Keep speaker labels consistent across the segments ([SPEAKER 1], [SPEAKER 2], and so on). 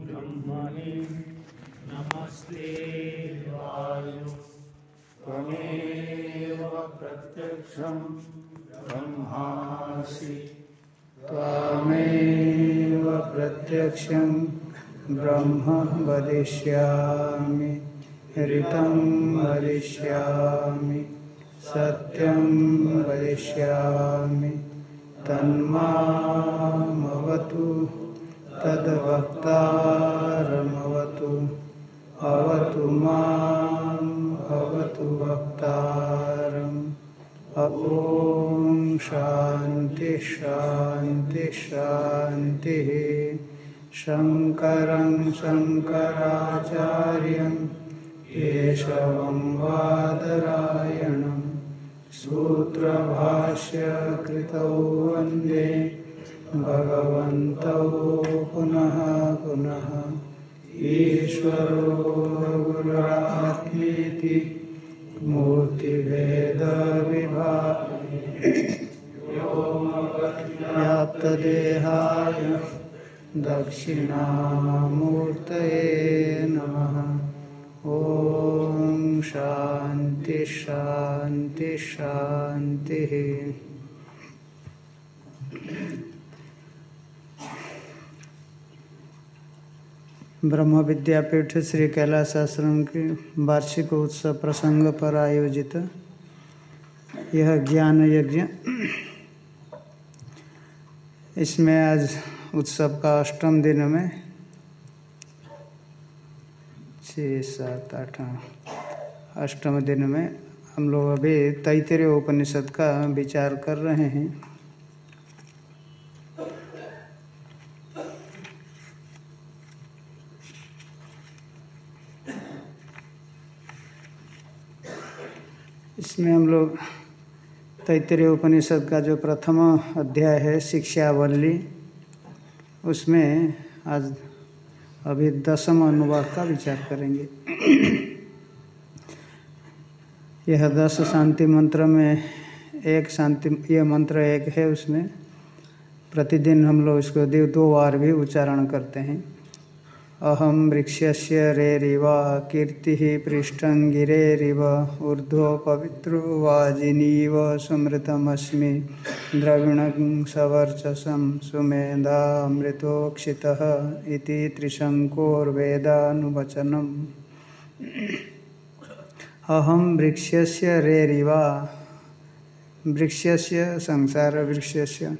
[SPEAKER 1] ब्रह्मणि नमस्ते वायु। त्वमेव प्रत्यक्षं ब्रह्मासि।
[SPEAKER 2] त्वामेव प्रत्यक्षं ब्रह्म वदिष्यामि, ऋतं वदिष्यामि, सत्यं वदिष्यामि, तन्मामवतु तद्वक्तारमवतु। अवतु माम् अवतु वक्तारम्। ॐ शान्ति शान्ति शान्तिः शङ्करं शङ्कराचार्यं केशवं, वादरायणं। सूत्रभाष्यकृतौ वंदे। भगवन्तौ पुनः पुनः। ईश्वरो गुरुरात्मेति मूर्तिभेदविभाव्याप्तदेहाय दक्षिणामूर्तये नमः। ॐ शान्ति शान्ति शान्तिः। ब्रह्म विद्यापीठ श्री कैलाश आश्रम के वार्षिक उत्सव प्रसंग पर आयोजित यह ज्ञान यज्ञ। इसमें आज उत्सव का अष्टम दिन में छः सात, आठ, अष्टम दिन में हम लोग अभी तैतरीय उपनिषद का विचार कर रहे हैं। इसमें हम लोग तैतरीय उपनिषद का जो प्रथम अध्याय है, शिक्षावल्ली, उसमें आज अभी दसम अनुवाद का विचार करेंगे। यह दस शांति मंत्र में एक शांति यह मंत्र एक है उसमें। प्रतिदिन हम लोग इसको दो बार भी उच्चारण करते हैं। अहम वृक्षस्य रेरिव, कीर्ति पवित्रो वाजिनीव सुमृतमस्मि द्रविणं सवर्चसं सुमेधामृतोक्षितः अहम वृक्षस्य रेरिवा वृक्षस्य संसार वृक्षस्य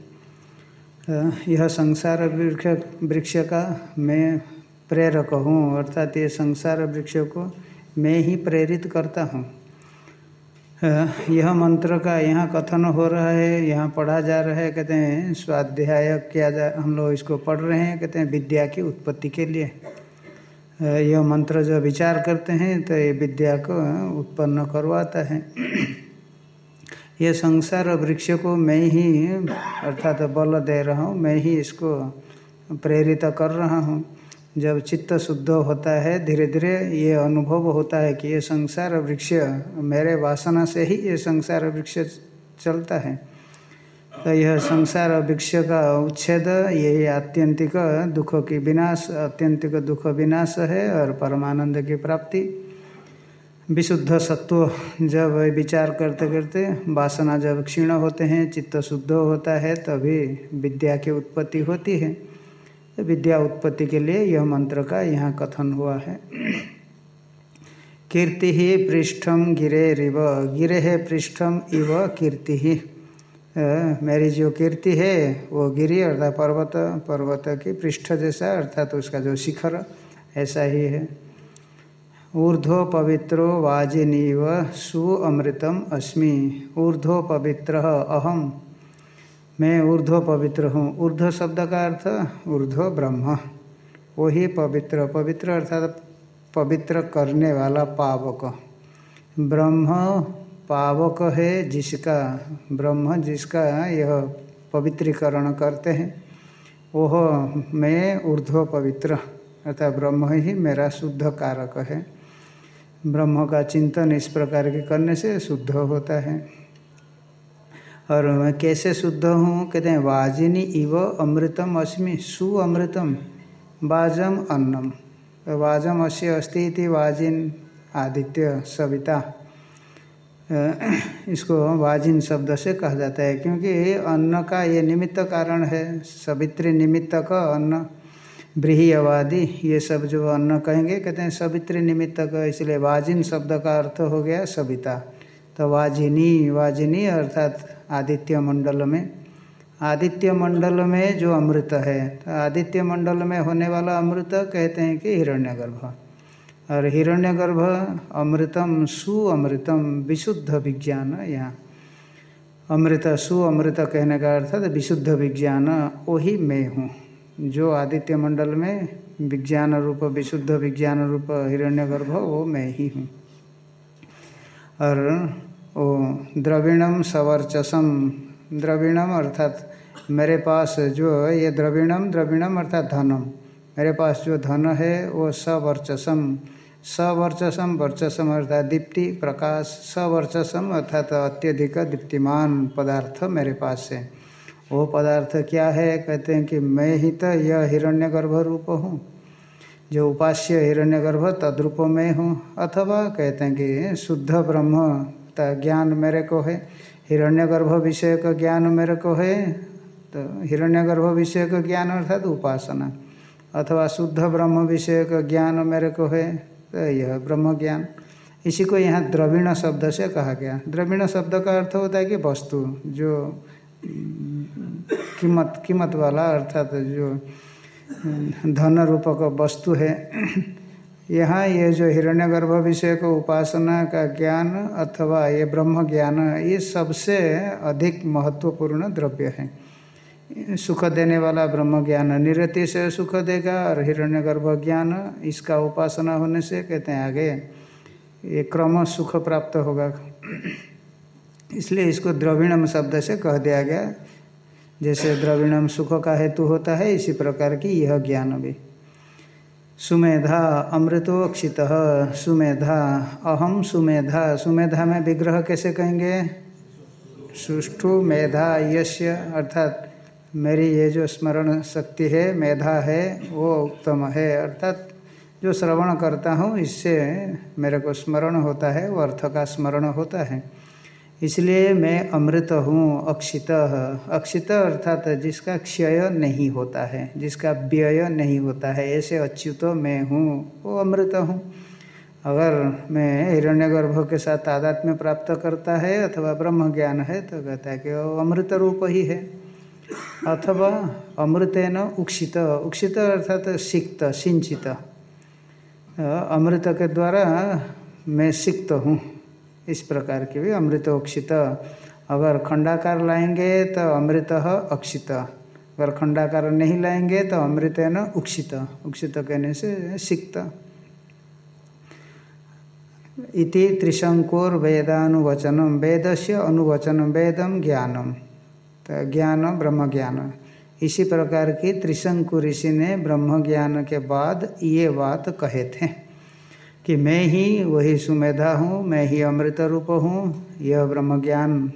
[SPEAKER 2] यह संसार वृक्ष वृक्ष का मैं प्रेरक हूँ, अर्थात ये संसार वृक्ष को मैं ही प्रेरित करता हूँ। यह मंत्र का यहाँ कथन हो रहा है, यहाँ पढ़ा जा रहा है, कहते हैं, स्वाध्याय किया जा, हम लोग इसको पढ़ रहे हैं, कहते हैं, विद्या की उत्पत्ति के लिए। यह मंत्र जो विचार करते हैं तो ये विद्या को उत्पन्न करवाता है। यह संसार वृक्ष को मैं ही, अर्थात बल दे रहा हूँ, मैं ही इसको प्रेरित कर रहा हूँ। जब चित्त शुद्ध होता है धीरे धीरे ये अनुभव होता है कि ये संसार वृक्ष, मेरे वासना से ही ये संसार वृक्ष चलता है। तो यह संसार वृक्ष का उच्छेद यही आत्यंतिक दुख की विनाश, आत्यंतिक दुख विनाश है और परमानंद की प्राप्ति। विशुद्ध सत्व जब विचार करते करते वासना जब क्षीण होते हैं, चित्त शुद्ध होता है, तभी विद्या की उत्पत्ति होती है। विद्या उत्पत्ति के लिए यह मंत्र का यहाँ कथन हुआ है। कीर्ति ही पृष्ठम गिरे रिव गिरे है पृष्ठम इव कीर्ति। ही मेरी जो कीर्ति है, वो गिरी, अर्थात पर्वत पर्वत की पृष्ठ जैसा, अर्थात तो उसका जो शिखर, ऐसा ही है। ऊर्ध्व पवित्रो वाजिनीव सु अमृतम अस्मि। ऊर्ध्व पवित्र अहम। मैं ऊर्ध्व पवित्र हूँ। ऊर्ध्व शब्द का अर्थ ऊर्ध्व ब्रह्म। वही पवित्र पवित्र अर्थात पवित्र करने वाला पावक। ब्रह्म पावक है जिसका, ब्रह्म जिसका यह पवित्रीकरण करते हैं, वह मैं ऊर्ध्व पवित्र, अर्थात ब्रह्म ही मेरा शुद्ध कारक है। ब्रह्म का चिंतन इस प्रकार के करने से शुद्ध होता है। और मैं कैसे शुद्ध हूँ? कहते हैं, वाजिनी इव अमृतम अस्मि सु अमृतम वाजम अन्नम। वाजम अस्य अस्ति इति वाजिन आदित्य सविता। इसको वाजिन शब्द से कहा जाता है, क्योंकि अन्न का ये निमित्त कारण है। सवित्री निमित्त का अन्न ब्रीहियवादी ये सब जो अन्न कहेंगे, कहते हैं सवित्री निमित्त का, इसलिए वाजिन शब्द का अर्थ हो गया सविता। तो वाजिनी वाजिनी अर्थात आदित्य मंडल में आदित्य मंडल में जो अमृत है तो आदित्य मंडल में होने वाला अमृत कहते हैं कि हिरण्यगर्भ। और हिरण्यगर्भ अमृतम सुअमृतम, विशुद्ध विज्ञान यहाँ। अमृत, सुअमृत कहने का अर्थात विशुद्ध विज्ञान वही मैं हूँ। जो आदित्य मंडल में विज्ञान रूप, विशुद्ध विज्ञान रूप हिरण्यगर्भ, वो मैं ही हूँ। और वो द्रविणम सवर्चसम द्रविणम अर्थात मेरे पास जो ये द्रविणम द्रविणम अर्थात धनम मेरे पास जो धन है, वो सवर्चसम सवर्चसम वर्चसम अर्थात दीप्ति, प्रकाश। सवर्चसम अर्थात अत्यधिक दीप्तिमान पदार्थ मेरे पास है। वो पदार्थ क्या है? कहते हैं कि मैं ही तो यह हिरण्यगर्भ रूप हूँ। जो उपास्य हिरण्यगर्भ तद्रूप में हूँ। अथवा कहते हैं कि शुद्ध ब्रह्म का ज्ञान मेरे को है। हिरण्यगर्भ विषय का ज्ञान मेरे को है। तो हिरण्यगर्भ विषय का ज्ञान अर्थात उपासना। अथवा शुद्ध ब्रह्म विषय का ज्ञान मेरे को है। तो यह ब्रह्म ज्ञान। इसी को यहाँ द्रविण शब्द से कहा गया। द्रविण शब्द का अर्थ होता है कि वस्तु, जो कीमत कीमत वाला अर्थात जो, धन रूप का वस्तु है। यहाँ ये जो हिरण्यगर्भ विषय को उपासना का ज्ञान अथवा ये ब्रह्म ज्ञान, ये सबसे अधिक महत्वपूर्ण द्रव्य है। सुख देने वाला ब्रह्म ज्ञान निरति से सुख देगा और हिरण्यगर्भ ज्ञान इसका उपासना होने से कहते हैं आगे, ये क्रम सुख प्राप्त होगा। इसलिए इसको द्रविणम शब्द से कह दिया गया। जैसे द्रविणम सुख का हेतु होता है, इसी प्रकार की यह ज्ञान भी। सुमेधा अमृतोक्षित। सुमेधा अहम सुमेधा। सुमेधा में विग्रह कैसे कहेंगे? सुष्ठु मेधा यश्य अर्थात मेरी ये जो स्मरण शक्ति है, मेधा है, वो उत्तम है। अर्थात जो श्रवण करता हूँ, इससे मेरे को स्मरण होता है, वो अर्थ का स्मरण होता है। इसलिए मैं अमृत हूँ, अक्षित अक्षित अर्थात जिसका क्षय नहीं होता है, जिसका व्यय नहीं होता है, ऐसे अच्युत मैं हूँ, वो अमृत हूँ। अगर मैं हिरण्यगर्भ के साथ तादात्म्य प्राप्त करता है अथवा ब्रह्म ज्ञान है तो कहता है कि वो अमृत रूप ही है। अथवा अमृत न उक्षित उक्षित अर्थात सिक्त, सिंचित। अमृत के द्वारा मैं सिक्त हूँ। इस प्रकार के भी अमृतोक्षित अगर खंडाकार लाएँगे तो अमृत अक्षित। अगर खंडाकार नहीं लाएँगे तो अमृत है न उक्षित। उक्षित कहने से सिक्त। इति त्रिशंकुर वेदानुवचनम वेद से अनुवचनम वेदम ज्ञानम तो ज्ञान ब्रह्म ज्ञान इसी प्रकार की त्रिशंकु ऋषि ने ब्रह्म ज्ञान के बाद ये बात कहे थे। कि मैं ही वही सुमेधा हूँ, मैं ही अमृत रूप हूँ, यह ब्रह्म ज्ञान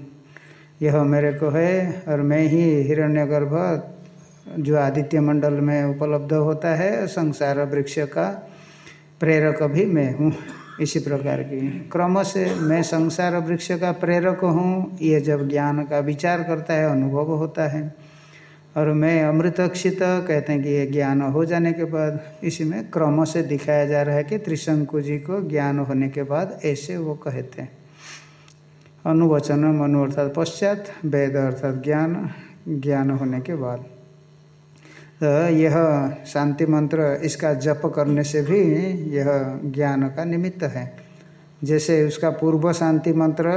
[SPEAKER 2] यह मेरे को है और मैं ही हिरण्यगर्भ जो आदित्य मंडल में उपलब्ध होता है, संसार वृक्ष का प्रेरक भी मैं हूँ। इसी प्रकार की क्रम से मैं संसार वृक्ष का प्रेरक हूँ, ये जब ज्ञान का विचार करता है, अनुभव होता है। और मैं अमृतक्षित कहते हैं कि ये ज्ञान हो जाने के बाद इसी में क्रम से दिखाया जा रहा है कि त्रिशंकु जी को ज्ञान होने के बाद ऐसे वो कहते हैं। अनुवचन मनु अर्थात पश्चात, वेद अर्थात ज्ञान ज्ञान होने के बाद। तो यह शांति मंत्र इसका जप करने से भी यह ज्ञान का निमित्त है। जैसे उसका पूर्व शांति मंत्र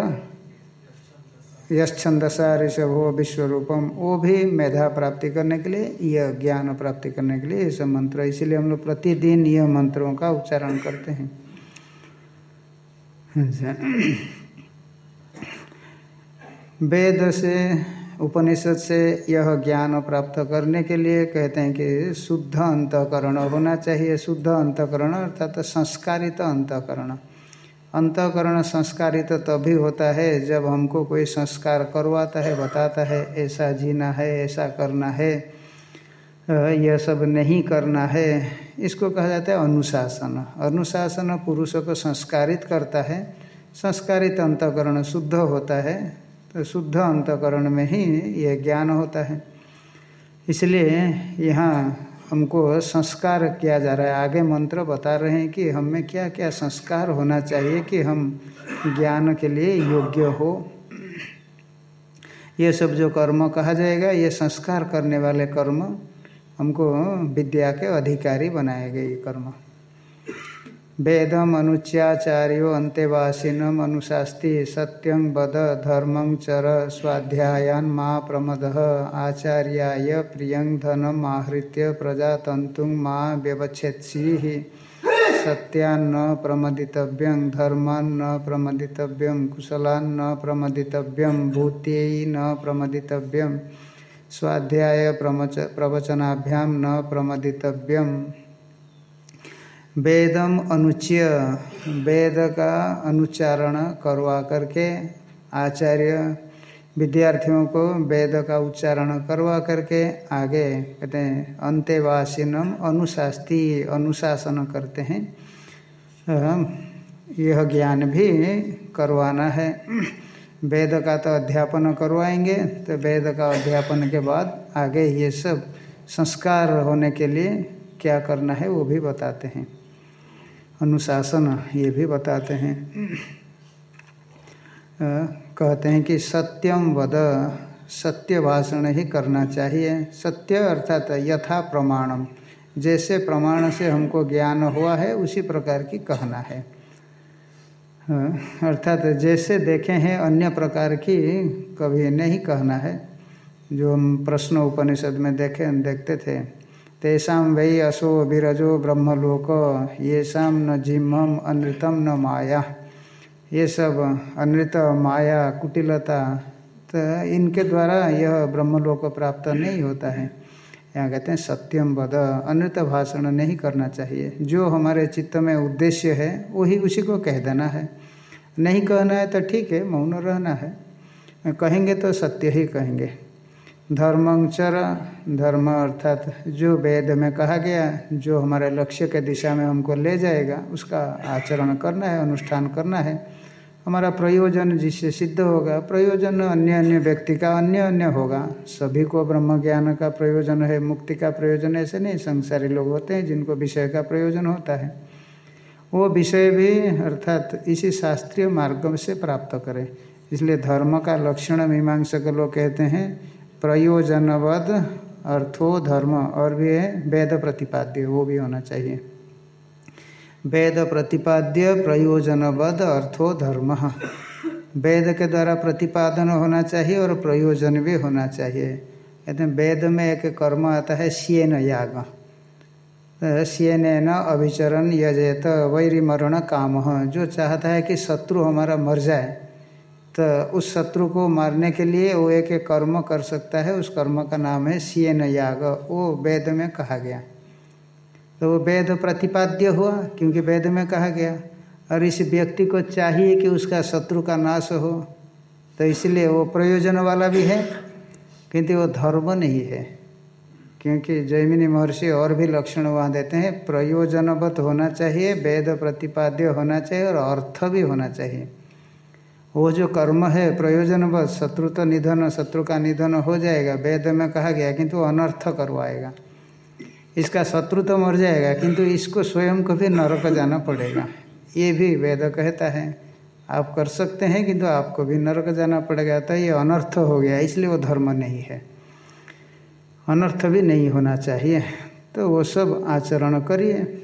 [SPEAKER 2] यश्छंदसा ऋषभो विश्व रूपम वो भी मेधा प्राप्ति करने के लिए, यह ज्ञान प्राप्ति करने के लिए ये सब मंत्र इसीलिए हम लोग प्रतिदिन यह मंत्रों का उच्चारण करते हैं। वेद से, उपनिषद से यह ज्ञान प्राप्त करने के लिए कहते हैं कि शुद्ध अंतकरण होना चाहिए। शुद्ध अंतकरण अर्थात संस्कारित अंतकरण। अंतकरण संस्कारित तो तभी होता है जब हमको कोई संस्कार करवाता है, बताता है, ऐसा जीना है, ऐसा करना है यह सब नहीं करना है। इसको कहा जाता है अनुशासन। अनुशासन पुरुष को संस्कारित करता है, संस्कारित अंतकरण शुद्ध होता है तो शुद्ध अंतकरण में ही यह ज्ञान होता है। इसलिए यहाँ हमको संस्कार किया जा रहा है। आगे मंत्र बता रहे हैं कि हमें क्या क्या संस्कार होना चाहिए कि हम ज्ञान के लिए योग्य हो। ये सब जो कर्म कहा जाएगा, ये संस्कार करने वाले कर्म हमको विद्या के अधिकारी बनाए गए ये कर्म। वेदम अनुच्याचार्यो अंत्यवासिनम अनुशास्ति सत्यं वद धर्मं चर स्वाध्यायान मा प्रमद। आचार्याय प्रियं धनम आहृत्य प्रजातंतु मा व्यवच्छेत्सी। सत्यान्न प्रमदितव्यं धर्मान्न प्रमदितव्यं कुशलान्न प्रमदितव्यं, भूत्यै न प्रमदितव्यं, स्वाध्याय प्रवचनाभ्याम न प्रमदितव्यम वेदम अनुच्य वेद का अनुच्चारण करवा करके आचार्य विद्यार्थियों को वेद का उच्चारण करवा करके आगे कहते हैं, अंत्यवासिनम अनुशास्ति, अनुशासन करते हैं। यह ज्ञान भी करवाना है। वेद का तो अध्यापन करवाएँगे तो वेद का अध्यापन के बाद आगे ये सब संस्कार होने के लिए क्या करना है वो भी बताते हैं। अनुशासन, ये भी बताते हैं। कहते हैं कि सत्यम वद सत्य भाषण ही करना चाहिए। सत्य अर्थात यथा प्रमाणम। जैसे प्रमाण से हमको ज्ञान हुआ है, उसी प्रकार की कहना है। अर्थात जैसे देखे हैं, अन्य प्रकार की कभी नहीं कहना है। जो हम प्रश्न उपनिषद में देखे, देखते थे तेषा वै असो विरजो ब्रह्मलोक ये शाम न जिम्म अनृतम न माया। ये सब अनृत, माया, कुटिलता तो इनके द्वारा यह ब्रह्मलोक प्राप्त नहीं होता है। यहाँ कहते हैं सत्यम बद अनृत भाषण नहीं करना चाहिए। जो हमारे चित्त में उद्देश्य है, वही उसी को कह देना है। नहीं कहना है तो ठीक है, मौन रहना है। कहेंगे तो सत्य ही कहेंगे। धर्मचर धर्म अर्थात जो वेद में कहा गया, जो हमारे लक्ष्य के दिशा में हमको ले जाएगा, उसका आचरण करना है, अनुष्ठान करना है। हमारा प्रयोजन जिससे सिद्ध होगा, प्रयोजन अन्य अन्य व्यक्ति का अन्य अन्य होगा। सभी को ब्रह्म ज्ञान का प्रयोजन है, मुक्ति का प्रयोजन, ऐसे नहीं, संसारी लोग होते हैं जिनको विषय का प्रयोजन होता है। वो विषय भी अर्थात इसी शास्त्रीय मार्ग से प्राप्त करें। इसलिए धर्म का लक्षण मीमांसक लोग कहते हैं प्रयोजनवद अर्थो धर्म, और भी है, वेद प्रतिपाद्य, वो भी होना चाहिए। वेद प्रतिपाद्य प्रयोजनवद अर्थो धर्म। वेद के द्वारा प्रतिपादन होना चाहिए और प्रयोजन भी होना चाहिए। कहते हैं, वेद में एक कर्म आता है सियन याग। सियन न अभिचरण यजेत वैरी मरण काम। जो चाहता है कि शत्रु हमारा मर जाए तो उस शत्रु को मारने के लिए वो एक कर्म कर सकता है। उस कर्म का नाम है सियन याग। वो वेद में कहा गया। तो वो वेद प्रतिपाद्य हुआ, क्योंकि वेद में कहा गया। और इस व्यक्ति को चाहिए कि उसका शत्रु का नाश हो। तो इसलिए वो प्रयोजन वाला भी है, किंतु वो धर्म नहीं है। क्योंकि जैमिनी महर्षि और भी लक्षण वहाँ देते हैं, प्रयोजनवत होना चाहिए, वेद प्रतिपाद्य होना चाहिए और अर्थ भी होना चाहिए। वो जो कर्म है, प्रयोजन बस शत्रु तो निधन, शत्रु का निधन हो जाएगा। वेद में कहा गया किंतु अनर्थ करवाएगा। इसका शत्रु तो मर जाएगा, किंतु इसको स्वयं को भी नरक जाना पड़ेगा। ये भी वेद कहता है। आप कर सकते हैं, किंतु आपको भी नरक जाना पड़ेगा। तो ये अनर्थ हो गया, इसलिए वो धर्म नहीं है। अनर्थ भी नहीं होना चाहिए। तो वो सब आचरण करिए।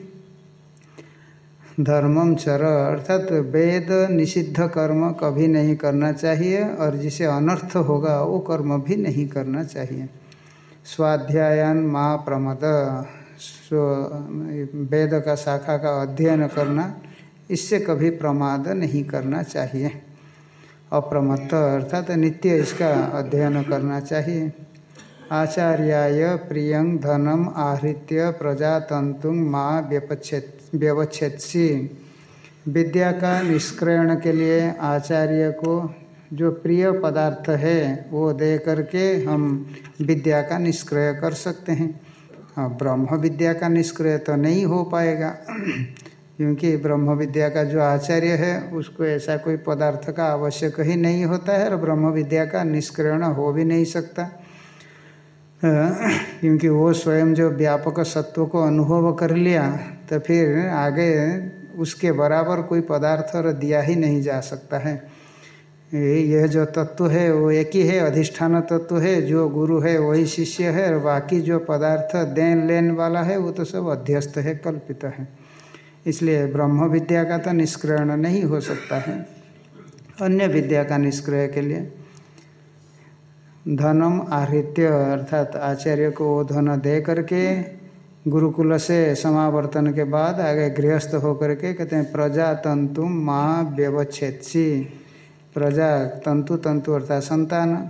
[SPEAKER 2] धर्मम चर, अर्थात वेद निषिद्ध कर्म कभी नहीं करना चाहिए और जिसे अनर्थ होगा, वो कर्म भी नहीं करना चाहिए। स्वाध्यायन माँ प्रमद वेद का शाखा का अध्ययन करना, इससे कभी प्रमाद नहीं करना चाहिए। अप्रमत्त, अर्थात नित्य इसका अध्ययन करना चाहिए। आचार्याय प्रियं धनम आहृत्य प्रजातंतु माँ व्यपच्छेद व्यवच्छेदसी विद्या का निष्क्रयण के लिए आचार्य को जो प्रिय पदार्थ है, वो दे करके हम विद्या का निष्क्रय कर सकते हैं। हाँ ब्रह्म विद्या का निष्क्रय तो नहीं हो पाएगा, क्योंकि ब्रह्म विद्या का जो आचार्य है, उसको ऐसा कोई पदार्थ का आवश्यक ही नहीं होता है और ब्रह्म विद्या का निष्क्रियण हो भी नहीं सकता। क्योंकि वो स्वयं जो व्यापक सत्व को अनुभव कर लिया तो फिर आगे उसके बराबर कोई पदार्थ और दिया ही नहीं जा सकता है। यह जो तत्व है, वो एक ही है, अधिष्ठान तत्व है, जो गुरु है, वही शिष्य है, और बाकी जो पदार्थ देन लेन वाला है, वो तो सब अध्यस्त है, कल्पित है। इसलिए ब्रह्म विद्या का तो निष्क्रयण नहीं हो सकता है, अन्य विद्या का निष्क्रय के लिए। धनम आहृत्य अर्थात आचार्य को वो धन दे करके गुरुकुल से समावर्तन के बाद आगे गृहस्थ होकर के कहते हैं, प्रजा तंतु माँ व्यवच्छेदसी प्रजा तंतु तंतु अर्थात संतान,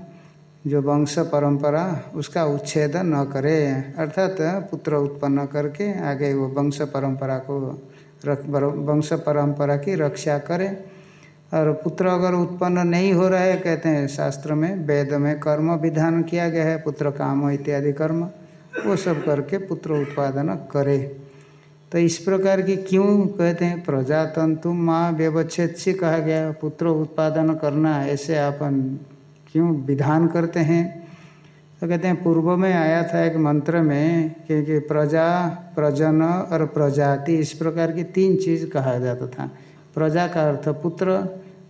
[SPEAKER 2] जो वंश परंपरा, उसका उच्छेद न करे। अर्थात पुत्र उत्पन्न करके आगे वो वंश परंपरा को वंश परंपरा की रक्षा करे। और पुत्र अगर उत्पन्न नहीं हो रहा है, कहते हैं शास्त्र में, वेद में कर्म विधान किया गया है, पुत्र काम इत्यादि कर्म, वो सब करके पुत्र उत्पादन करे। तो इस प्रकार की क्यों कहते हैं, प्रजातंतु माँ व्यवच्छेद से कहा गया, पुत्र उत्पादन करना, ऐसे आप क्यों विधान करते हैं? तो कहते हैं, पूर्व में आया था एक मंत्र में क्योंकि प्रजा, प्रजन और प्रजाति, इस प्रकार की तीन चीज़ कहा जाता था। प्रजा का अर्थ पुत्र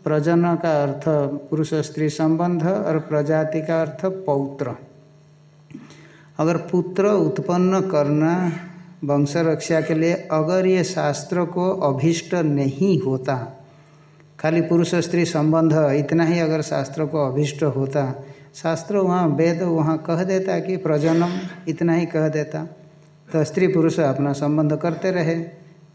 [SPEAKER 2] प्रजन का अर्थ पुरुष स्त्री संबंध और प्रजाति का अर्थ पौत्र। अगर पुत्र उत्पन्न करना वंश रक्षा के लिए अगर ये शास्त्र को अभिष्ट नहीं होता, खाली पुरुष स्त्री संबंध इतना ही अगर शास्त्र को अभिष्ट होता, शास्त्र वहाँ वेद वहाँ कह देता कि प्रजनम इतना ही कह देता तो स्त्री पुरुष अपना संबंध करते रहे।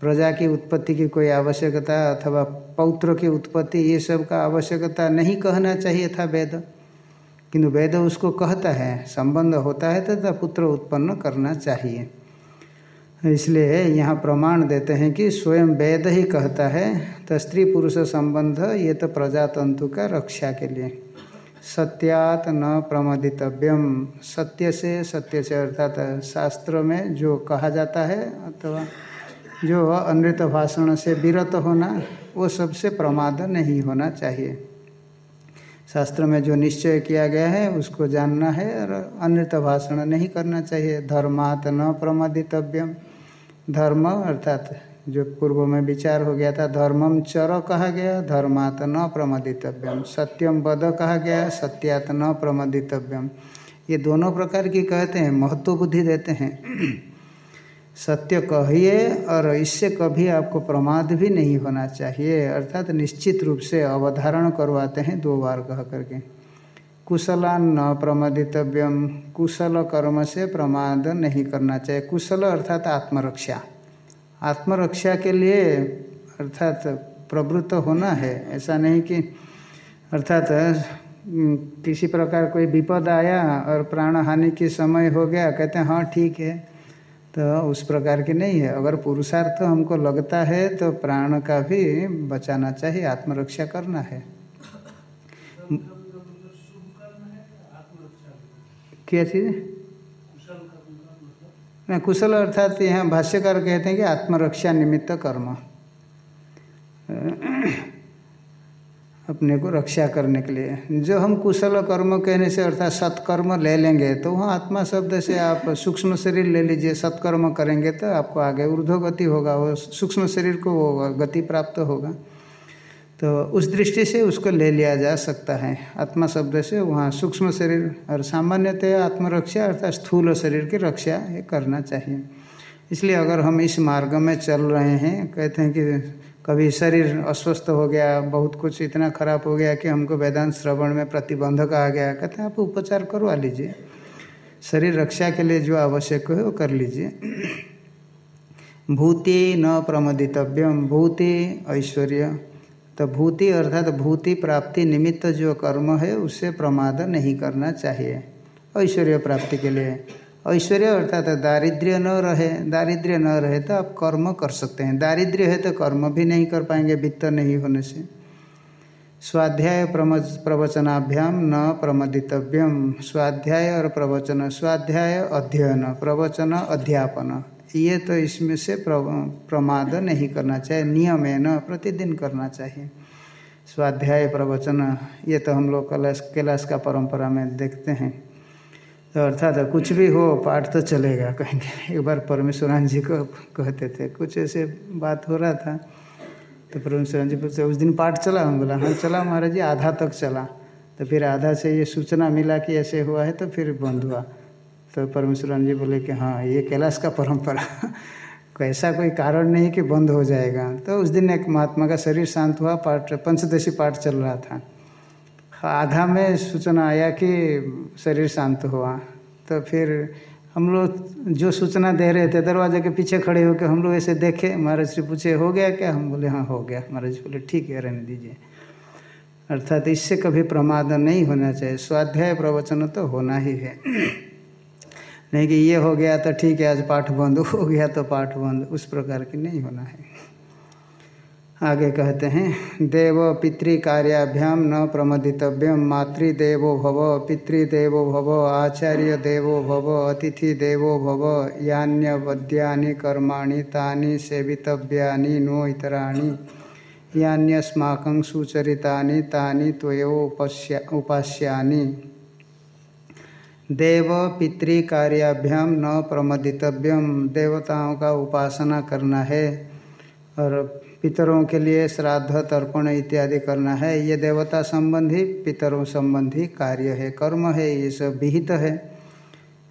[SPEAKER 2] प्रजा की उत्पत्ति की कोई आवश्यकता अथवा पौत्र की उत्पत्ति, ये सब का आवश्यकता नहीं कहना चाहिए था वेद किंतु वेद उसको कहता है, संबंध होता है तो पुत्र उत्पन्न करना चाहिए। इसलिए यहाँ प्रमाण देते हैं कि स्वयं वेद ही कहता है तो स्त्री पुरुष संबंध, ये तो प्रजातंतु का रक्षा के लिए। सत्यात न प्रमदितव्यम। सत्य से सत्य से अर्थात शास्त्र में जो कहा जाता है अथवा जो अनृत भाषण से विरत होना, वो सबसे प्रमाद नहीं होना चाहिए। शास्त्र में जो निश्चय किया गया है, उसको जानना है और अनृत भाषण नहीं करना चाहिए। धर्मात न प्रमादितव्यम। धर्म अर्थात जो पूर्व में विचार हो गया था धर्मम चर कहा गया, धर्मात न प्रमादितव्यम। सत्यम बद कहा गया, सत्यात न प्रमादितव्यम। ये दोनों प्रकार की कहते हैं, महत्व बुद्धि देते हैं। सत्य कहिए और इससे कभी आपको प्रमाद भी नहीं होना चाहिए। अर्थात निश्चित रूप से अवधारण करवाते हैं दो बार कह करके। कुशलान न प्रमदितव्यम। कुशल कर्म से प्रमाद नहीं करना चाहिए। कुशल अर्थात आत्मरक्षा। आत्मरक्षा के लिए अर्थात प्रवृत्त होना है। ऐसा नहीं कि अर्थात किसी प्रकार कोई विपद आया और प्राण हानि के समय हो गया। कहते हैं हाँ ठीक है। तो उस प्रकार की नहीं है। अगर पुरुषार्थ तो हमको लगता है तो प्राण का भी बचाना चाहिए, आत्मरक्षा करना है। क्या चीज़? नहीं, कुशल अर्थात यहाँ भाष्यकार कहते हैं कि आत्मरक्षा निमित्त कर्म। अपने को रक्षा करने के लिए। जो हम कुशल कर्म कहने से अर्थात सत्कर्म ले लेंगे तो वहाँ आत्मा शब्द से आप सूक्ष्म शरीर ले लीजिए, सत्कर्म करेंगे तो आपको आगे ऊर्ध्व गति होगा, वो सूक्ष्म शरीर को वो गति प्राप्त होगा। तो उस दृष्टि से उसको ले लिया जा सकता है। आत्मा शब्द से वहाँ सूक्ष्म शरीर और सामान्यतः आत्मरक्षा अर्थात स्थूल शरीर की रक्षा करना चाहिए। इसलिए अगर हम इस मार्ग में चल रहे हैं, कहते हैं कि कभी शरीर अस्वस्थ हो गया, बहुत कुछ इतना खराब हो गया कि हमको वेदांत श्रवण में प्रतिबंधक आ गया। कहते हैं, आप उपचार करवा लीजिए। शरीर रक्षा के लिए जो आवश्यक है, वो कर लीजिए। भूति न प्रमदितव्यम, भूति ऐश्वर्य। तो भूति अर्थात भूति प्राप्ति निमित्त जो कर्म है उससे प्रमाद नहीं करना चाहिए। ऐश्वर्य प्राप्ति के लिए। ऐश्वर्य अर्थात दारिद्र्य न रहे, दारिद्र्य न रहे तो आप कर्म कर सकते हैं। दारिद्र्य है तो कर्म भी नहीं कर पाएँगे, वित्त नहीं होने से। स्वाध्याय प्रवचनाभ्याम न प्रमदितव्यम। स्वाध्याय और प्रवचन, स्वाध्याय अध्ययन, प्रवचन अध्यापन। ये तो इसमें से प्रमाद नहीं करना चाहिए, नियम है न, प्रतिदिन करना चाहिए। स्वाध्याय प्रवचन, ये तो हम लोग कैलाश कैलाश का परंपरा में देखते हैं। तो अर्थात कुछ भी हो, पाठ तो चलेगा, कहेंगे। एक बार परमेश्वरान जी को कहते थे, कुछ ऐसे बात हो रहा था तो परमेश्वरान जी पूछते उस दिन पाठ चला? हम बोला हाँ चला महाराज जी, आधा तक चला। तो फिर आधा से ये सूचना मिला कि ऐसे हुआ है तो फिर बंद हुआ। तो परमेश्वरान जी बोले कि हाँ ये कैलाश का परंपरा। ऐसा कोई कारण नहीं कि बंद हो जाएगा। तो उस दिन एक महात्मा का शरीर शांत हुआ, पाठ, पंचदशी पाठ चल रहा था। आधा में सूचना आया कि शरीर शांत हुआ। तो फिर हम लोग जो सूचना दे रहे थे, दरवाजे के पीछे खड़े होकर हम लोग ऐसे देखे, महाराज से पूछे, हो गया क्या? हम बोले हाँ हो गया। महाराज बोले, ठीक है, रहने दीजिए। अर्थात इससे कभी प्रमाद नहीं होना चाहिए। स्वाध्याय प्रवचन तो होना ही है। नहीं कि ये हो गया तो ठीक है, आज पाठ बंद हो गया तो पाठ बंद। उस प्रकार की नहीं होना है। आगे कहते हैं, देव पितृकार्याभ्याम न प्रमदितव्यम मातृदेवो भव, पितृदेवो भव, आचार्य देवो भव, अतिथि देवो भव, यान्यवद्यानि कर्माणि, तानि सेवितव्यानि, नो इतराणि, यान्यस्माकं सुचरितानि, तानि त्वयोपस्या उपास्यानि। देव पितृकार्याभ्याम न प्रमदितव्यम देवताओं का उपासना करना है और पितरों के लिए श्राद्ध, तर्पण इत्यादि करना है। ये देवता संबंधी, पितरों संबंधी कार्य है, कर्म है, ये सब विहित है।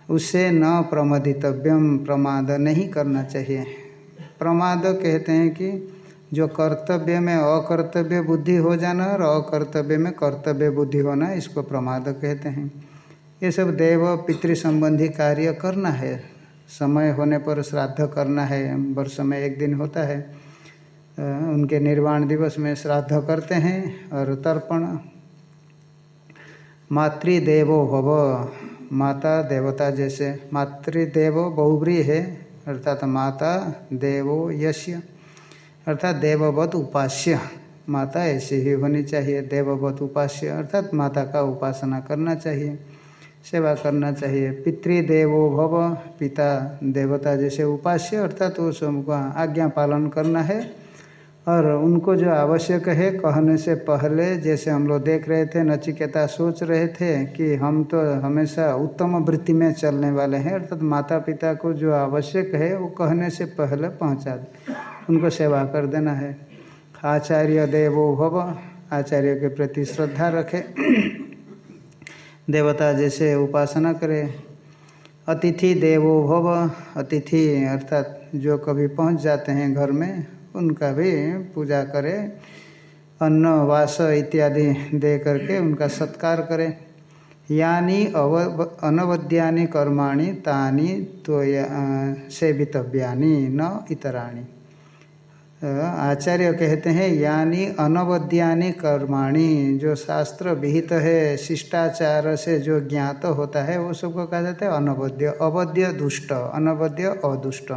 [SPEAKER 2] उससे न प्रमदितव्यम, प्रमाद नहीं करना चाहिए। प्रमाद कहते हैं कि जो कर्तव्य में अकर्तव्य बुद्धि हो जाना और अकर्तव्य में कर्तव्य बुद्धि होना, इसको प्रमाद कहते हैं। ये सब देव पितृ संबंधी कार्य करना है। समय होने पर श्राद्ध करना है। वर्ष में एक दिन होता है। उनके निर्वाण दिवस में श्राद्ध करते हैं और तर्पण। मातृदेवो भव, माता देवता जैसे। मातृदेवो बहुब्री है, अर्थात माता देवो यश्य अर्थात देववत उपास्य। माता ऐसी ही होनी चाहिए, देववत उपास्य, अर्थात माता का उपासना करना चाहिए, सेवा करना चाहिए। पितृदेवो भव, पिता देवता जैसे उपास्य, अर्थात सबका आज्ञा पालन करना है। और उनको जो आवश्यक है कहने से पहले, जैसे हम लोग देख रहे थे, नचिकेता सोच रहे थे कि हम तो हमेशा उत्तम वृत्ति में चलने वाले हैं, अर्थात तो माता पिता को जो आवश्यक है, वो कहने से पहले पहुँचा दे। उनको सेवा कर देना है। आचार्य देवो भव, आचार्य के प्रति श्रद्धा रखे। देवता जैसे उपासना करे। अतिथि देवो भव, अतिथि अर्थात जो कभी पहुँच जाते हैं घर में उनका भी पूजा करें, अन्न, वास इत्यादि दे करके उनका सत्कार करें। यानी अव, अनवद्यानि कर्माणि तानि तो सेवितव्यानि, न इतराणि। आचार्य कहते हैं, यानी अनवद्यानि कर्माणि, जो शास्त्र विहित है, शिष्टाचार से जो ज्ञात होता है, वो सबको कहा जाता है अनवद्य। अवध्य दुष्ट, अनवद्य अदुष्ट।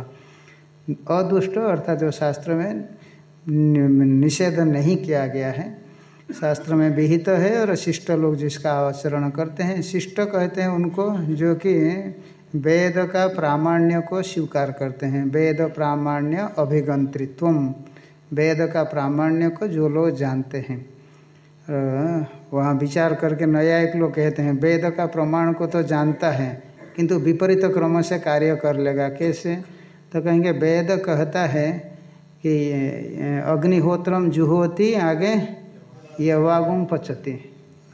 [SPEAKER 2] अदुष्ट, अर्थात जो शास्त्र में निषेध नहीं किया गया है, शास्त्र में विहित तो है और शिष्ट लोग जिसका आचरण करते हैं, शिष्ट कहते हैं उनको जो कि वेद का प्रामाण्य को स्वीकार करते हैं। वेद प्रामाण्य अभिगंत्रित्व वेद का प्रामाण्य को जो लोग जानते हैं। वहाँ विचार करके नया एक लोग कहते हैं, वेद का प्रमाण को तो जानता है, किंतु विपरीत क्रम से कार्य कर लेगा। कैसे? तो कहेंगे, वेद कहता है कि अग्निहोत्रम जुहोती आगे यवागुम पचती।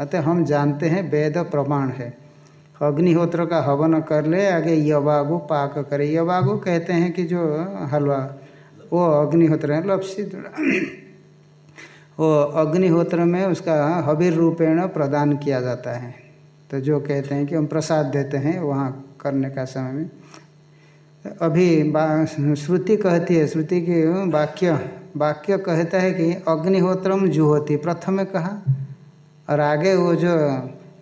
[SPEAKER 2] अतः हम जानते हैं वेद प्रमाण है। अग्निहोत्र का हवन कर ले, आगे यवागु पाक करे। यवागु कहते हैं कि जो हलवा, वो अग्निहोत्र है, लपसित। वो अग्निहोत्र में उसका हबीर रूपेण प्रदान किया जाता है। तो जो कहते हैं कि हम प्रसाद देते हैं, वहाँ करने का समय में अभी श्रुति कहती है, श्रुति की वाक्य वाक्य कहता है कि अग्निहोत्रम जुहोती, प्रथम में कहा। और आगे वो जो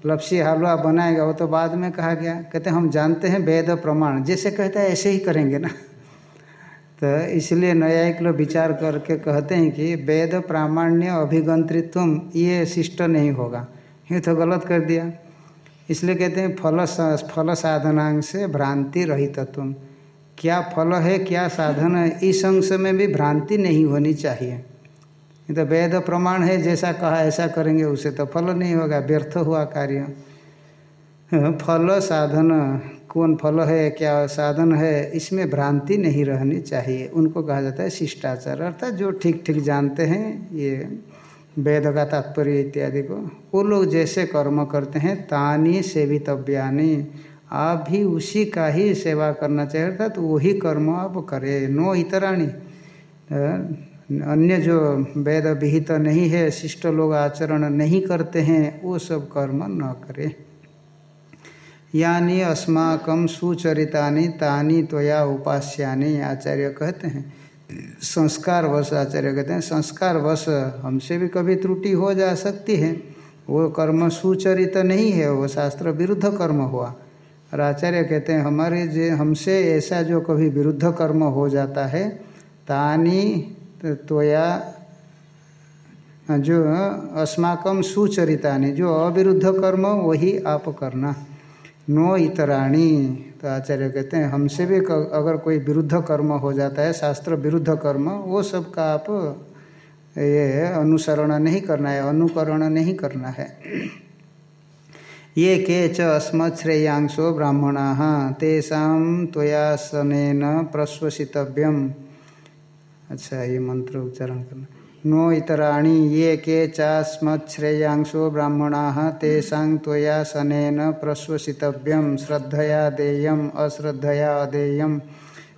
[SPEAKER 2] लपसी हलवा बनाएगा, वो तो बाद में कहा गया। कहते हम जानते हैं वेद प्रमाण, जैसे कहता है, ऐसे ही करेंगे ना। तो इसलिए न्यायिक लोग विचार करके कहते हैं कि वेद प्रामाण्य अभिगंत्रित्व ये शिष्ट नहीं होगा। ये तो गलत कर दिया। इसलिए कहते हैं फल फल साधनांग से भ्रांति रहितत्व क्या फल है, क्या साधन है, इस अंश में भी भ्रांति नहीं होनी चाहिए। तो वेद प्रमाण है, जैसा कहा, ऐसा करेंगे, उसे तो फल नहीं होगा, व्यर्थ हुआ कार्य। फल, साधन, कौन फल है, क्या साधन है, इसमें भ्रांति नहीं रहनी चाहिए। उनको कहा जाता है शिष्टाचार। अर्थात जो ठीक ठीक जानते हैं, ये वेद का तात्पर्य इत्यादि को, वो लोग जैसे कर्म करते हैं, तानी सेवितव्यानी। आप भी उसी का ही सेवा करना चाहिए, अर्थात तो वही कर्म आप करें। नो इतराणी। अन्य जो वेद विहित तो नहीं है, शिष्ट लोग आचरण नहीं करते हैं, वो सब कर्म न करें। यानी अस्माकम सुचरितानि तानी त्वया उपास्यानि आचार्य कहते हैं। संस्कार वश आचार्य कहते हैं। संस्कार वश हमसे भी कभी त्रुटि हो जा सकती है। वो कर्म सुचरित नहीं है, वो शास्त्र विरुद्ध कर्म हुआ। और आचार्य कहते हैं, हमारे जो, हमसे ऐसा जो कभी विरुद्ध कर्म हो जाता है, तानी त्वया, जो अस्माकम सुचरितानि, जो अविरुद्ध कर्म, वही आप करना। नो इतराणी। तो आचार्य कहते हैं, हमसे भी अगर कोई विरुद्ध कर्म हो जाता है, शास्त्र विरुद्ध कर्म, वो सब का आप, ये अनुसरण नहीं करना है, अनुकरण नहीं करना है। ये के च अस्मत्श्रेयांशो ब्राह्मणा, तेषा त्वयासन अच्छा ये मंत्र उच्चारण करना। नो इतराणी, ये के चास्मच्छ्रेयांशो ब्राह्मणा, तेषा त्वया सनेन प्रश्वसितव्यम। श्रद्धया देयम, अश्रद्धया अदेयम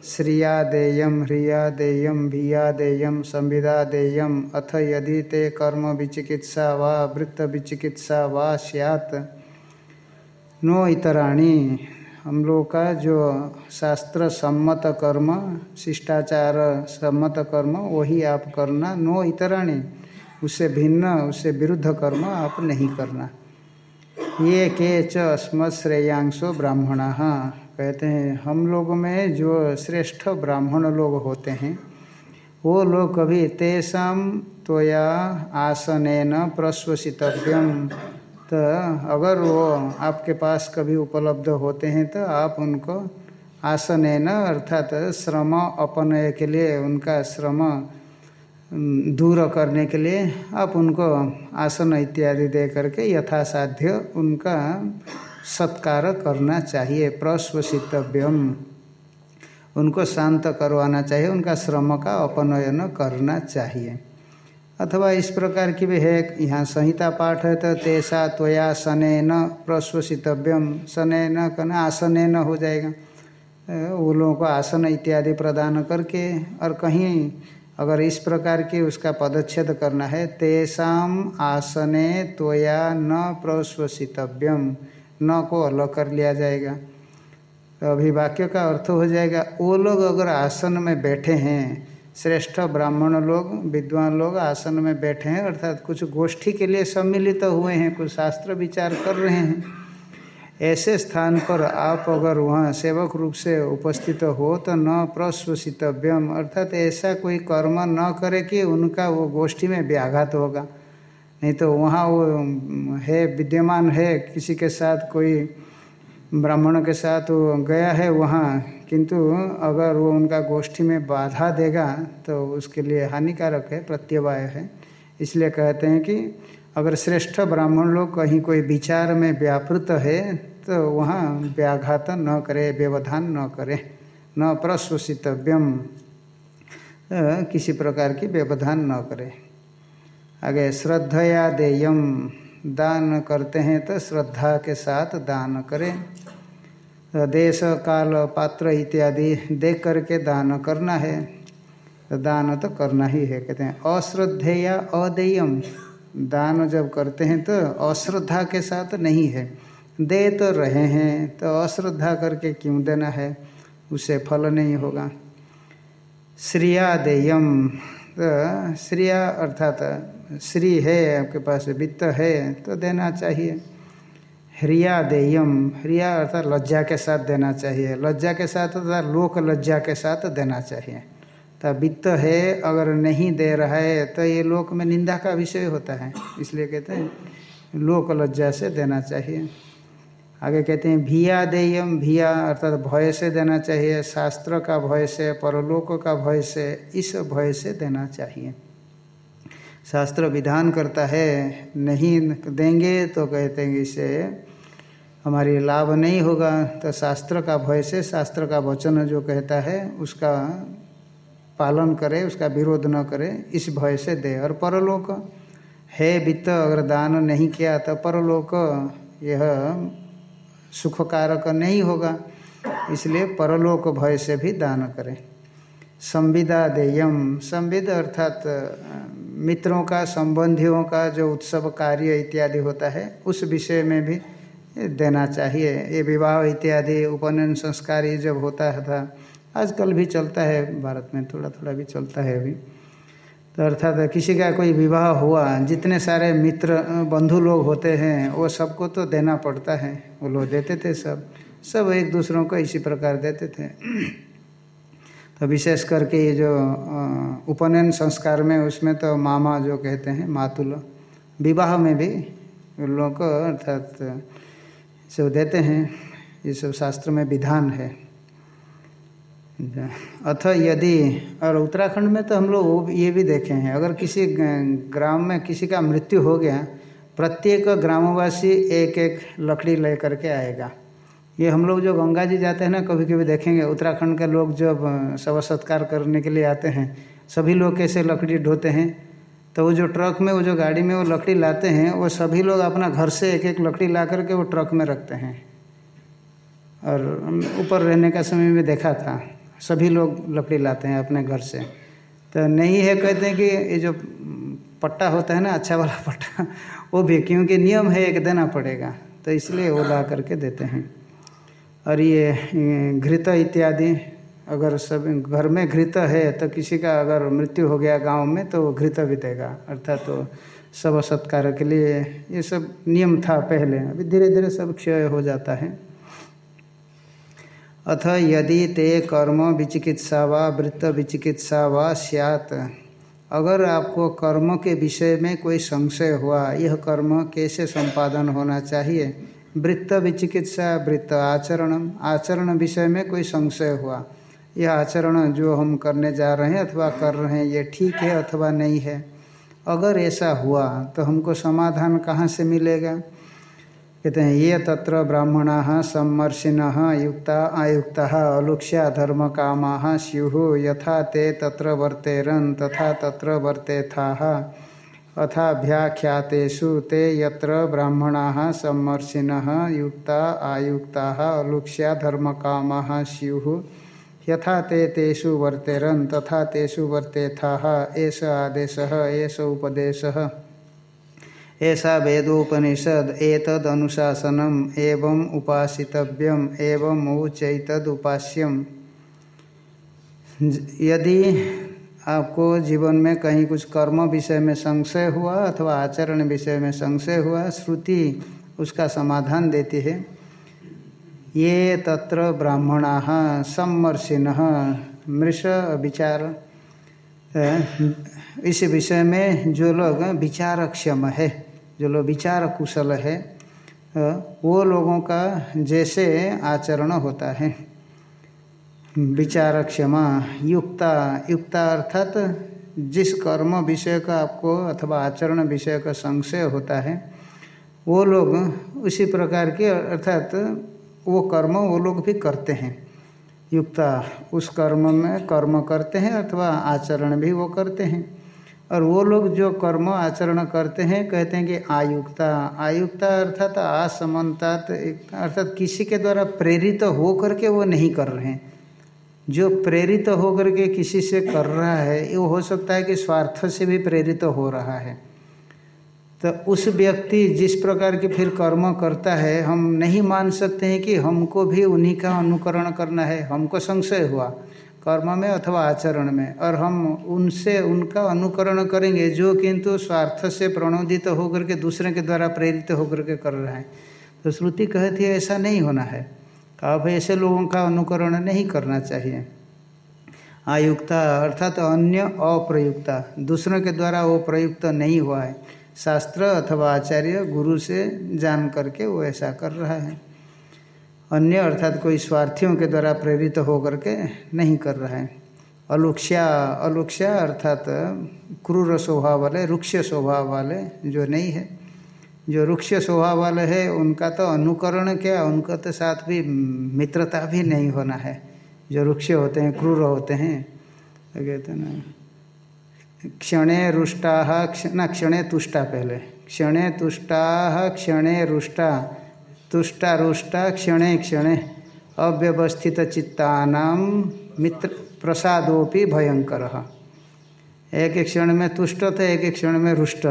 [SPEAKER 2] श्रिया देयम, ह्रिया देयम, भिया देयम, संविदा देयम। अथ यदि ते कर्म विचिकित्सा वा, वृत्त विचिकित्सा वा स्यात् नो इतराणी। हम लोग का जो शास्त्र सम्मत कर्म, शिष्टाचार सम्मत कर्म, वही आप करना। नो इतराणी। उससे भिन्न उससे विरुद्ध कर्म आप नहीं करना। ये के च अस्मत् श्रेयांशो ब्राह्मण। कहते हैं, हम लोग में जो श्रेष्ठ ब्राह्मण लोग होते हैं, वो लोग कभी तेषाम त्वया आसन प्रश्वसितव्यम। तो अगर वो आपके पास कभी उपलब्ध होते हैं तो आप उनको आसन है न अर्थात श्रम अपनय के लिए, उनका श्रम दूर करने के लिए आप उनको आसन इत्यादि दे करके यथासाध्य उनका सत्कार करना चाहिए प्रश्वसितव्यम उनको शांत करवाना चाहिए, उनका श्रम का अपनयन करना चाहिए। अथवा इस प्रकार की भी है, यहाँ संहिता पाठ है तो तेसा त्वया सने न प्रश्वसितव्यम। सने न कहना आसने न हो जाएगा। वो लोगों को आसन इत्यादि प्रदान करके, और कहीं अगर इस प्रकार की उसका पदच्छेद करना है, तेसाम आसने त्वया न प्रश्वसितव्यम। न को अलग कर लिया जाएगा। तो अभी वाक्य का अर्थ हो जाएगा, वो लोग अगर आसन में बैठे हैं श्रेष्ठ ब्राह्मण लोग, विद्वान लोग आसन में बैठे हैं, अर्थात कुछ गोष्ठी के लिए सम्मिलित तो हुए हैं, कुछ शास्त्र विचार कर रहे हैं। ऐसे स्थान पर आप अगर वहाँ सेवक रूप से उपस्थित हो तो न प्रश्वसितव्यम अर्थात ऐसा कोई कर्म न करे कि उनका वो गोष्ठी में व्याघात होगा। नहीं तो वहाँ वो है, विद्यमान है, किसी के साथ कोई ब्राह्मण के साथ वो गया है, वहाँ किंतु अगर वो उनका गोष्ठी में बाधा देगा तो उसके लिए हानिकारक है, प्रत्यवाय है। इसलिए कहते हैं कि अगर श्रेष्ठ ब्राह्मण लोग कहीं कोई विचार में व्यापृत है तो वहाँ व्याघात न करे, व्यवधान न करे, न प्रश्वसितव्यम किसी प्रकार की व्यवधान न करे। आगे, श्रद्धया देयम। दान करते हैं तो श्रद्धा के साथ दान करें। देश काल पात्र इत्यादि देख करके दान करना है। तो दान तो करना ही है, कहते हैं। अश्रद्धेया अदेयम। दान जब करते हैं तो अश्रद्धा के साथ नहीं है। दे तो रहे हैं तो अश्रद्धा करके क्यों देना है? उसे फल नहीं होगा। श्रिया देयम तो श्रिया अर्थात श्री है, आपके पास वित्त है तो देना चाहिए। ह्रिया देयम। ह्रिया अर्थात लज्जा के साथ देना चाहिए। लज्जा के साथ अर्थात लोक लज्जा के साथ देना चाहिए। तो वित्त है, अगर नहीं दे रहा है तो ये लोक में निंदा का विषय होता है। इसलिए कहते हैं, लोक लज्जा से देना चाहिए। आगे कहते हैं, भिया देयम। भिया अर्थात भय से देना चाहिए। शास्त्र का भय से, परलोक का भय से, इस भय से देना चाहिए। शास्त्र विधान करता है, नहीं देंगे तो कहते हैं इससे हमारी लाभ नहीं होगा तो शास्त्र का भय से, शास्त्र का वचन जो कहता है, उसका पालन करे, उसका विरोध न करे, इस भय से दे। और परलोक, है वित्त, अगर दान नहीं किया तो परलोक, यह सुखकारक नहीं होगा। इसलिए परलोक भय से भी दान करें। संविदा देयम। संविद अर्थात, मित्रों का, संबंधियों का जो उत्सव, कार्य इत्यादि होता है, उस विषय में भी देना चाहिए। ये विवाह इत्यादि, उपनयन संस्कार ये जब होता है था, आजकल भी चलता है, भारत में थोड़ा थोड़ा भी चलता है अभी। तो अर्थात किसी का कोई विवाह हुआ, जितने सारे मित्र, बंधु लोग होते हैं, वो सबको तो देना पड़ता है। वो लोग देते थे सब। सब एक दूसरों को इसी प्रकार देते थे। तो विशेष करके ये जो उपनयन संस्कार में उसमें तो मामा जो कहते हैं, मातुल, विवाह में भी उन लोगों को अर्थात सब देते हैं, ये सब शास्त्र में विधान है। अथ यदि, और उत्तराखंड में तो हम लोग ये भी देखे हैं, अगर किसी ग्राम में किसी का मृत्यु हो गया, प्रत्येक ग्रामवासी एक एक लकड़ी ले करके आएगा। ये हम लोग जो गंगा जी जाते हैं ना कभी कभी देखेंगे, उत्तराखंड के लोग जब शव सत्कार करने के लिए आते हैं, सभी लोग कैसे लकड़ी ढोते हैं तो वो जो ट्रक में, वो जो गाड़ी में वो लकड़ी लाते हैं, वो सभी लोग अपना घर से एक एक लकड़ी ला करके वो ट्रक में रखते हैं। और ऊपर रहने का समय में देखा था। सभी लोग लकड़ी लाते हैं अपने घर से। तो नहीं है कहते हैं कि ये जो पट्टा होता है ना अच्छा वाला पट्टा, वो भी, क्योंकि नियम है एक देना पड़ेगा। तो इसलिए वो ला करके देते हैं। और ये घृत इत्यादि अगर सब घर में घृत है तो किसी का अगर मृत्यु हो गया गाँव में तो वो घृत भी देगा अर्थात तो सब सत्कार के लिए ये सब नियम था पहले। अभी धीरे धीरे सब क्षय हो जाता है। अथ यदि ते कर्म विचिकित्सा व वृत्त विचिकित्सा व सियात। अगर आपको कर्म के विषय में कोई संशय हुआ, यह कर्म कैसे संपादन होना चाहिए? वृत्त विचिकित्सा, वृत्त आचरण आचरण विषय में कोई संशय हुआ यह आचरण जो हम करने जा रहे हैं अथवा कर रहे हैं, ये ठीक है अथवा नहीं है? अगर ऐसा हुआ तो हमको समाधान कहाँ से मिलेगा? कहते हैं, ये तत्र ब्राह्मण सम्मर्शिन युक्ता आयुक्ता अलुक्ष्या धर्म कामा स्यु यथा ते तत्र वर्तेरन तथा तत्र वर्तेथा। अथाभ्याख्यातेषु ते यत्र ब्राह्मणा सम्मर्शिन युक्ता आयुक्ता अलुक्ष्या धर्म कामा स्यु। यथा ते तेषु वर्तेरन, तथा तेषु वर्तेथा, एष आदेश, एष उपदेश। ऐसा वेदोपनिषद एतद अनुशासनम एवं उपासितव्यम एवं उचैतद उपास्यम यदि आपको जीवन में कहीं कुछ कर्म विषय में संशय हुआ अथवा आचरण विषय में संशय हुआ, श्रुति उसका समाधान देती है। ये तत्र ब्राह्मणा सम्मर्शिन मृष विचार इस विषय में जो लोग विचारक्षम है, जो लोग विचार कुशल है वो लोगों का जैसे आचरण होता है। विचार क्षमा युक्ता युक्ता अर्थात जिस कर्म विषय का आपको अथवा आचरण विषय का संशय होता है, वो लोग उसी प्रकार के अर्थात वो कर्म वो लोग भी करते हैं। युक्ता उस कर्म में कर्म करते हैं अथवा आचरण भी वो करते हैं। और वो लोग जो कर्म आचरण करते हैं, कहते हैं कि आयुक्ता आयुक्ता अर्थात असमनता अर्थात किसी के द्वारा प्रेरित हो करके वो नहीं कर रहे हैं। जो प्रेरित होकर के किसी से कर रहा है, वो हो सकता है कि स्वार्थ से भी प्रेरित हो रहा है। तो उस व्यक्ति जिस प्रकार के फिर कर्म करता है, हम नहीं मान सकते हैं कि हमको भी उन्हीं का अनुकरण करना है। हमको संशय हुआ कर्म में अथवा आचरण में, और हम उनसे उनका अनुकरण करेंगे, जो किंतु स्वार्थ से प्रणोदित तो होकर के दूसरे के द्वारा प्रेरित होकर के कर रहे हैं। तो श्रुति कहती है, ऐसा नहीं होना है। अब ऐसे लोगों का अनुकरण नहीं करना चाहिए। आयुक्ता अर्थात तो अन्य अप्रयुक्ता, दूसरों के द्वारा वो प्रयुक्त नहीं हुआ है। शास्त्र अथवा आचार्य गुरु से जान करके वो ऐसा कर रहा है। अन्य अर्थात कोई स्वार्थियों के द्वारा प्रेरित होकर के नहीं कर रहा है। अलुक्षा अलुक्षा अर्थात क्रूर स्वभाव वाले रुक्ष स्वभाव वाले जो नहीं है। जो रुक्ष स्वभाव वाले है, उनका तो अनुकरण क्या, उनका तो साथ भी मित्रता भी नहीं होना है। जो रुक्ष होते हैं, क्रूर होते हैं तो कहते ना क्षणे रुष्टा न, क्षणे तुष्टा पहले। क्षणे तुष्टा, क्षणे रुष्टा। तुष्टा रुष्टा, क्षणे क्षणे। अव्यवस्थित चित्तानाम मित्र प्रसादोपि भयंकर एक एक क्षण में तुष्ट थे एक एक क्षण में रुष्ट।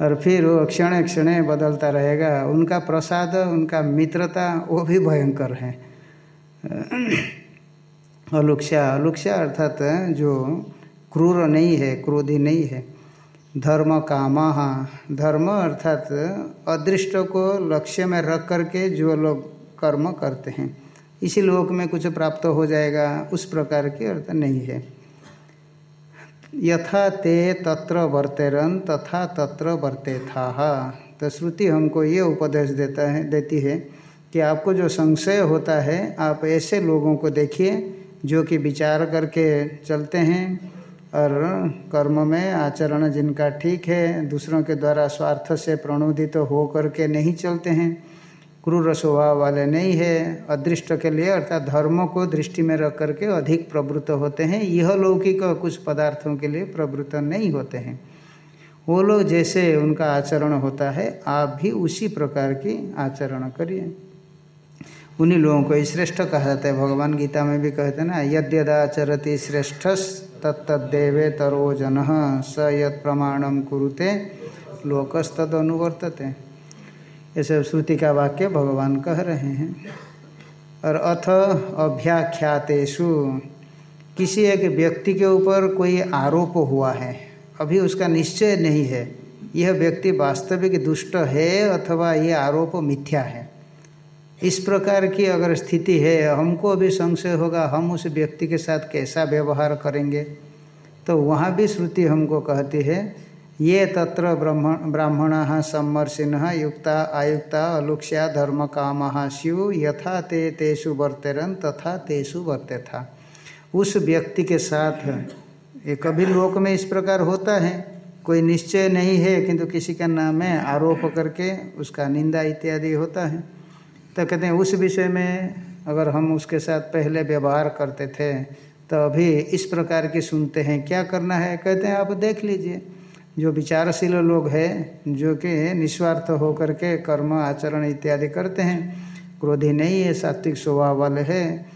[SPEAKER 2] और फिर वो क्षण क्षण बदलता रहेगा। उनका प्रसाद, उनका मित्रता, वो भी भयंकर है। अलुक्षा अलुक्षा अर्थात जो क्रूर नहीं है, क्रोधी नहीं है। धर्म कामा धर्म अर्थात अदृष्ट को लक्ष्य में रख करके जो लोग कर्म करते हैं। इसी लोक में कुछ प्राप्त हो जाएगा, उस प्रकार की अर्थ नहीं है। यथा ते तत्र वर्तेरन, तथा तत्र वर्ते था तो श्रुति हमको ये उपदेश देता है, देती है कि आपको जो संशय होता है, आप ऐसे लोगों को देखिए जो कि विचार करके चलते हैं और कर्म में आचरण जिनका ठीक है, दूसरों के द्वारा स्वार्थ से प्रणोदित तो हो करके नहीं चलते हैं। क्रूर स्वभाव वाले नहीं है। अदृष्ट के लिए अर्थात धर्म को दृष्टि में रख करके अधिक प्रवृत्त होते हैं। यह लौकिक कुछ पदार्थों के लिए प्रवृत्त नहीं होते हैं। वो लोग जैसे उनका आचरण होता है, आप भी उसी प्रकार की आचरण करिए। उन्हीं लोगों को श्रेष्ठ कहा जाता है। भगवान गीता में भी कहते हैं ना, यद्यदाचरति श्रेष्ठ तत्तदेवे तरो जन, स यद प्रमाणम कुरुते लोकस्तद अनुवर्तते ये सब श्रुति का वाक्य भगवान कह रहे हैं। और अथ अभ्याख्यातेशु किसी एक व्यक्ति के ऊपर कोई आरोप हुआ है, अभी उसका निश्चय नहीं है। यह व्यक्ति वास्तविक दुष्ट है अथवा यह आरोप मिथ्या है। इस प्रकार की अगर स्थिति है, हमको भी संशय होगा, हम उस व्यक्ति के साथ कैसा व्यवहार करेंगे? तो वहाँ भी श्रुति हमको कहती है, ये तत्र ब्रह्म, ब्राह्मण सम्मर्शिन युक्ता, आयुक्ता अलुक्षा धर्म काम स्यु यथा ते, तेषु वर्तेरन, तथा तेषु वर्ते था उस व्यक्ति के साथ, ये कभी लोक में इस प्रकार होता है? कोई निश्चय नहीं है, किंतु किसी का नाम है, आरोप करके उसका निंदा इत्यादि होता है। तो कहते हैं, उस विषय में अगर हम उसके साथ पहले व्यवहार करते थे तो अभी इस प्रकार की सुनते हैं, क्या करना है? कहते हैं, आप देख लीजिए, जो विचारशील लोग हैं, जो कि निस्वार्थ होकर के कर्म, आचरण इत्यादि करते हैं, क्रोधी नहीं है, सात्विक स्वभाव वाले है,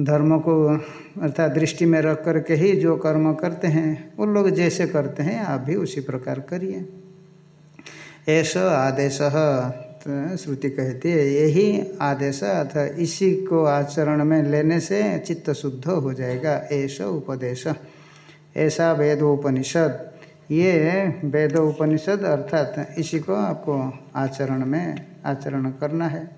[SPEAKER 2] धर्म को, अर्थात दृष्टि में रख करके ही जो कर्म करते हैं, वो लोग जैसे करते हैं, आप भी उसी प्रकार करिए। ऐसा आदेश श्रुति कहती है, यही आदेश अथवा इसी को आचरण में लेने से चित्त शुद्ध हो जाएगा। ऐसा उपदेश। ऐसा वेदोपनिषद। ये वेद उपनिषद अर्थात इसी को आपको आचरण में, आचरण करना है।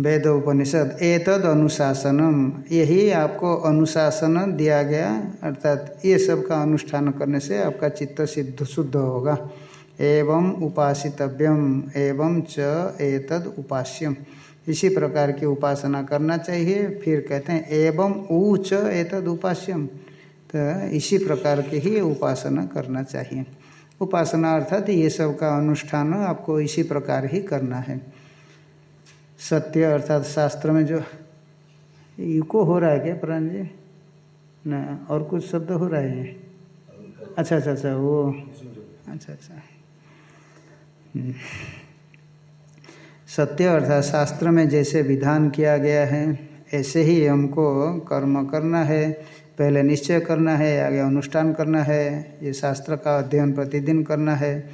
[SPEAKER 2] वेद उपनिषद एतद अनुशासनम यही आपको अनुशासन दिया गया, अर्थात ये सब का अनुष्ठान करने से आपका चित्त सिद्ध, शुद्ध होगा। एवं उपासितव्यम, एवं च एतद उपास्यम। इसी प्रकार की उपासना करना चाहिए, फिर कहते हैं, एवं ऊ च एतद उपास्यम। तो इसी प्रकार की ही उपासना करना चाहिए। उपासना अर्थात ये सब का अनुष्ठान आपको इसी प्रकार ही करना है। सत्य अर्थात शास्त्र में जो इको हो रहा है क्या प्राण जी? न, और कुछ शब्द हो रहा है? अच्छा अच्छा अच्छा वो अच्छा अच्छा। सत्य अर्थात शास्त्र में जैसे विधान किया गया है, ऐसे ही हमको कर्म करना है, पहले निश्चय करना है, आगे अनुष्ठान करना है, ये शास्त्र का अध्ययन प्रतिदिन करना है।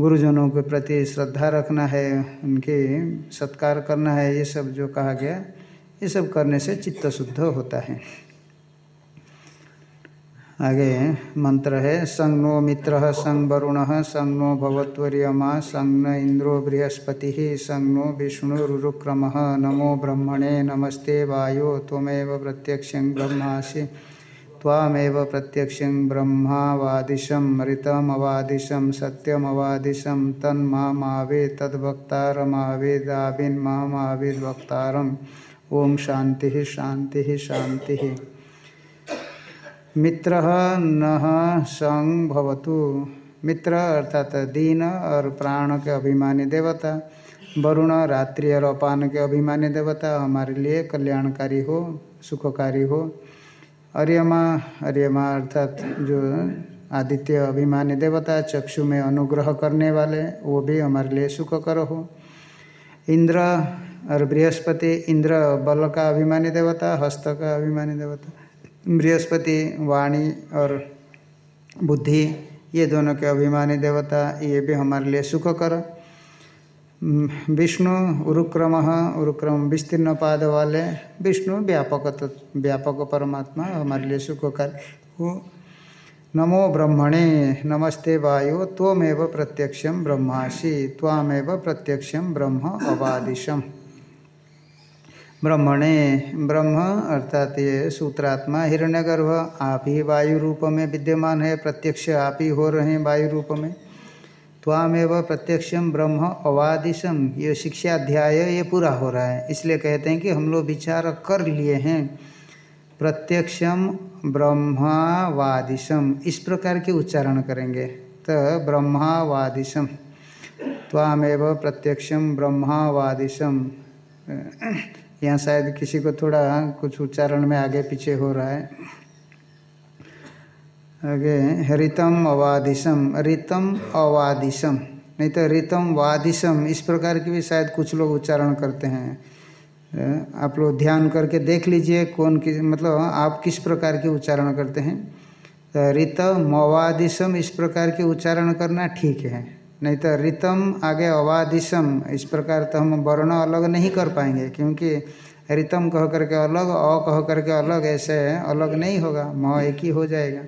[SPEAKER 2] गुरुजनों के प्रति श्रद्धा रखना है, उनके सत्कार करना है, ये सब जो कहा गया, ये सब करने से चित्त शुद्ध होता है। आगे मंत्र है, संग नो मित्र, संग वरुण, संग नो भवत्वर्यमा, संग न इंद्रो बृहस्पति, संग नो विष्णुरुक्रम नमो ब्रह्मणे नमस्ते वायो त्वमेव प्रत्यक्ष ब्रह्मासि। त्वामेव प्रत्यक्षं ब्रह्मावादिशं मृतमवादिशं सत्यमवादिशं तन्मावे तद्वक्तारमावेदाविन्मावेद्वक्तारम् ओम शांति शांति शांति मित्र न संग भवतु। मित्र अर्थात दीन और प्राण के अभिमानी देवता, वरुण रात्रि और अपान के अभिमानी देवता, हमारे लिए कल्याणकारी हो, सुखकारी हो। अर्यमा अर्यमा अर्थात जो आदित्य अभिमानी देवता, चक्षु में अनुग्रह करने वाले, वो भी हमारे लिए सुख कर हो। इंद्र और बृहस्पति, इंद्र बल का अभिमानी देवता, हस्त का अभिमानी देवता, बृहस्पति, वाणी और बुद्धि, ये दोनों के अभिमानी देवता, ये भी हमारे लिए सुख कर विष्णु, उरुक्रम उरुक्रम विस्तीर्ण पाद वाले विष्णु व्यापक व्यापक परमात्मा हमारे लिए सुखकारी। हो, नमो ब्रह्मणे, नमस्ते वायु, त्वमेव प्रत्यक्षम ब्रह्मासि, त्वामेव प्रत्यक्षम ब्रह्म अवादिशम ब्रह्मणे, ब्रह्म अर्थात ये सूत्रात्मा, हिरण्यगर्भ, आप ही वायु रूप में विद्यमान है, प्रत्यक्ष आप ही हो रहे हैं वायु रूप में। त्वामेव प्रत्यक्षम ब्रह्म अवादिशम ये शिक्षा अध्याय ये पूरा हो रहा है। इसलिए कहते हैं कि हम लोग विचार कर लिए हैं। प्रत्यक्षम ब्रह्मावादिशम इस प्रकार के उच्चारण करेंगे। तो ब्रह्मावादिशम त्वामेव प्रत्यक्षम ब्रह्मावादिशम यहाँ शायद किसी को थोड़ा कुछ उच्चारण में आगे पीछे हो रहा है। आगे रितम अवादिशम। रितम अवादिशम। नहीं तो रितम वादिशम, इस प्रकार की भी शायद कुछ लोग उच्चारण करते हैं। आप लोग ध्यान करके देख लीजिए कौन किस मतलब आप किस प्रकार के उच्चारण करते हैं। तो रितम अवादिशम, इस प्रकार के उच्चारण करना ठीक है। नहीं तो रितम आगे अवादिशम, इस प्रकार तो हम वर्ण अलग नहीं कर पाएँगे, क्योंकि रितम कह करके अलग, अ कह करके अलग, ऐसे अलग नहीं होगा, म एक ही हो जाएगा।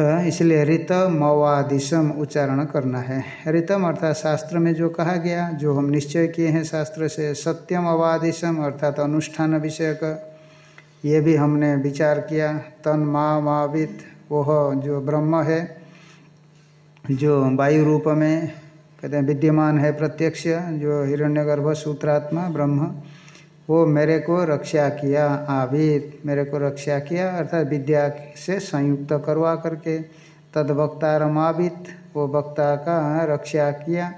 [SPEAKER 2] इसलिए ऋत मवादिशम उच्चारण करना है। ऋतम अर्थात शास्त्र में जो कहा गया, जो हम निश्चय किए हैं शास्त्र से सत्यम अवादिशम अर्थात अनुष्ठान विषय का ये भी हमने विचार किया। तन, माँ मावित वह जो ब्रह्म है, जो वायु रूप में, कहते हैं, विद्यमान है प्रत्यक्ष, जो हिरण्यगर्भ सूत्रात्मा ब्रह्म वो मेरे को रक्षा किया आवित मेरे को रक्षा किया, अर्थात विद्या से संयुक्त करवा करके। तद वक्ता रमावित वो वक्ता का रक्षा किया,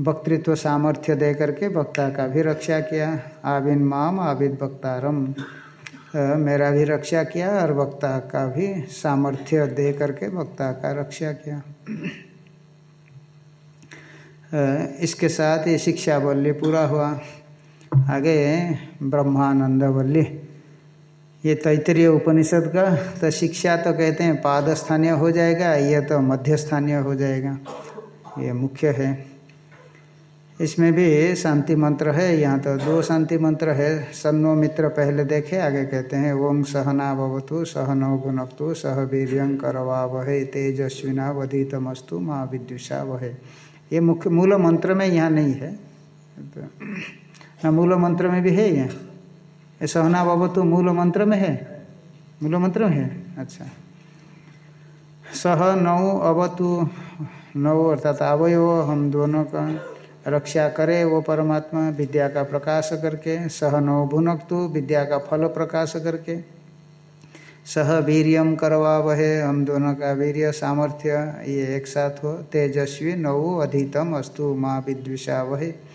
[SPEAKER 2] वक्तृत्व सामर्थ्य दे करके वक्ता का भी रक्षा किया। आविन माम, आविद वक्तारम मेरा भी रक्षा किया और वक्ता का भी सामर्थ्य दे करके वक्ता का रक्षा किया। इसके साथ ये शिक्षा बल्य पूरा हुआ। आगे ब्रह्मानंद वल्ली ये तैतरीय उपनिषद का तो शिक्षा तो कहते हैं पाद स्थानीय हो जाएगा यह तो मध्य स्थानीय हो जाएगा ये मुख्य है इसमें भी शांति मंत्र है यहाँ तो दो शांति मंत्र है सन्नो मित्र पहले देखे आगे कहते हैं ओम सहना भवतु सहनो गुणक्तु सह वीर्यं करवा वहे तेजस्विना वधितमस्तु माँ विद्युषा वहे ये मुख्य मूल मंत्र में यहाँ नहीं है तो ना मूल मंत्र में भी है ये। सहना बाबू तो मूल मंत्र में है? मूल मंत्र में है? अच्छा। सह नौ अवतु नौ अर्थात अवयव, हम दोनों का रक्षा करे वो परमात्मा, विद्या का प्रकाश करके। सह नौ भुनकतु, विद्या का फल प्रकाश करके। सह वीरियम करवा वहे हम दोनों का वीर्य, सामर्थ्य ये एक साथ हो। तेजस्वी नौ अधितम अस्तु माँ विद्विषा वहे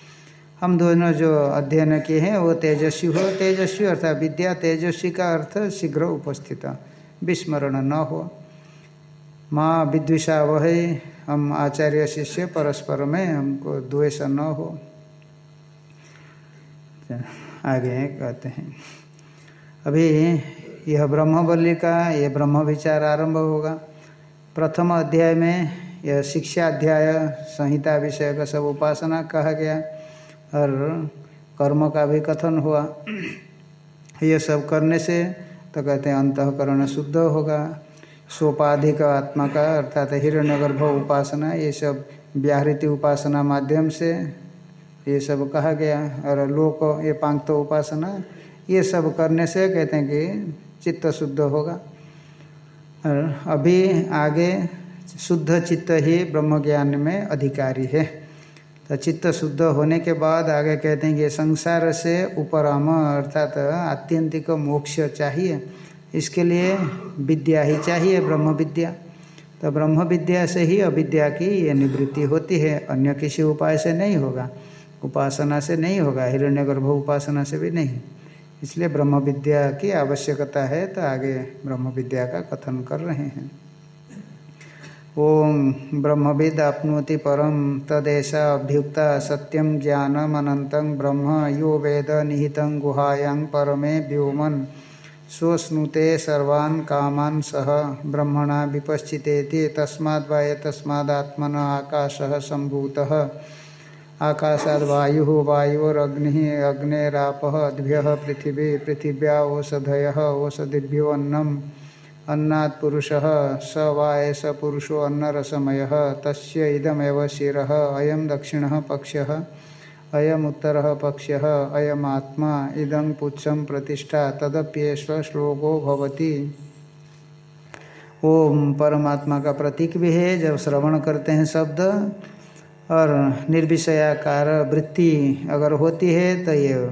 [SPEAKER 2] हम दोनों जो अध्ययन किए हैं, वो तेजस्वी हो तेजस्वी अर्थात विद्या, तेजस्वी का अर्थ शीघ्र उपस्थित। विस्मरण न हो। माँ विद्विषा वह, हम आचार्य शिष्य परस्पर में, हमको द्वेष न हो। आगे कहते हैं। अभी यह ब्रह्मबल्ली का ये ब्रह्म विचार आरंभ होगा। प्रथम अध्याय में यह शिक्षा अध्याय संहिता विषय का सब उपासना कहा गया। और कर्म का भी कथन हुआ। ये सब करने से तो कहते हैं अंतकरण शुद्ध होगा। सोपाधिक आत्मा का अर्थात हिरण्यगर्भ उपासना, ये सब व्याहृति उपासना माध्यम से ये सब कहा गया। और लोक ये पांगत उपासना, ये सब करने से कहते हैं कि चित्त शुद्ध होगा। और अभी आगे शुद्ध चित्त ही ब्रह्म ज्ञान में अधिकारी है। तो चित्त शुद्ध होने के बाद आगे कहते हैं कि संसार से उपराम, अर्थात आत्यंतिक मोक्ष चाहिए। इसके लिए विद्या ही चाहिए ब्रह्म विद्या तो ब्रह्म विद्या से ही अविद्या की ये निवृत्ति होती है। अन्य किसी उपाय से नहीं होगा। उपासना से नहीं होगा। हिरण्यगर्भ उपासना से भी नहीं। इसलिए ब्रह्म विद्या की आवश्यकता है। तो आगे ब्रह्म विद्या का कथन कर रहे हैं। ओम ब्रह्मविद आपनोति परम तदेशा अभ्युक्ता सत्यम ज्ञानम अनंतं ब्रह्म यो वेद निहित गुहायां परमे व्योमन। स्वश्नुते सर्वान् कामान् सह ब्रह्मणा विपश्चितेति तस्माद्वाय तस्मादात्मन आकाशः सम्भूतः। आकाशाद वायु वायोरग्नि अग्नेरापः अद्भ्य पृथिवी पृथिव्या ओषधय ओषधिभ्यो अन्नम। अन्नात् पुरुषः, स वा एष पुरुषो अन्नरसमय, तस्य इदमेव शिरः, अयं दक्षिणः पक्षः अयम उत्तर पक्षः अयमात्मा, इदं पुच्छं प्रतिष्ठा तदप्येष श्लोको भवति। ओम परमात्मा का प्रतीक भी है जब श्रवण करते हैं शब्द, और निर्विषयाकार वृत्ति अगर होती है तो ये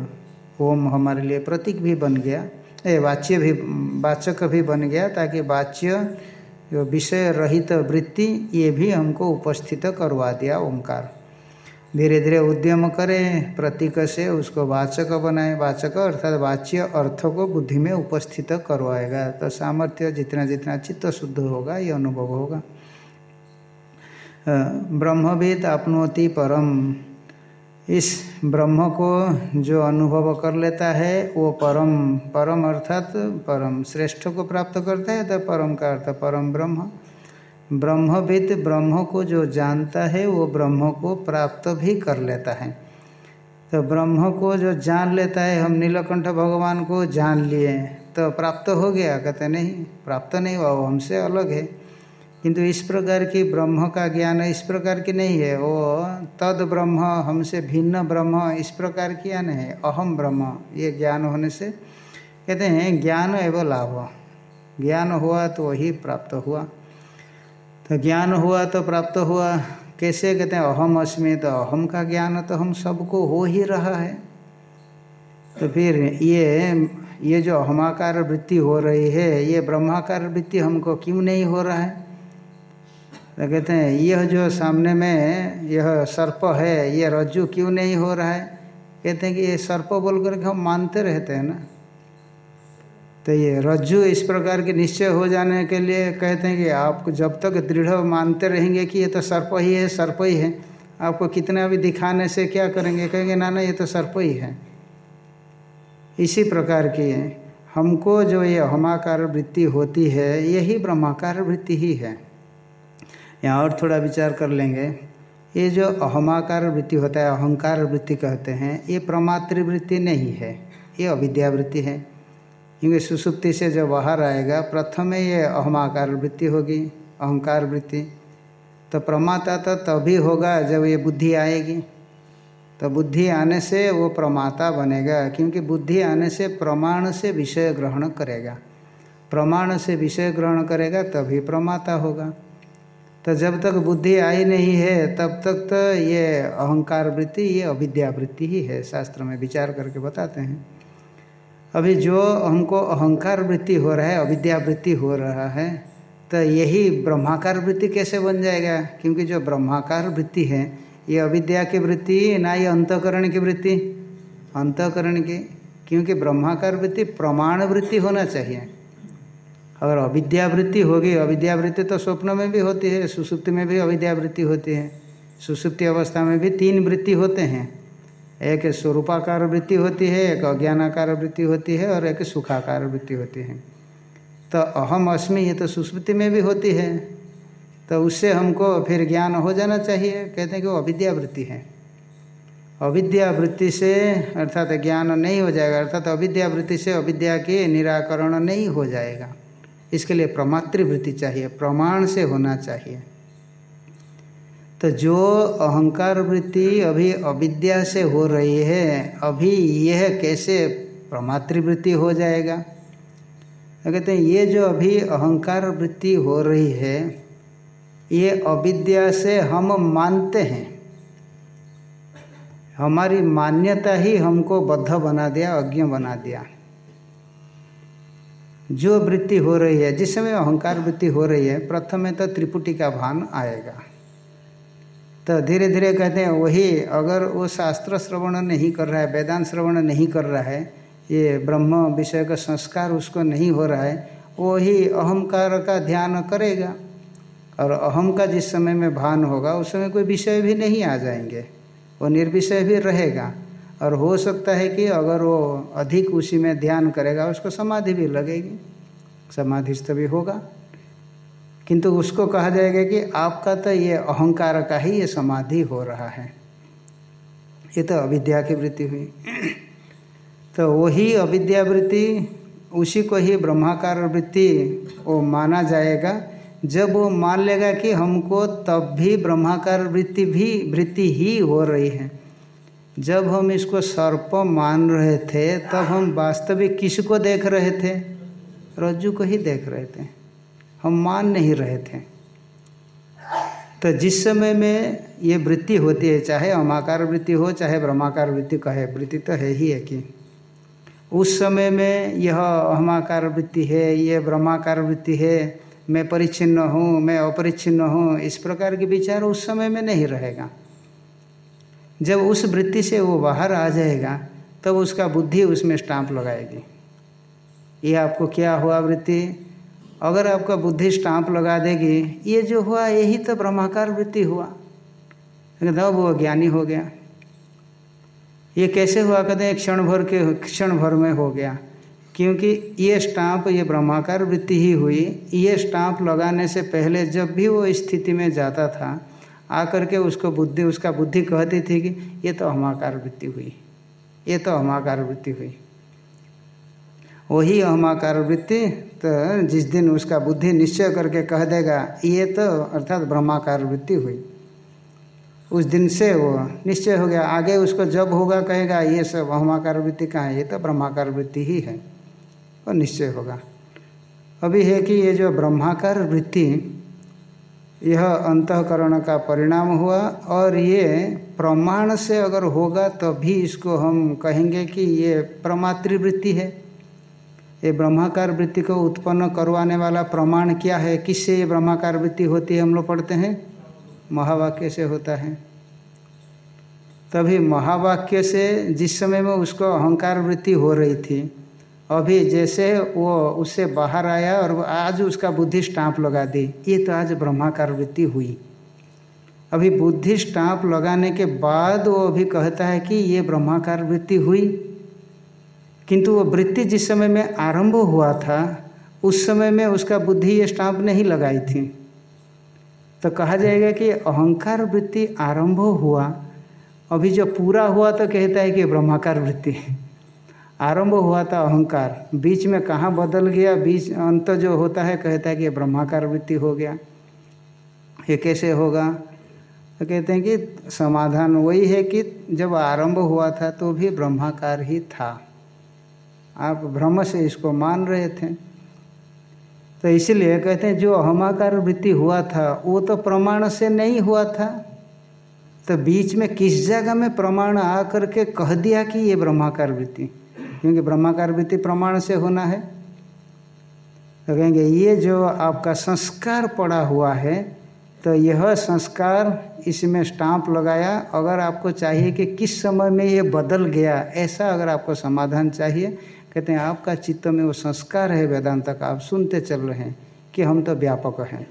[SPEAKER 2] ओम हमारे लिए प्रतीक भी बन गया। ये वाच्य भी, वाचक भी बन गया ताकि वाच्य जो विषय रहित वृत्ति, ये भी हमको उपस्थित करवा दिया ओंकार। धीरे धीरे उद्यम करें, प्रतीक से उसको वाचक बनाए। वाचक अर्थात वाच्य अर्थ को बुद्धि में उपस्थित करवाएगा। तो सामर्थ्य जितना जितना चित्त शुद्ध होगा, ये अनुभव होगा। ब्रह्मविद आपनोति परम। इस ब्रह्म को जो अनुभव कर लेता है, वो परम परम अर्थात परम श्रेष्ठ को प्राप्त करता है तो परम का अर्थ परम ब्रह्म। ब्रह्मविद ब्रह्म को जो जानता है, वो ब्रह्म को प्राप्त भी कर लेता है। तो ब्रह्म को जो जान लेता है, हम नीलकंठ भगवान को जान लिए तो प्राप्त हो गया, कहते नहीं, प्राप्त नहीं हुआ, वो हमसे अलग है। किंतु इस प्रकार की ब्रह्म का ज्ञान इस प्रकार की नहीं है। वो तद ब्रह्म, हमसे भिन्न ब्रह्म, इस प्रकार की ज्ञान है। अहम ब्रह्म, ये ज्ञान होने से कहते हैं, ज्ञान एवं लाभ। ज्ञान हुआ तो वही प्राप्त हुआ। तो ज्ञान हुआ तो प्राप्त हुआ। कैसे कहते हैं, अहम अस्मि तो अहम का ज्ञान तो हम सबको हो ही रहा है। तो फिर ये ये जो अहमाकार वृत्ति हो रही है, ये ब्रह्माकार वृत्ति हमको क्यों नहीं हो रहा है? तो कहते हैं, यह जो सामने में यह सर्प है, ये रज्जु क्यों नहीं हो रहा है? कहते हैं कि ये सर्प बोल करके हम मानते रहते हैं ना। तो ये रज्जु इस प्रकार के निश्चय हो जाने के लिए कहते हैं कि आप जब तक दृढ़ मानते रहेंगे कि ये तो सर्प ही है, सर्प ही है, आपको कितना भी दिखाने से क्या करेंगे? कहेंगे, ना ना, ये तो सर्प ही है। इसी प्रकार की हमको जो ये हमाकार वृत्ति होती है, यही ब्रह्माकार वृत्ति ही है। यहाँ और थोड़ा विचार कर लेंगे। ये जो अहमाकार वृत्ति होता है, अहंकार वृत्ति कहते हैं, ये प्रमात्र वृत्ति नहीं है, ये अविद्या वृत्ति है। क्योंकि सुसुप्ति से जब बाहर आएगा, प्रथम ये अहमाकार वृत्ति होगी, अहंकार वृत्ति। तो प्रमाता तो तभी होगा जब ये बुद्धि आएगी। तो बुद्धि आने से वो प्रमाता बनेगा, क्योंकि बुद्धि आने से प्रमाण से विषय ग्रहण करेगा। प्रमाण से विषय ग्रहण करेगा, तभी प्रमाता होगा। तो जब तक बुद्धि आई नहीं है, तब तक तो ये अहंकार वृत्ति, ये अविद्या वृत्ति ही है, शास्त्र में विचार करके बताते हैं। अभी जो हमको अहंकार वृत्ति हो रहा है, अविद्या वृत्ति हो रहा है तो यही ब्रह्माकार वृत्ति कैसे बन जाएगा? क्योंकि जो ब्रह्माकार वृत्ति है, ये अविद्या की वृत्ति, ना ये अंतकरण की वृत्ति। अंतकरण की, क्योंकि ब्रह्माकार वृत्ति प्रमाण वृत्ति होना चाहिए। अगर अविद्यावृत्ति होगी, अविद्यावृत्ति तो स्वप्न में भी होती है, सुसुप्ति में भी अविद्यावृत्ति होती है। सुसुप्ति अवस्था में भी तीन वृत्ति होते हैं। एक स्वरूपाकार वृत्ति होती है, एक अज्ञानाकार वृत्ति होती है और एक सुखाकार वृत्ति होती है। तो अहम अस्मि ये तो सुसुप्ति में भी होती है। तो उससे हमको फिर ज्ञान हो जाना चाहिए। कहते हैं कि वो अविद्यावृत्ति है। अविद्यावृत्ति से अर्थात ज्ञान नहीं हो जाएगा, अर्थात अविद्यावृत्ति से अविद्या के निराकरण नहीं हो जाएगा। इसके लिए प्रमातृवृत्ति चाहिए, प्रमाण से होना चाहिए। तो जो अहंकार वृत्ति अभी अविद्या से हो रही है, अभी यह कैसे प्रमातृवृत्ति हो जाएगा? तो कहते हैं, ये जो अभी अहंकार वृत्ति हो रही है, ये अविद्या से हम मानते हैं। हमारी मान्यता ही हमको बद्ध बना दिया, अज्ञ बना दिया। जो वृत्ति हो रही है, जिस समय अहंकार वृत्ति हो रही है, प्रथम में तो त्रिपुटी का भान आएगा। तो धीरे धीरे कहते हैं, वही अगर वो शास्त्र श्रवण नहीं कर रहा है, वेदांत श्रवण नहीं कर रहा है, ये ब्रह्म विषय का संस्कार उसको नहीं हो रहा है, वही अहंकार का ध्यान करेगा। और अहम का जिस समय में भान होगा, उस समय कोई विषय भी नहीं आ जाएँगे, वो निर्विषय भी रहेगा। और हो सकता है कि अगर वो अधिक उसी में ध्यान करेगा, उसको समाधि भी लगेगी। समाधिस्थ भी होगा। किंतु उसको कहा जाएगा कि आपका तो ये अहंकार का ही ये समाधि हो रहा है। ये तो अविद्या की वृत्ति हुई। तो वही अविद्या वृत्ति, उसी को ही ब्रह्माकार वृत्ति वो माना जाएगा। जब वो मान लेगा कि हमको तब भी ब्रह्माकार वृत्ति भी, वृत्ति ही हो रही है। जब हम इसको सर्प मान रहे थे, तब हम वास्तविक किसको देख रहे थे? रज्जु को ही देख रहे थे। हम मान नहीं रहे थे। तो जिस समय में ये वृत्ति होती है, चाहे अमाकार वृत्ति हो, चाहे ब्रह्माकार वृत्ति कहे, वृत्ति तो है ही है कि उस समय में यह अहमाकार वृत्ति है, ये ब्रह्माकार वृत्ति है, मैं परिच्छिन्न हूँ, मैं अपरिच्छिन्न हूँ, इस प्रकार के विचार उस समय में नहीं रहेगा। जब उस वृत्ति से वो बाहर आ जाएगा, तब तो उसका बुद्धि उसमें स्टाम्प लगाएगी। ये आपको क्या हुआ वृत्ति? अगर आपका बुद्धि स्टाम्प लगा देगी, ये जो हुआ यही तो ब्रह्माकार वृत्ति हुआ। तब वो ज्ञानी हो गया। ये कैसे हुआ? कहते हैं, क्षण भर के, क्षण भर में हो गया। क्योंकि ये स्टाम्प ये ब्रह्माकार वृत्ति ही हुई। ये स्टाम्प लगाने से पहले जब भी वो स्थिति में जाता था आकर के उसको बुद्धि, उसका बुद्धि कहती थी कि ये तो हमाकार वृत्ति हुई, ये तो हमाकार वृत्ति हुई। वही अहमाकार वृत्ति तो जिस दिन उसका बुद्धि निश्चय करके कह देगा, ये तो अर्थात ब्रह्माकार वृत्ति हुई। उस दिन से वो निश्चय हो गया। आगे उसको जब होगा कहेगा, ये सब अहमाकार वृत्ति कहाँ है? ये तो ब्रह्माकार वृत्ति ही है। और निश्चय होगा। अभी है कि ये जो ब्रह्माकार वृत्ति यह अंतकरण का परिणाम हुआ और ये प्रमाण से अगर होगा तभी तो इसको हम कहेंगे कि ये प्रमातृवृत्ति है। ये ब्रह्माकार वृत्ति को उत्पन्न करवाने वाला प्रमाण क्या है? किससे ये ब्रह्माकार वृत्ति होती है हम लोग पढ़ते हैं? महावाक्य से होता है। तभी महावाक्य से जिस समय में उसको अहंकार वृत्ति हो रही थी अभी जैसे वो उससे बाहर आया और आज उसका बुद्धि स्टाम्प लगा दी, ये तो आज ब्रह्माकार वृत्ति हुई। अभी बुद्धि स्टाम्प लगाने के बाद वो अभी कहता है कि ये ब्रह्माकार वृत्ति हुई। किंतु वो वृत्ति जिस समय में आरंभ हुआ था, उस समय में उसका बुद्धि ये स्टाम्प नहीं लगाई थी। तो कहा जाएगा कि अहंकार वृत्ति आरंभ हुआ। अभी जो पूरा हुआ तो कहता है कि ब्रह्माकार वृत्ति आरंभ हुआ था अहंकार। बीच में कहाँ बदल गया? बीच अंत जो होता है, कहता है कि ब्रह्माकार वृत्ति हो गया। ये कैसे होगा? तो कहते हैं कि समाधान वही है कि जब आरंभ हुआ था तो भी ब्रह्माकार ही था। आप भ्रम से इसको मान रहे थे। तो इसलिए कहते हैं, जो अहमाकार वृत्ति हुआ था, वो तो प्रमाण से नहीं हुआ था। तो बीच में किस जगह में प्रमाण आ करके कह दिया कि ये ब्रह्माकार वृत्ति? क्योंकि ब्रह्माकार वृत्ति प्रमाण से होना है। तो कहेंगे, ये जो आपका संस्कार पड़ा हुआ है तो यह संस्कार इसमें स्टाम्प लगाया, अगर आपको चाहिए कि किस समय में ये बदल गया, ऐसा अगर आपको समाधान चाहिए, कहते हैं, आपका चित्त में वो संस्कार है वेदांत का, आप सुनते चल रहे हैं कि हम तो व्यापक हैं।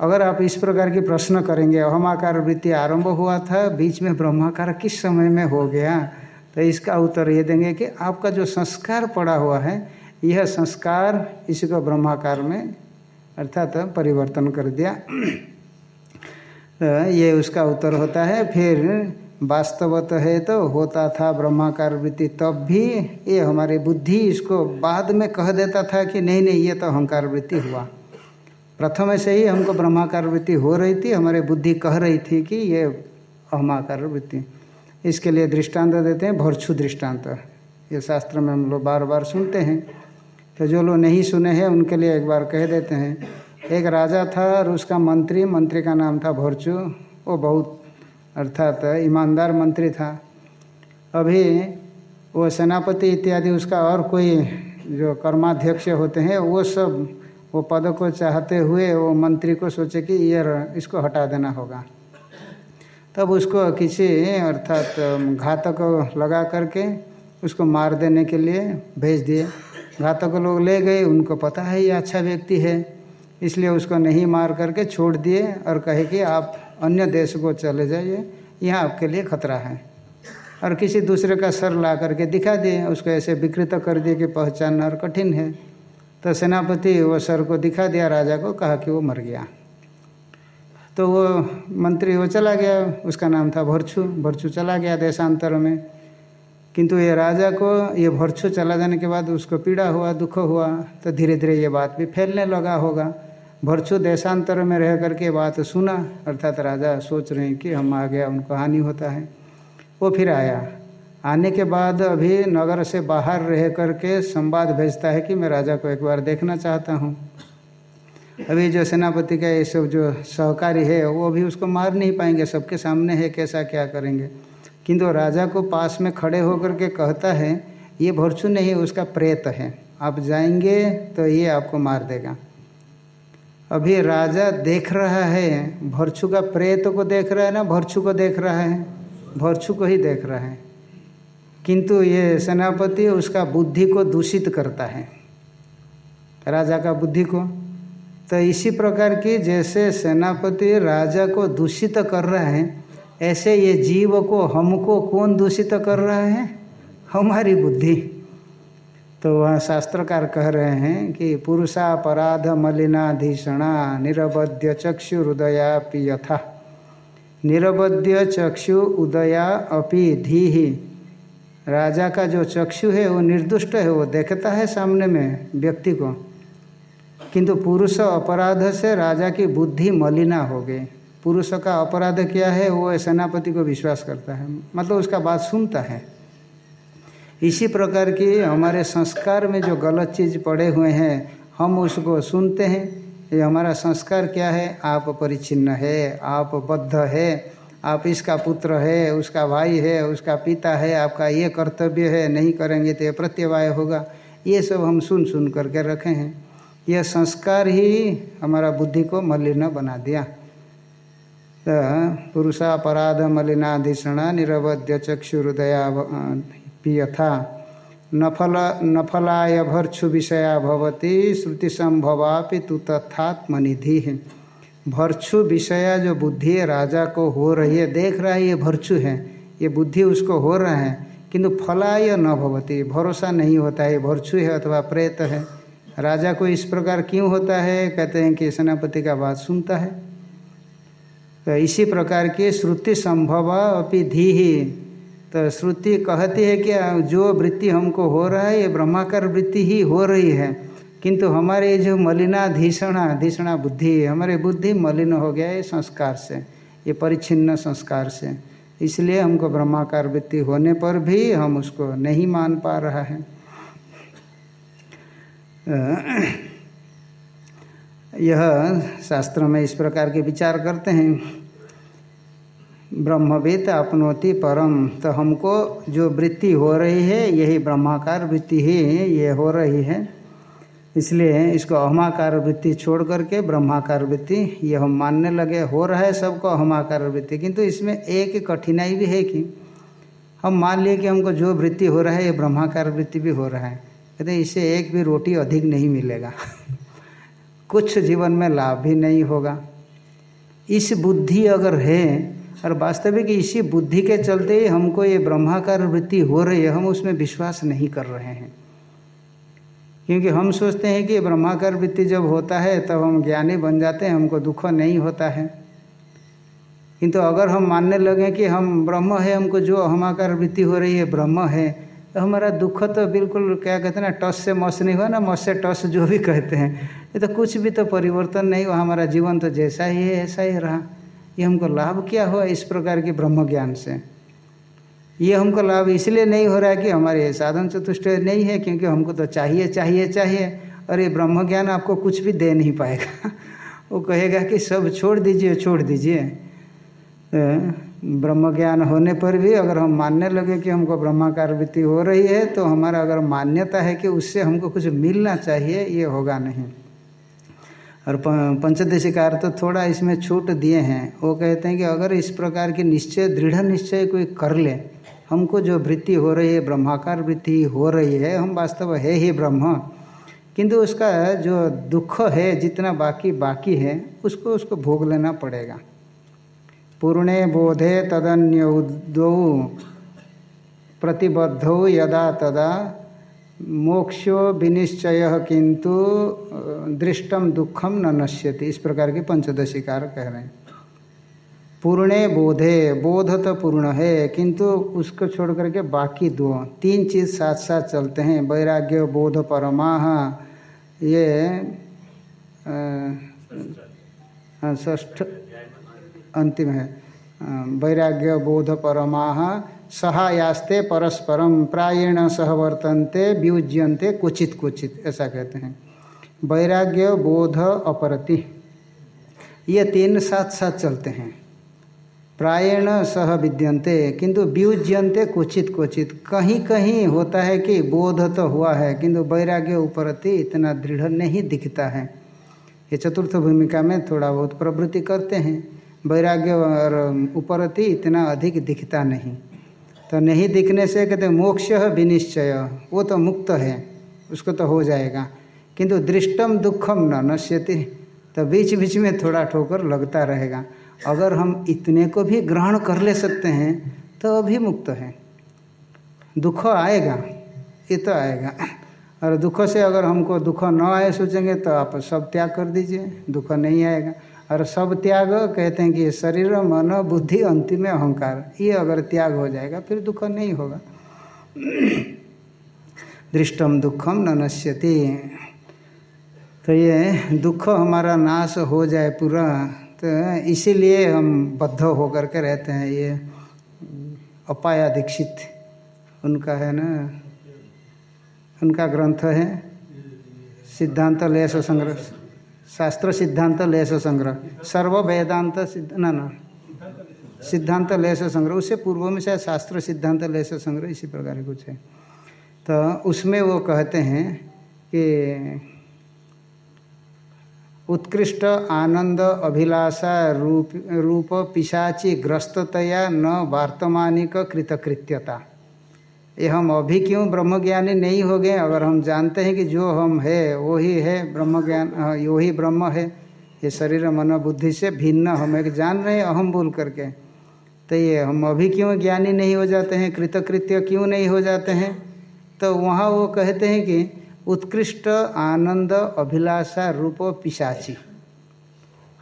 [SPEAKER 2] अगर आप इस प्रकार की प्रश्न करेंगे अहमाकार वृत्ति आरंभ हुआ था, बीच में ब्रह्माकार किस समय में हो गया तो इसका उत्तर ये देंगे कि आपका जो संस्कार पड़ा हुआ है, यह संस्कार इसी को ब्रह्माकार में अर्थात परिवर्तन कर दिया। तो ये उसका उत्तर होता है। फिर वास्तवत है तो होता था ब्रह्माकार वृत्ति, तब भी ये हमारी बुद्धि इसको बाद में कह देता था कि नहीं नहीं, ये तो अहंकार वृत्ति हुआ। प्रथम से ही हमको ब्रह्माकार वृत्ति हो रही थी, हमारी बुद्धि कह रही थी कि ये अहमाकार वृत्ति। इसके लिए दृष्टांत देते हैं भरछू दृष्टांत। ये शास्त्र में हम लोग बार बार सुनते हैं। तो जो लोग नहीं सुने हैं, उनके लिए एक बार कह देते हैं, एक राजा था और उसका मंत्री मंत्री का नाम था भरचू। वो बहुत, अर्थात ईमानदार मंत्री था। अभी वो सेनापति इत्यादि, उसका और कोई जो कर्माध्यक्ष होते हैं, वो सब, वो पद को चाहते हुए वो मंत्री को सोचे कि ये इसको हटा देना होगा। तब उसको किसी, अर्थात घातक लगा करके उसको मार देने के लिए भेज दिए। घातक लोग ले गए, उनको पता है ये अच्छा व्यक्ति है, इसलिए उसको नहीं मार करके छोड़ दिए और कहे कि आप अन्य देश को चले जाइए, यहाँ आपके लिए खतरा है। और किसी दूसरे का सर ला करके दिखा दिए, उसको ऐसे विकृत कर दिए कि पहचानना और कठिन है। तो सेनापति वो सर को दिखा दिया, राजा को कहा कि वो मर गया। तो वो मंत्री वो चला गया, उसका नाम था भरछू भरछू चला गया देशांतर में। किंतु ये राजा को ये भरछू चला जाने के बाद उसको पीड़ा हुआ, दुख हुआ तो धीरे धीरे ये बात भी फैलने लगा होगा। भरछू देशांतर में रह करके बात सुना, अर्थात राजा सोच रहे हैं कि हम आ गया उनको हानि होता है। वो फिर आया। आने के बाद अभी नगर से बाहर रह करके संवाद भेजता है कि मैं राजा को एक बार देखना चाहता हूँ। अभी जो सेनापति का ये सब जो सहकारी है, वो भी उसको मार नहीं पाएँगे, सबके सामने है, कैसा क्या करेंगे? किंतु राजा को पास में खड़े होकर के कहता है, ये भरछू नहीं, उसका प्रेत है। आप जाएँगे तो ये आपको मार देगा। अभी राजा देख रहा है भरछू का प्रेत को देख रहा है ना भरछू को देख रहा है? भरछू को ही देख रहा है। किंतु ये सेनापति उसका बुद्धि को दूषित करता है। राजा का बुद्धि को तो इसी प्रकार की जैसे सेनापति राजा को दूषित कर रहा है, ऐसे ये जीव को, हमको कौन दूषित कर रहा है? हमारी बुद्धि। तो वह शास्त्रकार कह रहे हैं कि पुरुषापराध मलिनाधीषणा निरवध्य चक्षु हृदया यथा। निरवध्य चक्षु उदया अपि धी राजा का जो चक्षु है, वो निर्दुष्ट है, वो देखता है सामने में व्यक्ति को। किंतु पुरुष अपराध से राजा की बुद्धि मलिना हो गई। पुरुष का अपराध क्या है, वो सेनापति को विश्वास करता है। मतलब उसका बात सुनता है। इसी प्रकार की हमारे संस्कार में जो गलत चीज़ पड़े हुए हैं, हम उसको सुनते हैं। ये हमारा संस्कार क्या है? आप परिचिन्न है, आप बद्ध है, आप इसका पुत्र है, उसका भाई है, उसका पिता है, आपका ये कर्तव्य है, नहीं करेंगे तो ये प्रत्यवाय होगा। ये सब हम सुन सुन करके रखे हैं। यह संस्कार ही हमारा बुद्धि को मलिन बना दिया। तो पुरुषापराध मलिनाधिषणा निरवध्य चक्षुहृदया यथा नफल, नफलाय भर्क्षु विषया भवती, श्रुति संभवापि तु तथात्मनिधि। है भर्क्षु विषया जो बुद्धि राजा को हो रही है, देख रहा है, ये भर्क्षु है। ये बुद्धि उसको हो रहा है, किंतु फलाय न भवती। भरोसा नहीं होता है ये भर्क्षु है अथवा प्रेत है। राजा को इस प्रकार क्यों होता है? कहते हैं कि सेनापति का बात सुनता है। तो इसी प्रकार की श्रुति संभव अपनी धी ही तो श्रुति कहती है कि जो वृत्ति हमको हो रहा है, ये ब्रह्माकार वृत्ति ही हो रही है। किंतु हमारे जो मलिना धीषणा धीषणा बुद्धि, हमारे बुद्धि मलिन हो गया है संस्कार से, ये परिच्छिन्न संस्कार से। इसलिए हमको ब्रह्माकार वृत्ति होने पर भी हम उसको नहीं मान पा रहा है। यह शास्त्र में इस प्रकार के विचार करते हैं। ब्रह्मविद अपनोति परम तो हमको जो वृत्ति हो रही है, यही ब्रह्माकार वृत्ति ही ये हो रही है। इसलिए इसको अहमाकार वृत्ति छोड़ करके ब्रह्माकार वृत्ति, ये हम मानने लगे, हो रहा है सबको अहमाकार वृत्ति। किंतु इसमें एक कठिनाई भी है कि हम मान लिए कि हमको जो वृत्ति हो रहा है, ये ब्रह्माकार वृत्ति भी हो रहा है। कहते इससे एक भी रोटी अधिक नहीं मिलेगा। कुछ जीवन में लाभ भी नहीं होगा। इस बुद्धि अगर है, और वास्तविक इसी बुद्धि के चलते ही हमको ये ब्रह्माकार वृत्ति हो रही है, हम उसमें विश्वास नहीं कर रहे हैं। क्योंकि हम सोचते हैं कि ब्रह्माकार वृत्ति जब होता है, तब हम ज्ञानी बन जाते हैं, हमको दुख नहीं होता है। किंतु अगर हम मानने लगे कि हम ब्रह्म है, हमको जो हमाकार वृत्ति हो रही है, ब्रह्म है तो हमारा दुख तो बिल्कुल, क्या कहते हैं ना, टस से मस नहीं हुआ ना, मस से टस जो भी कहते हैं। ये तो कुछ भी तो परिवर्तन नहीं हुआ, हमारा जीवन तो जैसा ही है, ऐसा ही रहा। ये हमको लाभ क्या हुआ इस प्रकार के ब्रह्म ज्ञान से? ये हमको लाभ इसलिए नहीं हो रहा है कि हमारे साधन चतुष्ट नहीं है, क्योंकि हमको तो चाहिए चाहिए चाहिए, और ये ब्रह्म ज्ञान आपको कुछ भी दे नहीं पाएगा। वो कहेगा कि सब छोड़ दीजिए छोड़ दीजिए। ब्रह्म ज्ञान होने पर भी अगर हम मानने लगे कि हमको ब्रह्माकार वृत्ति हो रही है तो हमारा अगर मान्यता है कि उससे हमको कुछ मिलना चाहिए, ये होगा नहीं। और पंचदेशिकार तो थोड़ा इसमें छूट दिए हैं। वो कहते हैं कि अगर इस प्रकार की निश्चय, दृढ़ निश्चय कोई कर ले, हमको जो वृत्ति हो रही है ब्रह्माकार वृत्ति हो रही है, हम वास्तव है ही ब्रह्म। किंतु उसका जो दुख है, जितना बाकी बाकी है, उसको उसको भोग लेना पड़ेगा। पूर्णे बोधे तदन्यौ प्रतिबद्धौ यदा तदा मोक्षो विनिश्चय किंतु दृष्टम दुखम न नश्यति। इस प्रकार की पंचदशिकार कह रहे हैं। पूर्णे बोधे, बोध तो पूर्ण है किंतु उसको छोड़ करके बाकी दो, तीन चीज़ साथ साथ चलते हैं। वैराग्य, बोध, परमाह, ये ष्ठ अंतिम है। वैराग्य बोध परमा सहायास्ते परस्परम प्रायण सहवर्तनते व्युज्यंते कुचित कुचित ऐसा कहते हैं। वैराग्य बोध अपरति। ये तीन साथ साथ चलते हैं। प्रायण सह विद्यंते किंतु व्युज्यंते क्वचित क्वचित। कहीं कहीं होता है कि बोध तो हुआ है किंतु वैराग्य उपरति इतना दृढ़ नहीं दिखता है। ये चतुर्थ भूमिका में थोड़ा बहुत प्रवृत्ति करते हैं। वैराग्य और उपरति इतना अधिक दिखता नहीं। तो नहीं दिखने से कहते मोक्ष विनिश्चय। वो तो मुक्त है, उसको तो हो जाएगा। किंतु दृष्टम दुखम न नश्यति तो बीच बीच में थोड़ा ठोकर लगता रहेगा। अगर हम इतने को भी ग्रहण कर ले सकते हैं तो अभी मुक्त है। दुख आएगा, ये तो आएगा। और दुख से अगर हमको दुख न आए सोचेंगे तो आप सब त्याग कर दीजिए, दुख नहीं आएगा। और सब त्याग कहते हैं कि शरीर, मन, बुद्धि, अंतिम अहंकार, ये अगर त्याग हो जाएगा, फिर दुख नहीं होगा। दृष्टम दुखम न नश्यति। तो ये दुख हमारा नाश हो जाए पूरा तो इसीलिए हम बद्ध होकर के रहते हैं, ये अपाया दीक्षित, उनका है ना, उनका ग्रंथ है, सिद्धांत लेस संग्रह। शास्त्र सिद्धांत लेस संग्रह सर्व वेदांत न न। सिद्धांत लेस संग्रह उससे पूर्व में शायद शास्त्र सिद्धांत लेस संग्रह इसी प्रकार कुछ है। तो उसमें वो कहते हैं कि उत्कृष्ट आनंद अभिलाषा रूप रूप पिशाची ग्रस्ततया न वार्तमानिक कृतकृत्यता। ये हम अभी क्यों ब्रह्मज्ञानी नहीं हो गए? अगर हम जानते हैं कि जो हम है, वो ही है ब्रह्म ज्ञान वो ही ब्रह्म है। ये शरीर मन बुद्धि से भिन्न हम एक जान रहे हैं, अहम बोल करके। तो ये हम अभी क्यों ज्ञानी नहीं हो जाते हैं, कृतकृत्य क्यों नहीं हो जाते हैं? तो वहाँ वो कहते हैं कि उत्कृष्ट आनंद अभिलाषा रूप पिशाची।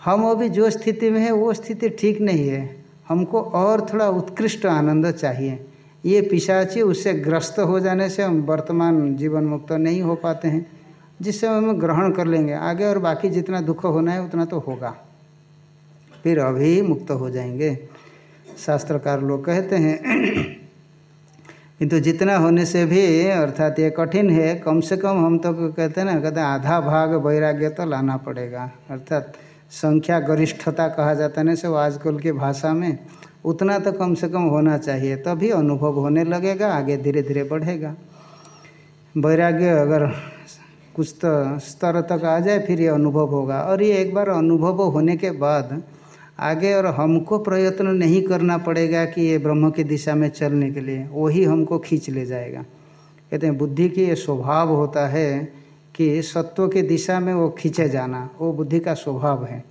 [SPEAKER 2] हम अभी जो स्थिति में है, वो स्थिति ठीक नहीं है। हमको और थोड़ा उत्कृष्ट आनंद चाहिए। ये पिशाची उससे ग्रस्त हो जाने से हम वर्तमान जीवन मुक्त नहीं हो पाते हैं। जिससे हम ग्रहण कर लेंगे, आगे और बाकी जितना दुख होना है, उतना तो होगा। फिर अभी मुक्त हो जाएँगे। शास्त्रकार लोग कहते हैं, किंतु जितना होने से भी, अर्थात ये कठिन है, कम से कम हम तो कहते हैं ना, कहते हैं आधा भाग वैराग्य तो लाना पड़ेगा। अर्थात संख्या गरिष्ठता कहा जाता है ना सब आजकल की भाषा में। उतना तो कम से कम होना चाहिए, तभी अनुभव होने लगेगा, आगे धीरे धीरे बढ़ेगा। वैराग्य अगर कुछ तो स्तर तक आ जाए, फिर ये अनुभव होगा। और ये एक बार अनुभव होने के बाद आगे और हमको प्रयत्न नहीं करना पड़ेगा कि ये ब्रह्म की दिशा में चलने के लिए। वही हमको खींच ले जाएगा। कहते हैं, बुद्धि की ये स्वभाव होता है कि सत्व की दिशा में वो खींचे जाना, वो बुद्धि का स्वभाव है।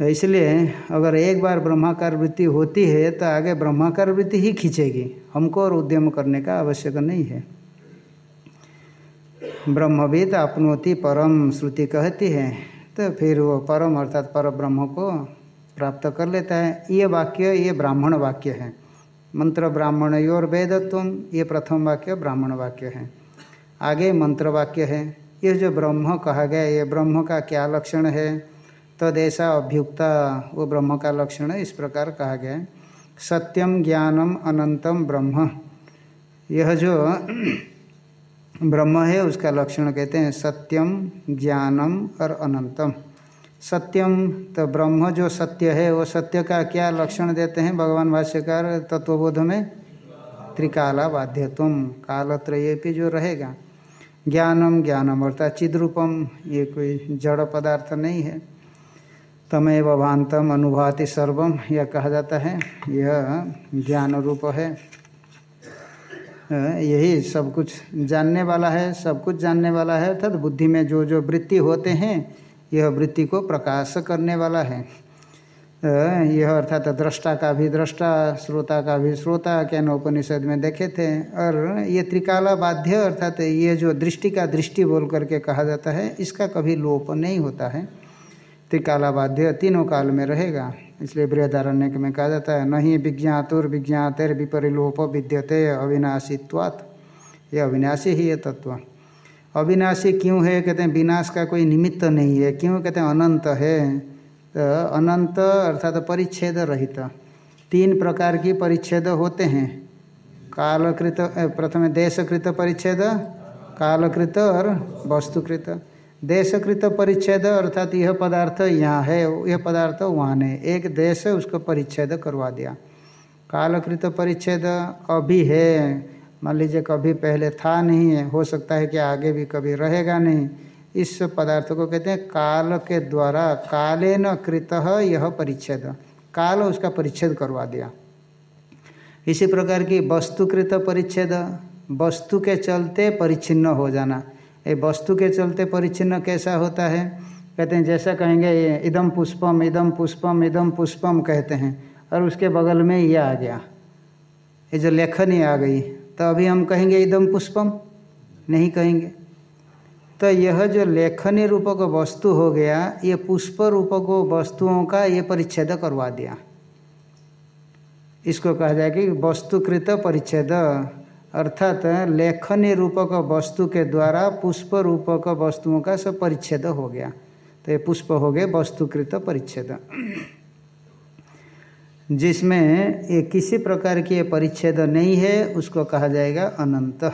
[SPEAKER 2] इसलिए अगर एक बार ब्रह्माकार वृत्ति होती है तो आगे ब्रह्माकार वृत्ति ही खींचेगी। हमको और उद्यम करने का आवश्यक नहीं है। ब्रह्मविद अपनोति परम श्रुति कहती है तो फिर वो परम अर्थात पर ब्रह्म को प्राप्त कर लेता है। ये वाक्य, ये ब्राह्मण वाक्य है। मंत्र ब्राह्मण योर वेदत्व, ये प्रथम वाक्य ब्राह्मण वाक्य है। आगे मंत्र वाक्य है। ये जो ब्रह्म कहा गया ये ब्रह्म का क्या लक्षण है? तदेशा अभ्युक्ता वो ब्रह्म का लक्षण है, इस प्रकार कहा गया है। सत्यम ज्ञानम अनंतम ब्रह्म। यह जो ब्रह्म है, उसका लक्षण कहते हैं सत्यम ज्ञानम और अनंतम। सत्यम तो ब्रह्म जो सत्य है, वो सत्य का क्या लक्षण देते हैं भगवान भाष्यकार तत्वबोध में? त्रिकाला बाध्यत्व कालत्रय भी जो रहेगा। ज्ञानम ज्ञानम, अर्थात चिद्रूपम, ये कोई जड़ पदार्थ नहीं है। तमेव भांतम अनुभवाति सर्वम यह कहा जाता है। यह ज्ञान रूप है यही सब कुछ जानने वाला है, सब कुछ जानने वाला है, अर्थात बुद्धि में जो जो वृत्ति होते हैं, यह वृत्ति को प्रकाश करने वाला है। यह अर्थात दृष्टा का भी दृष्टा, श्रोता का भी श्रोता क्या उपनिषद में देखे थे। और ये त्रिकाला बाध्य, अर्थात ये जो दृष्टि का दृष्टि बोल करके कहा जाता है, इसका कभी लोप नहीं होता है। त्रिकाला बाध्य तीनों काल में रहेगा। इसलिए बृहदारण्य में कहा जाता है नहीं विज्ञातुर विज्ञातेर विपरिलोप विद्यते अविनाशित्वात्। ये अविनाशी ही है तत्व। अविनाशी क्यों है? कहते हैं, विनाश का कोई निमित्त नहीं है। क्यों? कहते हैं, अनंत है। तो अनंत अर्थात तो परिच्छेद रहित। तीन प्रकार की परिच्छेद होते हैं। कालकृत, प्रथम देशकृत परिच्छेद, कालकृत और वस्तुकृत। देशकृत परिच्छेद अर्थात यह पदार्थ यहाँ है, यह पदार्थ वहाँ नहीं। एक देश है, उसको परिच्छेद करवा दिया। कालकृत परिच्छेद अभी है। मान लीजिए कभी पहले था नहीं, है हो सकता है कि आगे भी कभी रहेगा नहीं। इस पदार्थ को कहते हैं काल के द्वारा काले न कृत यह परिच्छेद। काल उसका परिच्छेद करवा दिया। इसी प्रकार की वस्तुकृत परिच्छेद वस्तु के चलते परिच्छिन्न हो जाना। ये वस्तु के चलते परिचिन्न कैसा होता है? कहते हैं, जैसा कहेंगे, ये इदम पुष्पम इदम पुष्पम इदम पुष्पम कहते हैं। और उसके बगल में ये आ गया। ये जो लेखनी आ गई। तो अभी हम कहेंगे इदम पुष्पम? नहीं कहेंगे। तो यह जो लेखनी रूप का वस्तु हो गया, ये पुष्प रूप को वस्तुओं का ये परिच्छेद करवा दिया। इसको कहा जाए कि वस्तुकृत परिच्छेद। अर्थात लेखनी रूपक वस्तु के द्वारा पुष्प रूपक वस्तुओं का सब परिच्छेद हो गया। तो ये पुष्प हो गए, वस्तुकृत परिच्छेद। जिसमें ये किसी प्रकार की ये परिच्छेद नहीं है, उसको कहा जाएगा अनंत।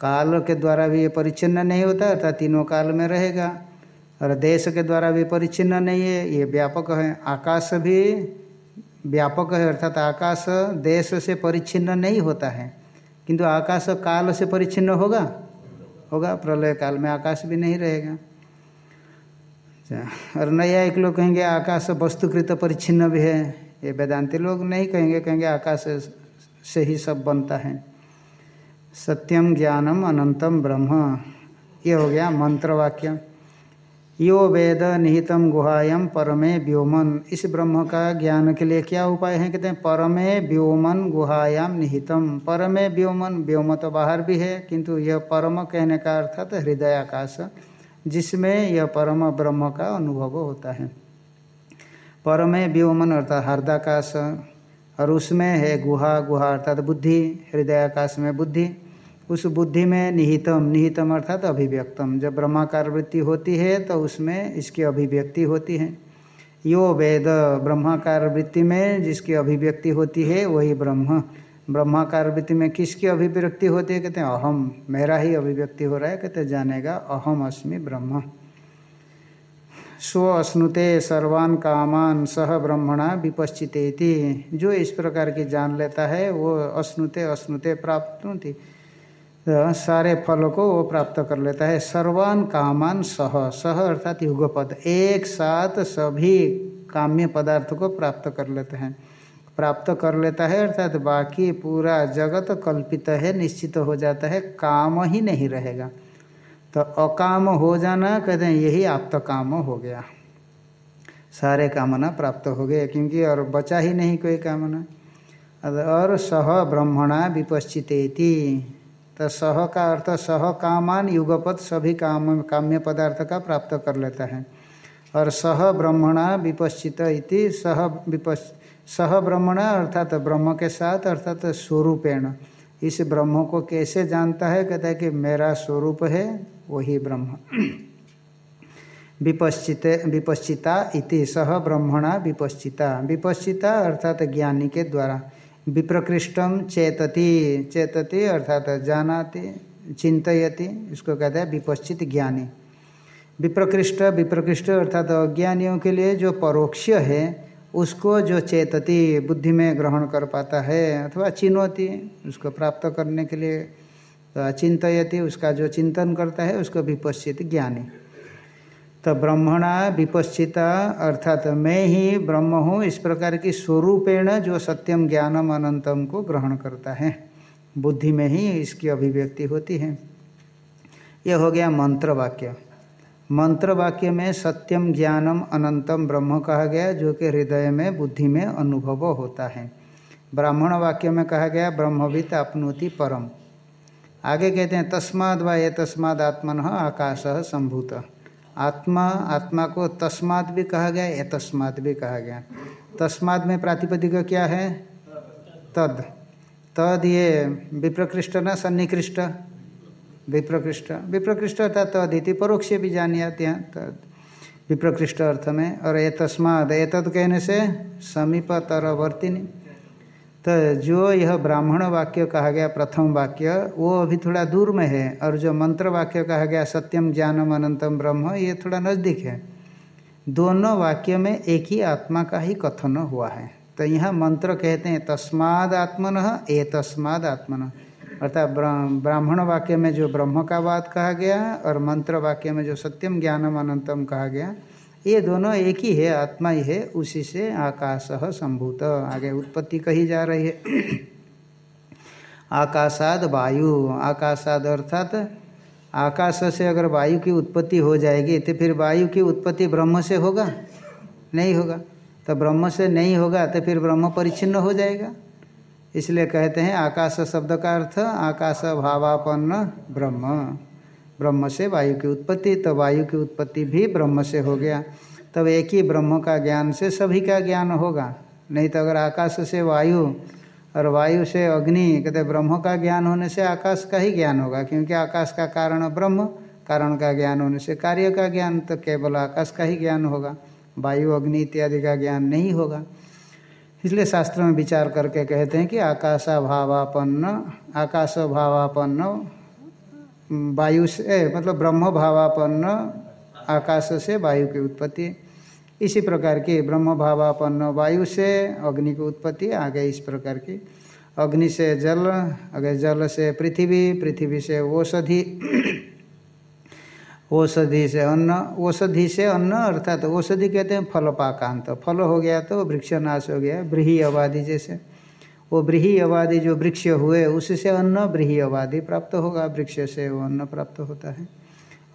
[SPEAKER 2] काल के द्वारा भी ये परिच्छिन्न नहीं होता, अर्थात तीनों काल में रहेगा। और देश के द्वारा भी परिच्छिन्न नहीं है, ये व्यापक है। आकाश भी व्यापक है, अर्थात आकाश देश से परिच्छिन्न नहीं होता है। किंतु आकाश काल से परिच्छिन्न होगा होगा प्रलय काल में आकाश भी नहीं रहेगा। अच्छा, और नया एक लोग कहेंगे आकाश वस्तुकृत परिच्छिन्न भी है। ये वेदांति लोग नहीं कहेंगे कहेंगे आकाश से ही सब बनता है। सत्यम ज्ञानम अनंतम ब्रह्म ये हो गया मंत्र वाक्य यो वेद निहितम गुहायम परमे व्योमन। इस ब्रह्म का ज्ञान के लिए क्या उपाय है? कहते हैं, परमे व्योमन गुहायाम निहितम परमे व्योमन, व्योम तो बाहर भी है, किंतु यह परम कहने का अर्थात हृदय आकाश, जिसमें यह परम ब्रह्म का अनुभव होता है। परमे व्योमन अर्थात हृदयाकाश, और उसमें है गुहा गुहा अर्थात बुद्धि, हृदयाकाश में बुद्धि। उस बुद्धि में निहितम निहितम अर्थात अभिव्यक्तम। जब ब्रह्माकार वृत्ति होती है तो उसमें इसकी अभिव्यक्ति होती है। यो वेद ब्रह्माकार वृत्ति में जिसकी अभिव्यक्ति होती है, वही ब्रह्म। ब्रह्माकार वृत्ति में किसकी अभिव्यक्ति होती है? कहते हैं, अहम। मेरा ही अभिव्यक्ति हो रहा है, कहते जानेगा, अहम अस्मि ब्रह्म। स्व अश्नुते सर्वान कामान सह ब्रह्मणा विपश्चितेति। जो इस प्रकार की जान लेता है, वो अश्नुते अश्नुते प्राप्त थी सारे फलों को वो प्राप्त कर लेता है। सर्वान कामान सह सह अर्थात युगपद। एक साथ सभी काम्य पदार्थ को प्राप्त कर लेते हैं। प्राप्त कर लेता है अर्थात बाकी पूरा जगत कल्पित है, निश्चित हो जाता है, काम ही नहीं रहेगा। तो अकाम हो जाना, कहते हैं, यही आप तो काम हो गया। सारे कामना प्राप्त हो गए, क्योंकि और बचा ही नहीं कोई कामना। और सह ब्रह्मणा विपश्चितेति। तो सह का अर्थ सह कामान युगपत सभी काम, काम्य पदार्थ का प्राप्त कर लेता है। और सह ब्रह्मणा विपश्चित इति सह विपस् सह ब्रह्मणा अर्थात ब्रह्म के साथ अर्थात स्वरूपेण। इस ब्रह्म को कैसे जानता है? कहता है कि मेरा स्वरूप है, वही ब्रह्म। विपश्चित, विपश्चिता इति सह ब्रह्मणा विपश्चिता। विपश्चिता अर्थात ज्ञानी के द्वारा। विप्रकृष्टम चेतति चेतति अर्थात जानाति चिंतयति इसको कहते हैं विपश्चित ज्ञानी। विप्रकृष्ट विप्रकृष्ट अर्थात अज्ञानियों के लिए जो परोक्ष है, उसको जो चेतति, बुद्धि में ग्रहण कर पाता है, अथवा चिन्हती उसको प्राप्त करने के लिए तो चिंतयति, उसका जो चिंतन करता है, उसको विपश्चित ज्ञानी। तो ब्रह्मणा विपश्चिता, अर्थात मैं ही ब्रह्म हूँ, इस प्रकार की स्वरूपेण जो सत्यम ज्ञानम अनंतम को ग्रहण करता है। बुद्धि में ही इसकी अभिव्यक्ति होती है। यह हो गया मंत्र वाक्य मंत्र वाक्य में सत्यम ज्ञानम अनंतम ब्रह्म कहा गया, जो कि हृदय में, बुद्धि में अनुभव होता है। ब्राह्मण वाक्य में कहा गया, ब्रह्मवित अपनोति परम। आगे कहते हैं, तस्माद व ये तस्माद आत्मन आकाश संभूत। आत्मा आत्मा को तस्माद भी कहा गया ये तस्माद भी कहा गया। तस्माद में प्रातिपदिक क्या है? तद। तद ये विप्रकृष्ट न सन्निकृष्ट। विप्रकृष्ट। विप्रकृष्ट अर्थात तदिति परोक्ष भी जानी आते हैं, तद। विप्रकृष्ट अर्थ में, और ये तस्माद ये तद कहने से समीप तरवर्तिनी तो जो यह ब्राह्मण वाक्य कहा गया, प्रथम वाक्य, वो अभी थोड़ा दूर में है। और जो मंत्र वाक्य कहा गया, सत्यम ज्ञानम अनंतम ब्रह्म, ये थोड़ा नज़दीक है। दोनों वाक्य में एक ही आत्मा का ही कथन हुआ है। तो यहाँ मंत्र कहते हैं, तस्माद आत्मन, ए तस्माद आत्मन। अर्थात ब्राह्मण वाक्य में जो ब्रह्म का बात कहा गया, और मंत्र वाक्य में जो सत्यम ज्ञानम अनंतम कहा गया ये दोनों एक ही है, आत्मा ही है, उसी से आकाश संभूत। आगे उत्पत्ति कही जा रही है। आकाशाद वायु। आकाशाद अर्थात आकाश से अगर वायु की उत्पत्ति हो जाएगी तो फिर वायु की उत्पत्ति ब्रह्म से होगा? नहीं होगा। तो ब्रह्म से नहीं होगा तो फिर ब्रह्म परिच्छिन्न हो जाएगा। इसलिए कहते हैं आकाश शब्द का अर्थ आकाश भावापन्न ब्रह्म। ब्रह्म से वायु की उत्पत्ति तो वायु की उत्पत्ति भी ब्रह्म से हो गया। तब एक ही ब्रह्म का ज्ञान से सभी का ज्ञान होगा। नहीं तो अगर आकाश से वायु और वायु से अग्नि, कहते ब्रह्म का ज्ञान होने से आकाश का ही ज्ञान होगा, क्योंकि आकाश का कारण ब्रह्म, कारण का ज्ञान होने से कार्य का ज्ञान तो केवल आकाश का ही ज्ञान होगा। वायु, अग्नि इत्यादि का ज्ञान नहीं होगा। इसलिए शास्त्र में विचार करके कहते हैं कि आकाशा भावापन्न आकाश भावापन्न वायु से मतलब ब्रह्म भावापन्न आकाश से वायु की उत्पत्ति। इसी प्रकार की ब्रह्म भावापन्न वायु से अग्नि की उत्पत्ति, आगे इस प्रकार की। अग्नि से जल अगर जल से पृथ्वी पृथ्वी से औषधि औषधि से अन्न औषधि से अन्न, अर्थात औषधि कहते हैं फल पाकांत फल हो गया तो वृक्ष नाश हो गया ब्रीही आबादी जैसे। वो ब्रीही आबादी जो वृक्ष हुए, उससे अन्न ब्रीही आबादी प्राप्त होगा, वृक्ष से वो अन्न प्राप्त होता है।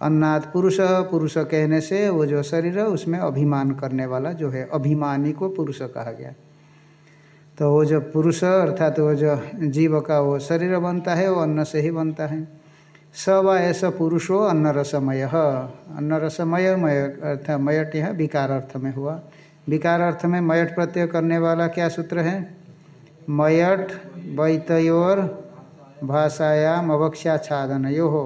[SPEAKER 2] अन्नाथ पुरुष पुरुष कहने से वो जो शरीर है, उसमें अभिमान करने वाला जो है, अभिमानी को पुरुष कहा गया। तो वो जो पुरुष, अर्थात वो जो जीव का वो शरीर बनता है, वो अन्न से ही बनता है। स व ऐसा पुरुषो अन्न रसमय अन्न रसमय मय, अर्थात मयट यह विकार अर्थ में हुआ। विकार अर्थ में मयट प्रत्यय करने वाला क्या सूत्र है? मयट वैतयोर भाषायाम अवक्षाछादन यो हो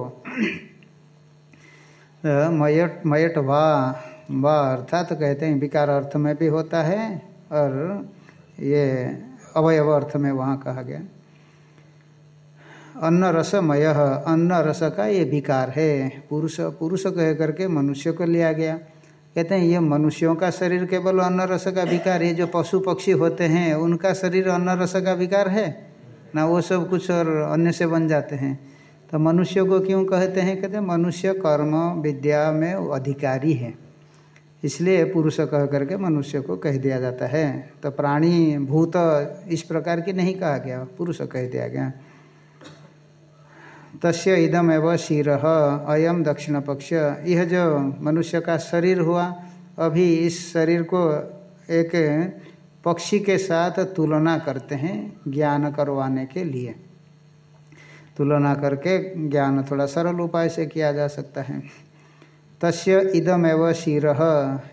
[SPEAKER 2] मयट मयट वा वा अर्थात तो कहते हैं विकार अर्थ में भी होता है और ये अवयव अर्थ में वहाँ कहा गया। अन्न रसमय अन्न रस का ये विकार है। पुरुष पुरुष कह करके मनुष्य को लिया गया। कहते हैं, ये मनुष्यों का शरीर केवल अन्न रस का विकार है, जो पशु पक्षी होते हैं, उनका शरीर अन्न रस का विकार है? ना वो सब कुछ और अन्य से बन जाते हैं। तो मनुष्य को क्यों कहते हैं? कहते हैं, मनुष्य कर्म विद्या में अधिकारी है। इसलिए पुरुष कह करके मनुष्य को कह दिया जाता है। तो प्राणी, भूत, इस प्रकार की नहीं कहा गया, पुरुष कह दिया गया। तस्य इदम एवं शिर अयम दक्षिण पक्ष यह जो मनुष्य का शरीर हुआ, अभी इस शरीर को एक पक्षी के साथ तुलना करते हैं ज्ञान करवाने के लिए। तुलना करके ज्ञान थोड़ा सरल उपाय से किया जा सकता है। तस्य इदम एव शिर।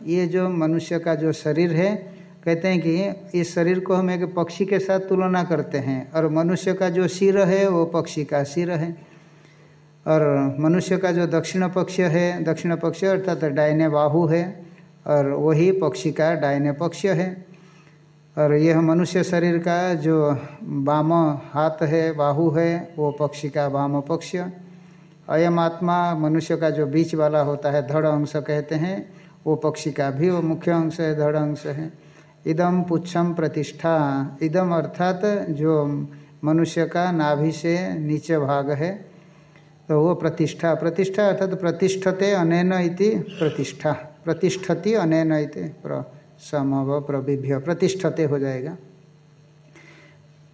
[SPEAKER 2] ये जो मनुष्य का जो शरीर है कहते हैं कि इस शरीर को हम एक पक्षी के साथ तुलना करते हैं और मनुष्य का जो सिर है वो पक्षी का सिर है। और मनुष्य का जो दक्षिण पक्ष है, दक्षिण पक्ष अर्थात डायने बाहु है और वही पक्षी का डायने पक्ष है। और यह मनुष्य शरीर का जो वाम हाथ है, बाहु है, वो पक्षी का वाम पक्ष। अयम आत्मा मनुष्य का जो बीच वाला होता है, धड़ अंश कहते हैं, वो पक्षी का भी वो मुख्य अंश है, धड़ अंश है। इदम पुच्छम प्रतिष्ठा। इदम अर्थात जो मनुष्य का नाभि से नीचे भाग है तो वो प्रतिष्ठा। प्रतिष्ठा अर्थात प्रतिष्ठते अनेन इति प्रतिष्ठा। प्रतिष्ठति अनेन इति प्र समव प्रविभ्य प्रतिष्ठते हो जाएगा।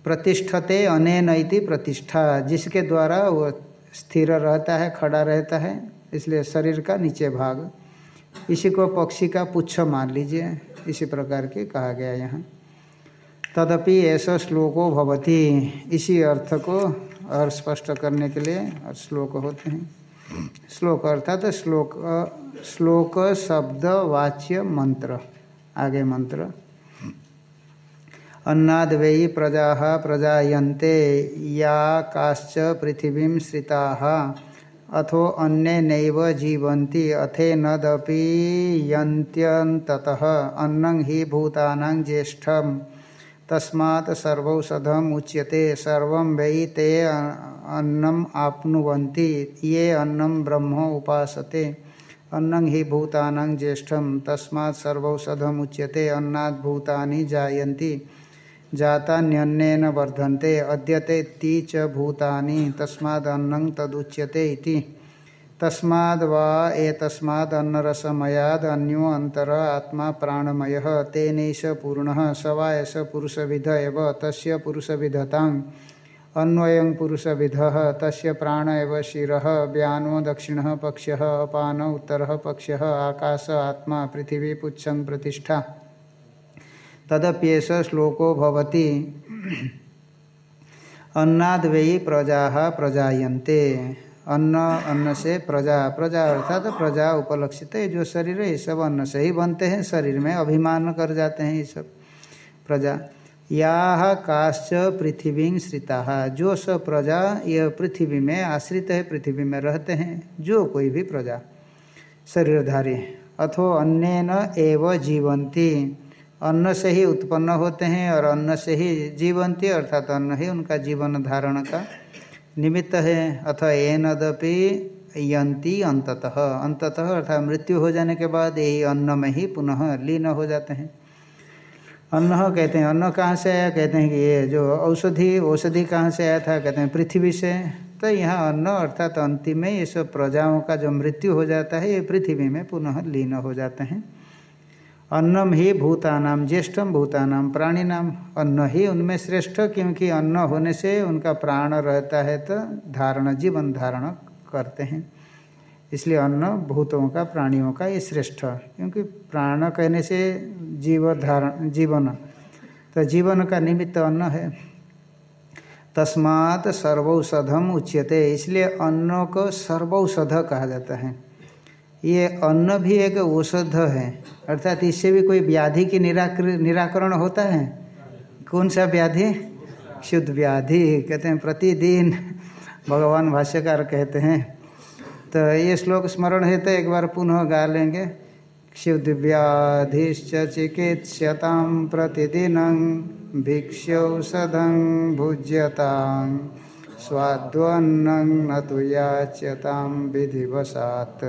[SPEAKER 2] प्रतिष्ठते अनेन इति प्रतिष्ठा, जिसके द्वारा वो स्थिर रहता है, खड़ा रहता है, इसलिए शरीर का नीचे भाग। इसी को पक्षी का पुच्छ मान लीजिए। इसी प्रकार के कहा गया यहाँ। तदपि ऐसा श्लोको भवती। इसी अर्थ को और स्पष्ट करने के लिए श्लोक होते हैं। श्लोक अर्थात श्लोक श्लोक शब्द वाच्य मंत्र, आगे मंत्र। अन्नाद वै प्रजा प्रजायन्ते, या काश्च पृथिवी श्रिता। अथो अन्य नैव जीवन्ति अथेनदपि यन्त्यन्ततः। अन्नं हि भूतानां ज्येष्ठम्। तस्मात् सर्वौषधम उच्यते, सर्व वै ते अन्नम आपनुवन्ति, ये अन्नम ब्रह्म उपासते। अन्नं हि भूतानां ज्येष्ठम, तस्मात् सर्वौषधम उच्यते, अन्नात् भूतानि जायन्ति। जातान्यन्नेन वर्धन्ते, अद्यते ती च भूतानि, तस्मादन्नं तदुच्यते इति। तस्माद् वा अन्यो अन्तर आत्मा प्राणमयः, तेनैष पूर्णः, स वा एष पुरुषविध एव, तस्य पुरुषविधताम्। अन्वयं पुरुषविधः, तस्य प्राण एव शिरः, व्यानो दक्षिणः पक्षः अपान उत्तरः पक्षः आकाश आत्मा, पृथिवी पुच्छं प्रतिष्ठा। तदप्येष श्लोको भवति। अन्नाद प्रजा प्रजायन्ते। अन्न अन्न से प्रजा प्रजा अर्थात प्रजा उपलक्षित है जो शरीर है, ये सब अन्न से ही बनते हैं, शरीर में अभिमान कर जाते हैं ये सब प्रजा। या काश्च पृथ्वी श्रिता। जो सब प्रजा यह पृथ्वी में आश्रित है, पृथ्वी में रहते हैं, जो कोई भी प्रजा, शरीरधारी अथो अन्य एव जीवंती अन्न से ही उत्पन्न होते हैं और अन्न से ही जीवंती, अर्थात अन्न ही उनका जीवन धारण का निमित्त है। अथ एनदपि यंती अंततः अंततः अर्थात मृत्यु हो जाने के बाद यही अन्न में ही पुनः लीन हो जाते हैं। अन्न कहते हैं, अन्न कहाँ से आया? कहते हैं कि ये जो औषधि औषधि कहाँ से आया था? कहते हैं पृथ्वी से। तो यहाँ अन्न अर्थात अंतिम में ये सब प्रजाओं का जो मृत्यु हो जाता है, ये पृथ्वी में पुनः लीन हो जाते हैं। अन्नम ही भूतानाम ज्येष्ठम भूतानाम प्राणी नाम अन्न ही उनमें श्रेष्ठ, क्योंकि अन्न होने से उनका प्राण रहता है तो धारण, जीवन धारण करते हैं। इसलिए अन्न भूतों का, प्राणियों का ये श्रेष्ठ, क्योंकि प्राण कहने से जीव धारण, जीवन। तो जीवन का निमित्त अन्न है। तस्मात् सर्वौषधम उच्यते, इसलिए अन्न को सर्वौषध कहा जाता है। ये अन्न भी एक औषध है। अर्थात इससे भी कोई व्याधि की निराकर, निराकरण होता है? कौन सा व्याधि? शुद्ध व्याधि, कहते हैं प्रतिदिन। भगवान भाष्यकार कहते हैं। तो ये श्लोक स्मरण है तो एक बार पुनः गा लेंगे। क्षुद्ध व्याधिश्च चिकित्स्यता प्रतिदिन भिक्षौषधं भुज्यता स्वाद्वन्न न तो याच्यता विधिवशात्।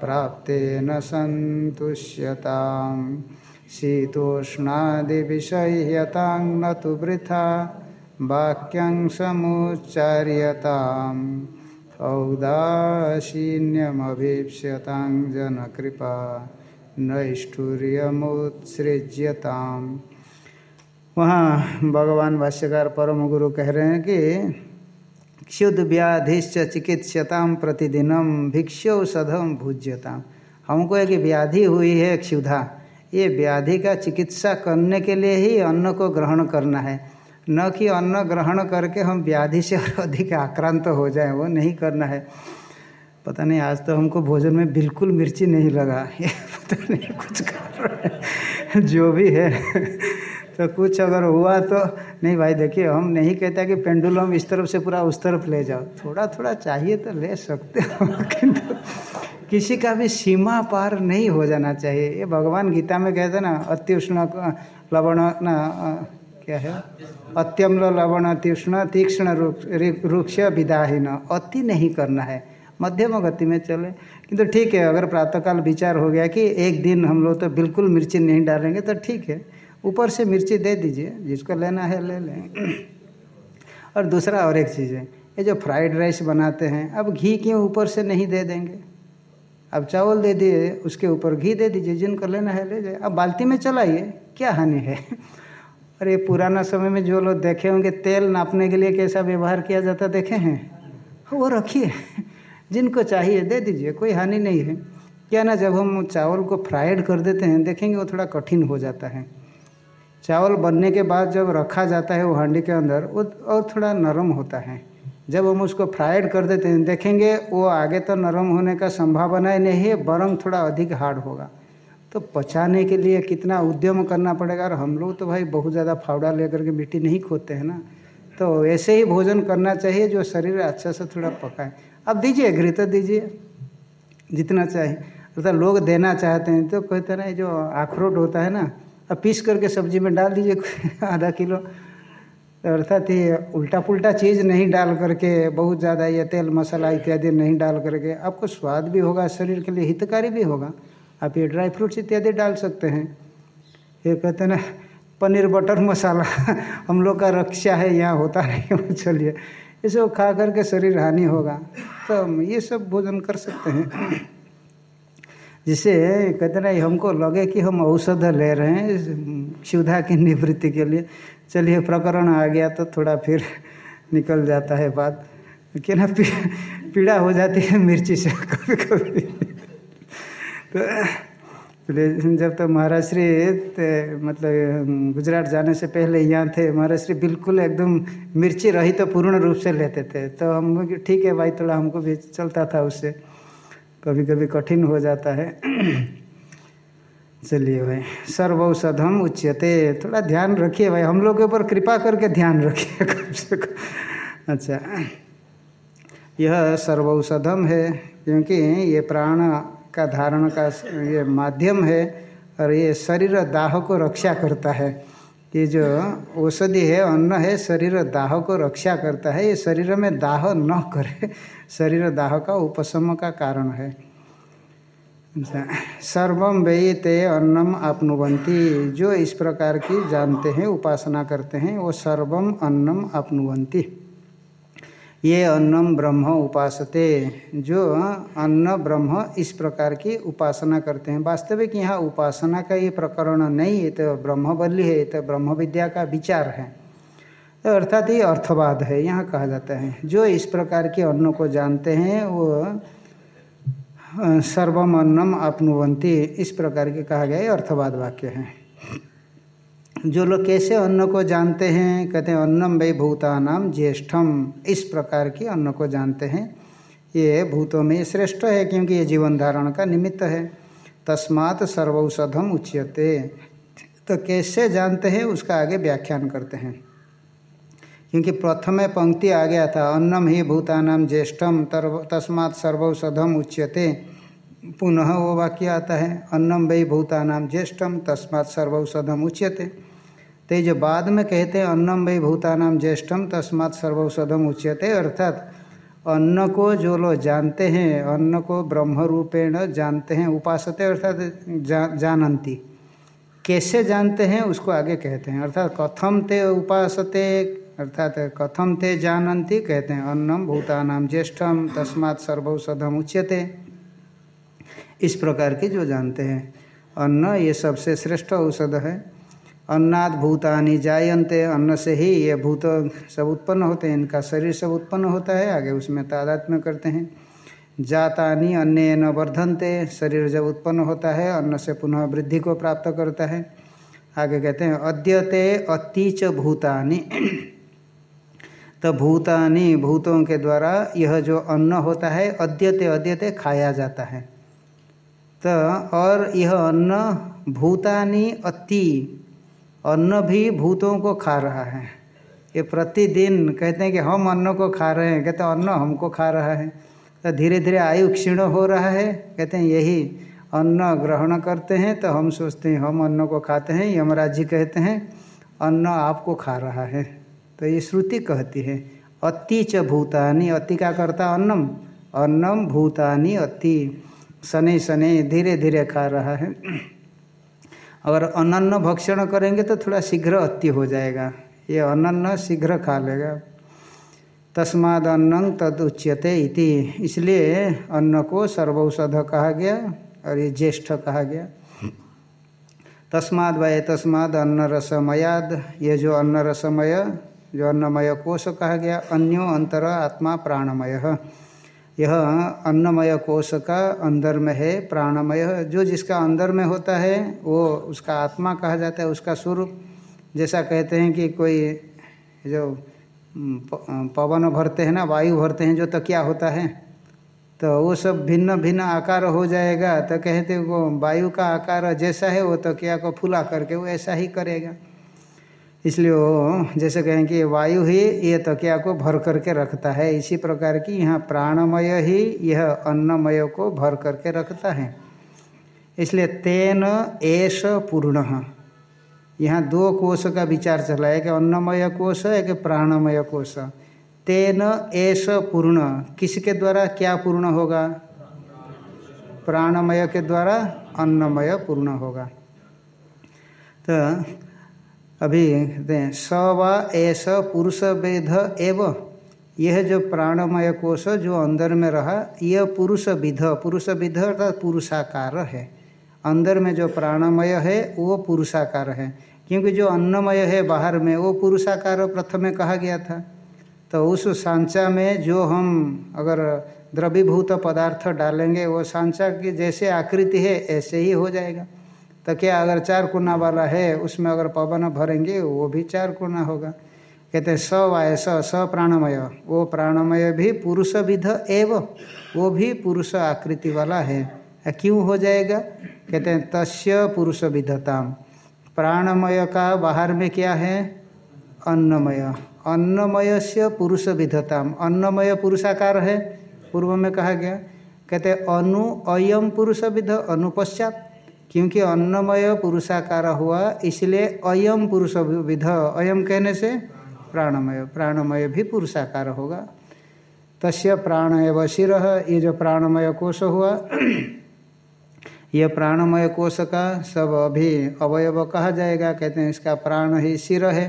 [SPEAKER 2] प्राप्तेन सन्तुष्यतां शीतोष्णादिविषह्यतां न तु वृथा, वाक्यं समुच्चार्यताम्। जनकृपा, नैष्ठुर्यमुत्सृज्यताम। वहाँ भगवान भाष्यकार परम गुरु कह रहे हैं कि क्षुद व्याधिश्च चिकित्सताम प्रतिदिनम भिक्षौषधम भुज्यताम हमको एक व्याधि हुई है क्षुधा। ये व्याधि का चिकित्सा करने के लिए ही अन्न को ग्रहण करना है। न कि अन्न ग्रहण करके हम व्याधि से और अधिक आक्रांत हो जाए, वो नहीं करना है। पता नहीं, आज तो हमको भोजन में बिल्कुल मिर्ची नहीं लगा। ये पता नहीं कुछ कर जो भी है। तो कुछ अगर हुआ तो नहीं भाई, देखिए, हम नहीं कहते कि पेंडुलम इस तरफ़ से पूरा उस तरफ़ ले जाओ। थोड़ा थोड़ा चाहिए तो ले सकते हो, किंतु किसी का भी सीमा पार नहीं हो जाना चाहिए। ये भगवान गीता में कहते हैं ना, अति उष्ण, लवण, ना क्या है? अत्यम्ल लवण अत्युष्ण तीक्ष्ण रुक्ष, विदाहीन। अति नहीं करना है। मध्यम गति में चले। किंतु ठीक है, अगर प्रातःकाल विचार हो गया कि एक दिन हम लोग तो बिल्कुल मिर्ची नहीं डालेंगे तो ठीक है। ऊपर से मिर्ची दे दीजिए, जिसको लेना है ले लें। और दूसरा और एक चीज़ है, ये जो फ्राइड राइस बनाते हैं, अब घी क्यों ऊपर से नहीं दे देंगे? अब चावल दे दिए, उसके ऊपर घी दे दीजिए, जिनको लेना है ले जाए। अब बाल्टी में चलाइए, क्या हानि है? और ये पुराना समय में जो लोग देखे होंगे, तेल नापने के लिए कैसा व्यवहार किया जाता, देखे हैं? वो रखिए, जिनको चाहिए दे दीजिए, कोई हानि नहीं है। क्या ना जब हम चावल को फ्राइड कर देते हैं, देखेंगे वो थोड़ा कठिन हो जाता है। चावल बनने के बाद जब रखा जाता है वो हांडी के अंदर, वो और थोड़ा नरम होता है। जब हम उसको फ्राइड कर देते हैं, देखेंगे वो आगे तो नरम होने का संभावना ही नहीं है, बरम थोड़ा अधिक हार्ड होगा। तो पचाने के लिए कितना उद्यम करना पड़ेगा? और हम लोग तो भाई बहुत ज़्यादा फावड़ा लेकर के मिट्टी नहीं खोदते हैं ना। तो ऐसे ही भोजन करना चाहिए जो शरीर अच्छा से थोड़ा पकाए। अब दीजिए, घृत दीजिए, जितना चाहिए। अर्थात तो लोग देना चाहते हैं तो कहते ना जो अखरोट होता है ना अब पीस करके सब्ज़ी में डाल दीजिए आधा किलो। अर्थात ये उल्टा पुल्टा चीज़ नहीं डाल करके, बहुत ज़्यादा ये तेल मसाला इत्यादि नहीं डाल करके, आपको स्वाद भी होगा, शरीर के लिए हितकारी भी होगा। आप ये ड्राई फ्रूट्स इत्यादि डाल सकते हैं। ये कहते ना, पनीर बटर मसाला, हम लोग का रक्षा है, यहाँ होता नहीं चलिए। ये सब खा करके शरीर हानि होगा। तो ये सब भोजन कर सकते हैं। जिससे कहते ना हमको लगे कि हम औषध ले रहे हैं क्षुधा की निवृत्ति के लिए। चलिए प्रकरण आ गया तो थोड़ा फिर निकल जाता है बात। कि ना पी, पीड़ा हो जाती है मिर्ची से कभी कभी तो जब तो महाराज श्री मतलब गुजरात जाने से पहले यहाँ थे महाराज श्री बिल्कुल एकदम मिर्ची रही तो पूर्ण रूप से लेते थे। तो हम ठीक है भाई थोड़ा हमको भी चलता था उससे। कभी कभी कठिन हो जाता है। चलिए भाई, सर्वौषधम उच्यते। थोड़ा ध्यान रखिए भाई, हम लोग के ऊपर कृपा करके ध्यान रखिए कम से कम। अच्छा यह सर्वौषधम है, क्योंकि ये प्राण का धारण का ये माध्यम है, और ये शरीर दाह को रक्षा करता है। ये जो औषधि है, अन्न है, शरीर दाह को रक्षा करता है। ये शरीर में दाह न करे, शरीर दाह का उपशम का कारण है। सर्व सर्वम वे ते अन्नम आपनुवंती जो इस प्रकार की जानते हैं, उपासना करते हैं, वो सर्वम अन्नम आपनुवंती ये अन्नम ब्रह्म उपासते, जो अन्न ब्रह्म इस प्रकार की उपासना करते हैं। वास्तविक यहाँ उपासना का ये प्रकरण नहीं है तो ब्रह्मबल्ली है तो ब्रह्म विद्या का विचार है। तो अर्थात ये अर्थवाद है, यहाँ कहा जाता है। जो इस प्रकार के अन्न को जानते हैं, वो सर्वम अन्नम आपनुवंती इस प्रकार के कहा गया अर्थवाद वाक्य है। जो लोग कैसे अन्न को जानते हैं, कहते हैं, अन्नम भई भूतानाम ज्येष्ठम। इस प्रकार की अन्न को जानते हैं। ये भूतों में श्रेष्ठ है, क्योंकि ये जीवन धारण का निमित्त है। तस्मात् सर्वौषधम उच्यते। तो कैसे जानते हैं, उसका आगे व्याख्यान करते हैं। क्योंकि प्रथम पंक्ति आ गया था अन्नम ही भूतानाम ज्येष्ठम तस्मात् सर्वौषधम उच्यते। पुनः वो वाक्य आता है, अन्नम वही भूतानाम ज्येष्ठम, तस्मात् सर्वौषधम उच्यते। तो जो बाद में कहते हैं अन्नम वही भूतानाम ज्येष्ठम तस्मात् सर्वौषधम उच्यते। अर्थात अन्न को जो लोग जानते हैं अन्न को ब्रह्म रूपेण जानते हैं उपासते अर्थात जा, जानंती कैसे जानते हैं उसको आगे कहते हैं। अर्थात कथम ते उपासते अर्थात कथम ते जानंती कहते हैं अन्नम भूतानाम ज्येष्ठम तस्मात् सर्वौषधम उच्यते। इस प्रकार के जो जानते हैं। अन्न ये सबसे श्रेष्ठ औषध है। अन्नाद भूतानि जायन्ते अन्न से ही ये भूत सब उत्पन्न होते हैं, इनका शरीर सब उत्पन्न होता है, आगे उसमें तादात्म्य करते हैं। जातानि अन्य न वर्धनते, शरीर जब उत्पन्न होता है, अन्न से पुनः वृद्धि को प्राप्त करता है। आगे कहते हैं, अद्यते अतिच भूतानि। तो भूतानी भूतों के द्वारा यह जो अन्न होता है, अद्यते अद्यते खाया जाता है। तो और यह अन्न भूतानी अति अन्न भी भूतों को खा रहा है। ये प्रतिदिन कहते हैं कि हम अन्न को खा रहे हैं। कहते हैं, अन्न हमको खा रहा है। तो धीरे धीरे आयु क्षीण हो रहा है। कहते हैं, यही अन्न ग्रहण करते हैं तो हम सोचते हैं, हम अन्न को खाते हैं। यमराज जी कहते हैं, अन्न आपको खा रहा है। तो ये श्रुति कहती है, अति च भूतानी, अति का करता अन्नम? अन्नम भूतानी, अति। शनि शनि धीरे धीरे खा रहा है। अगर अनन्न भक्षण करेंगे तो थोड़ा शीघ्र अति हो जाएगा। ये अनन्न शीघ्र खा लेगा। तस्माद अन्न तद उच्यते इति। इसलिए अन्न को सर्वौषध कहा गया और ये ज्येष्ठ कहा गया। तस्माद व तस्माद अन्न रसमयाद ये जो अन्न रसमय जो अन्नमय कोश कहा गया, अन्यो अंतर आत्मा प्राणमय। यह अन्नमय कोश का अंदर में है, प्राणमय। जो जिसका अंदर में होता है, वो उसका आत्मा कहा जाता है, उसका स्वरूप। जैसा कहते हैं कि कोई जो पवन भरते हैं ना, वायु भरते हैं, जो तकिया होता है तो वो सब भिन्न भिन्न आकार हो जाएगा। तो कहते वो वायु का आकार जैसा है, वो तकिया को फुला करके वो ऐसा ही करेगा। इसलिए वो जैसे कहें कि वायु ही ये तकिया को भर करके रखता है। इसी प्रकार की यहाँ प्राणमय ही यह अन्नमय को भर करके रखता है। इसलिए तेन एष पूर्ण। यहाँ दो कोष का विचार चला है कि अन्नमय कोष है कि प्राणमय कोष। तेन एष पूर्ण। किसके द्वारा क्या पूर्ण होगा? प्राणमय के द्वारा अन्नमय पूर्ण होगा। तो अभी स व एस पुरुष वेद एव। यह जो प्राणमय कोश जो अंदर में रहा, यह पुरुष विध। पुरुष विध अर्थात पुरुषाकार है। अंदर में जो प्राणमय है, वो पुरुषाकार है। क्योंकि जो अन्नमय है बाहर में, वो पुरुषाकार प्रथम में कहा गया था। तो उस सांचा में जो हम अगर द्रवीभूत पदार्थ डालेंगे, वो सांचा की जैसे आकृति है, ऐसे ही हो जाएगा। तो क्या अगर चार कोना वाला है, उसमें अगर पवन भरेंगे, वो भी चार कोना होगा। कहते हैं स वाय स स प्राणमय। वो प्राणमय भी पुरुष विध एव, वो भी पुरुष आकृति वाला है। क्यों हो जाएगा? कहते हैं, तस्य पुरुष विधताम। प्राणमय का बाहर में क्या है? अन्नमय। अन्नमय से पुरुष विधताम। अन्नमय पुरुषाकार है, पूर्व में कहा गया। कहते अनु अयम पुरुष विध अनुपश्चात क्योंकि अन्नमय पुरुषाकार हुआ, इसलिए अयम पुरुष विध, अयम कहने से प्राणमय प्राणमय भी पुरुषाकार होगा। तस्य प्राण एवं शिर, ये जो प्राणमय कोश हुआ यह प्राणमय कोश का सब अभी अवयव कहा जाएगा, कहते हैं इसका प्राण ही शिर है।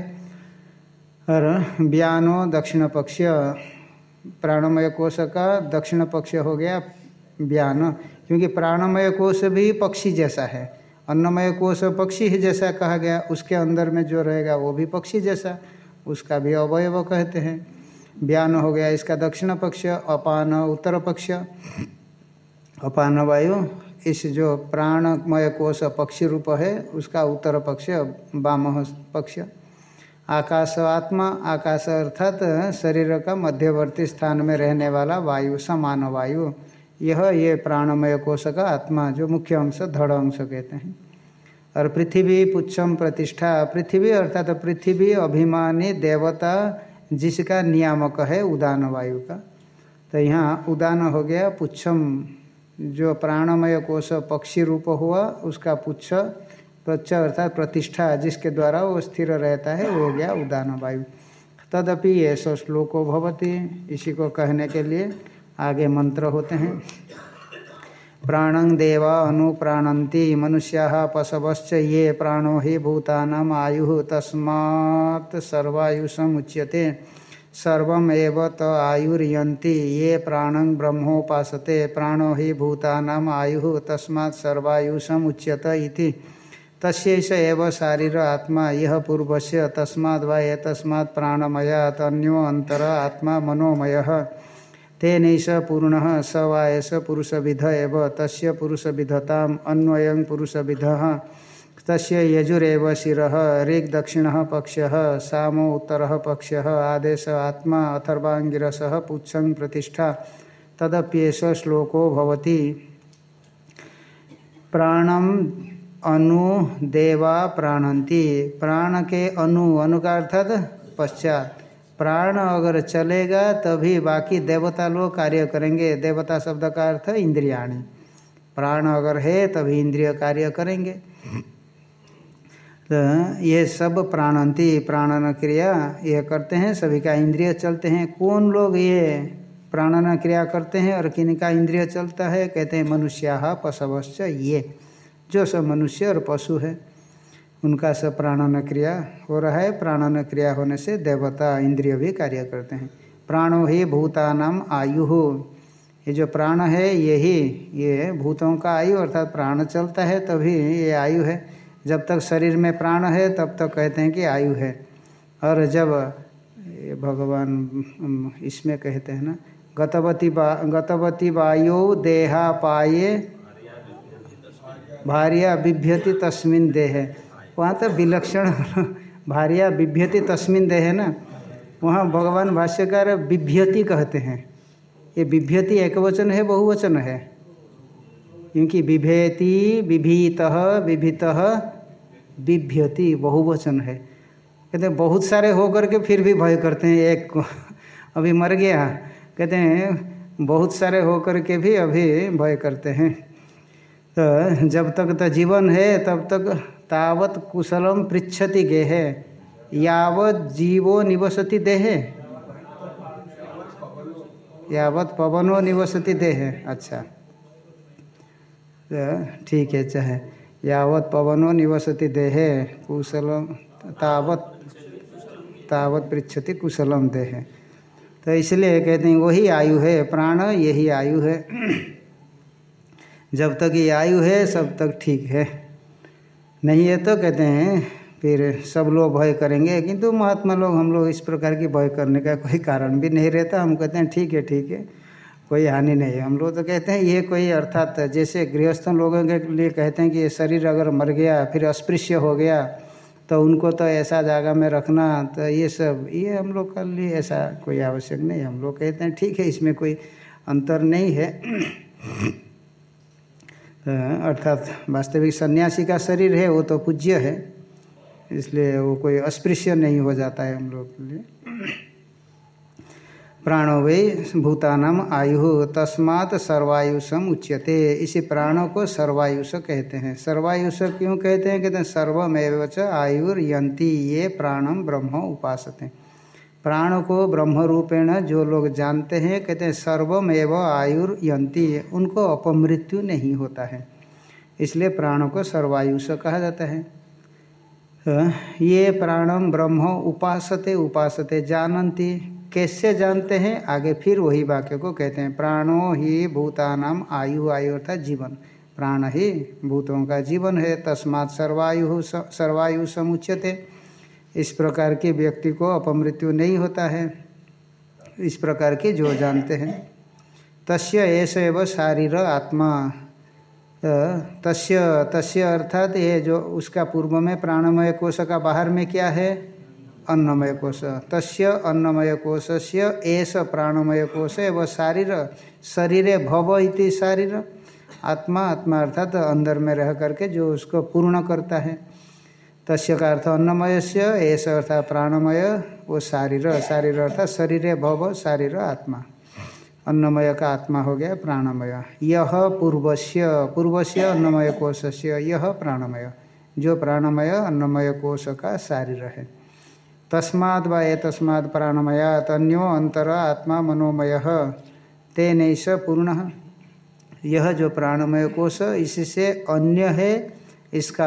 [SPEAKER 2] और ब्यानो दक्षिण पक्ष, प्राणमय कोश का दक्षिण पक्ष हो गया ब्यान क्योंकि प्राणमय कोश भी पक्षी जैसा है। अन्नमय कोश पक्षी ही जैसा कहा गया, उसके अंदर में जो रहेगा वो भी पक्षी जैसा, उसका भी अवयव कहते हैं। ब्यान हो गया इसका दक्षिण पक्ष, अपान उत्तर पक्ष। अपान वायु, इस जो प्राणमय कोश पक्षी रूप है, उसका उत्तर पक्ष, वाम पक्ष। आकाश आत्मा, आकाश अर्थात शरीर का मध्यवर्ती स्थान में रहने वाला वायु, समान वायु। यह ये प्राणमय कोश का आत्मा जो मुख्य अंश, धड़ अंश कहते हैं। और पृथ्वी पुच्छम प्रतिष्ठा, पृथ्वी अर्थात तो पृथ्वी अभिमानी देवता जिसका नियामक है उदान वायु का। तो यहाँ उदान हो गया, पुच्छम जो प्राणमय कोश पक्षी रूप हुआ, उसका पुच्छ, प्रच्छ अर्थात प्रतिष्ठा जिसके द्वारा वो स्थिर रहता है, वो हो गया उदान वायु। तदपि ऐसा श्लोको भवती इसी को कहने के लिए। आगे मंत्र होते हैं। प्राणं देवा अनुप्राणन्ति मनुष्या पशवश्च ये प्राणो हि भूतानाम आयु तस्मात् सर्वमेव त आयुर्यन्ति, ये प्राणं ब्रह्मोपासते, प्राणो हि भूतानाम आयु तस्मात् सर्वायुषमुच्यत इति। एव शारीर आत्मा यह पूर्वस्य तस्माद् वा एतस्मात् प्राणमयात् अन्यो अंतर आत्मा मनोमयः। तेन पूर्ण स वायस पुरुष विध एव तस्य पुरुष विधता अन्वय पुरुष विध तस्य यजुरेव शिर, ऋग दक्षिण पक्ष, सामो उत्तर पक्ष, आदेश आत्मा अथर्वांगिरस पुच्छं प्रतिष्ठा, तदप्येष श्लोको भवति। अनु देवा प्राणंती प्राण के अनु अनु का अर्थात पश्चात। प्राण अगर चलेगा, तभी बाकी देवता लोग कार्य करेंगे। देवता शब्द का अर्थ इंद्रियाणी। प्राण अगर है, तभी इंद्रिय कार्य करेंगे। तो ये सब प्राणंती, प्राणन क्रिया ये करते हैं, सभी का इंद्रिय चलते हैं। कौन लोग ये प्राणन क्रिया करते हैं और किन का इंद्रिय चलता है? कहते हैं, मनुष्या पशवश्च ये। जो सब मनुष्य और पशु है। उनका सब प्राणन क्रिया हो रहा है। प्राणन क्रिया होने से देवता इंद्रिय भी कार्य करते हैं। प्राणो ही भूतानाम आयु ये जो प्राण है यही ये भूतों का आयु अर्थात प्राण चलता है, तभी ये आयु है। जब तक शरीर में प्राण है, तब तक कहते हैं कि आयु है। और जब भगवान इसमें कहते हैं ना, गतवती बा, गतवती वायु देहा पाए भार्या बिभ्यति तस्मिन देह। वहाँ तो विलक्षण भारिया विभ्यति तस्मिन देह ना, वहाँ भगवान भाष्यकार विभ्यति कहते हैं। ये बिभ्यति एक वचन है, बहुवचन है। क्योंकि विभेति, विभीत, विभित बिभ्यति बहुवचन है। कहते हैं, बहुत सारे होकर के फिर भी भय करते हैं, एक को अभी मर गया। कहते हैं, बहुत सारे होकर के भी अभी भय करते हैं। तो जब तक तो जीवन है, तब तक तावत कुशलम पृछति गेहे, यावत जीवो निवसति देहे। यावत पवनो निवसति देहे अच्छा। ठीक है चाहे यावत पवनो निवसति देहे कुशलम तावत तावत पृछति कुशलम देहे। तो इसलिए कहते हैं, वही आयु है, प्राण, यही आयु है। जब तक ये आयु है, सब तक ठीक है। नहीं है तो कहते हैं, फिर सब लोग भय करेंगे, किंतु महात्मा लोग, हम लोग इस प्रकार की भय करने का कोई कारण भी नहीं रहता। हम कहते हैं, ठीक है ठीक है, कोई हानि नहीं है। हम लोग तो कहते हैं, ये कोई अर्थात जैसे गृहस्थ लोगों के लिए कहते हैं कि ये शरीर अगर मर गया, फिर अस्पृश्य हो गया तो उनको तो ऐसा जगह में रखना तो ये सब, ये हम लोग के लिए ऐसा कोई आवश्यक नहीं हम लोग कहते हैं, ठीक है, इसमें कोई अंतर नहीं है। अर्थात वास्तविक सन्यासी का शरीर है, वो तो पूज्य है, इसलिए वो कोई अस्पृश्य नहीं हो जाता है हम लोग के लिए। प्राणो वे भूतानाम आयु, तस्मात् सर्वायुषम उच्यते। इसी प्राणों को सर्वायुष कहते हैं। सर्वायुष क्यों कहते हैं? कहते हैं सर्वमेव च आयुर्यंती ये प्राणम ब्रह्म उपासते प्राण को ब्रह्म रूपेण जो लोग जानते हैं, कहते हैं सर्वमेव आयुर्यंती उनको अपमृत्यु नहीं होता है। इसलिए प्राणों को सर्वायुष कहा जाता है। ये प्राणम ब्रह्म उपासते उपासते जानती कैसे जानते हैं? आगे फिर वही वाक्य को कहते हैं। प्राणो ही भूतानाम आयु आयु अर्थात जीवन। प्राण ही भूतों का जीवन है, तस्मात् सर्वायु सर्वायु समुच्यते। इस प्रकार के व्यक्ति को अपमृत्यु नहीं होता है। इस प्रकार के जो जानते हैं। तस्य ऐसे एव शारीर आत्मा। तस्य तस्य अर्थात ये जो उसका पूर्व में प्राणमय कोश का बाहर में क्या है? अन्नमय कोश तस्य अन्नमय कोश से एस प्राणमय कोश व शारीर। शरीर भव इति शारीर। आत्मा आत्मा अर्थात अंदर में रह करके जो उसको पूर्ण करता है। तस्य का अर्थ अन्नमय से अर्थात प्राणमय, वो शारीर शारीर अर्थात शरीर, भव, शारीर, आत्मा। अन्नमय का आत्मा हो गया प्राणमय। यह पूर्वस्य पूर्वस्य अन्नमय कोश से यह प्राणमय। जो प्राणमय अन्नमय कोश का शारीर है। तस्माद व ए तस्माद प्राणमयात अन्यो अंतर आत्मा मनोमय तेन पूर्ण। यह जो प्राणमय कोश इससे अन्य है इसका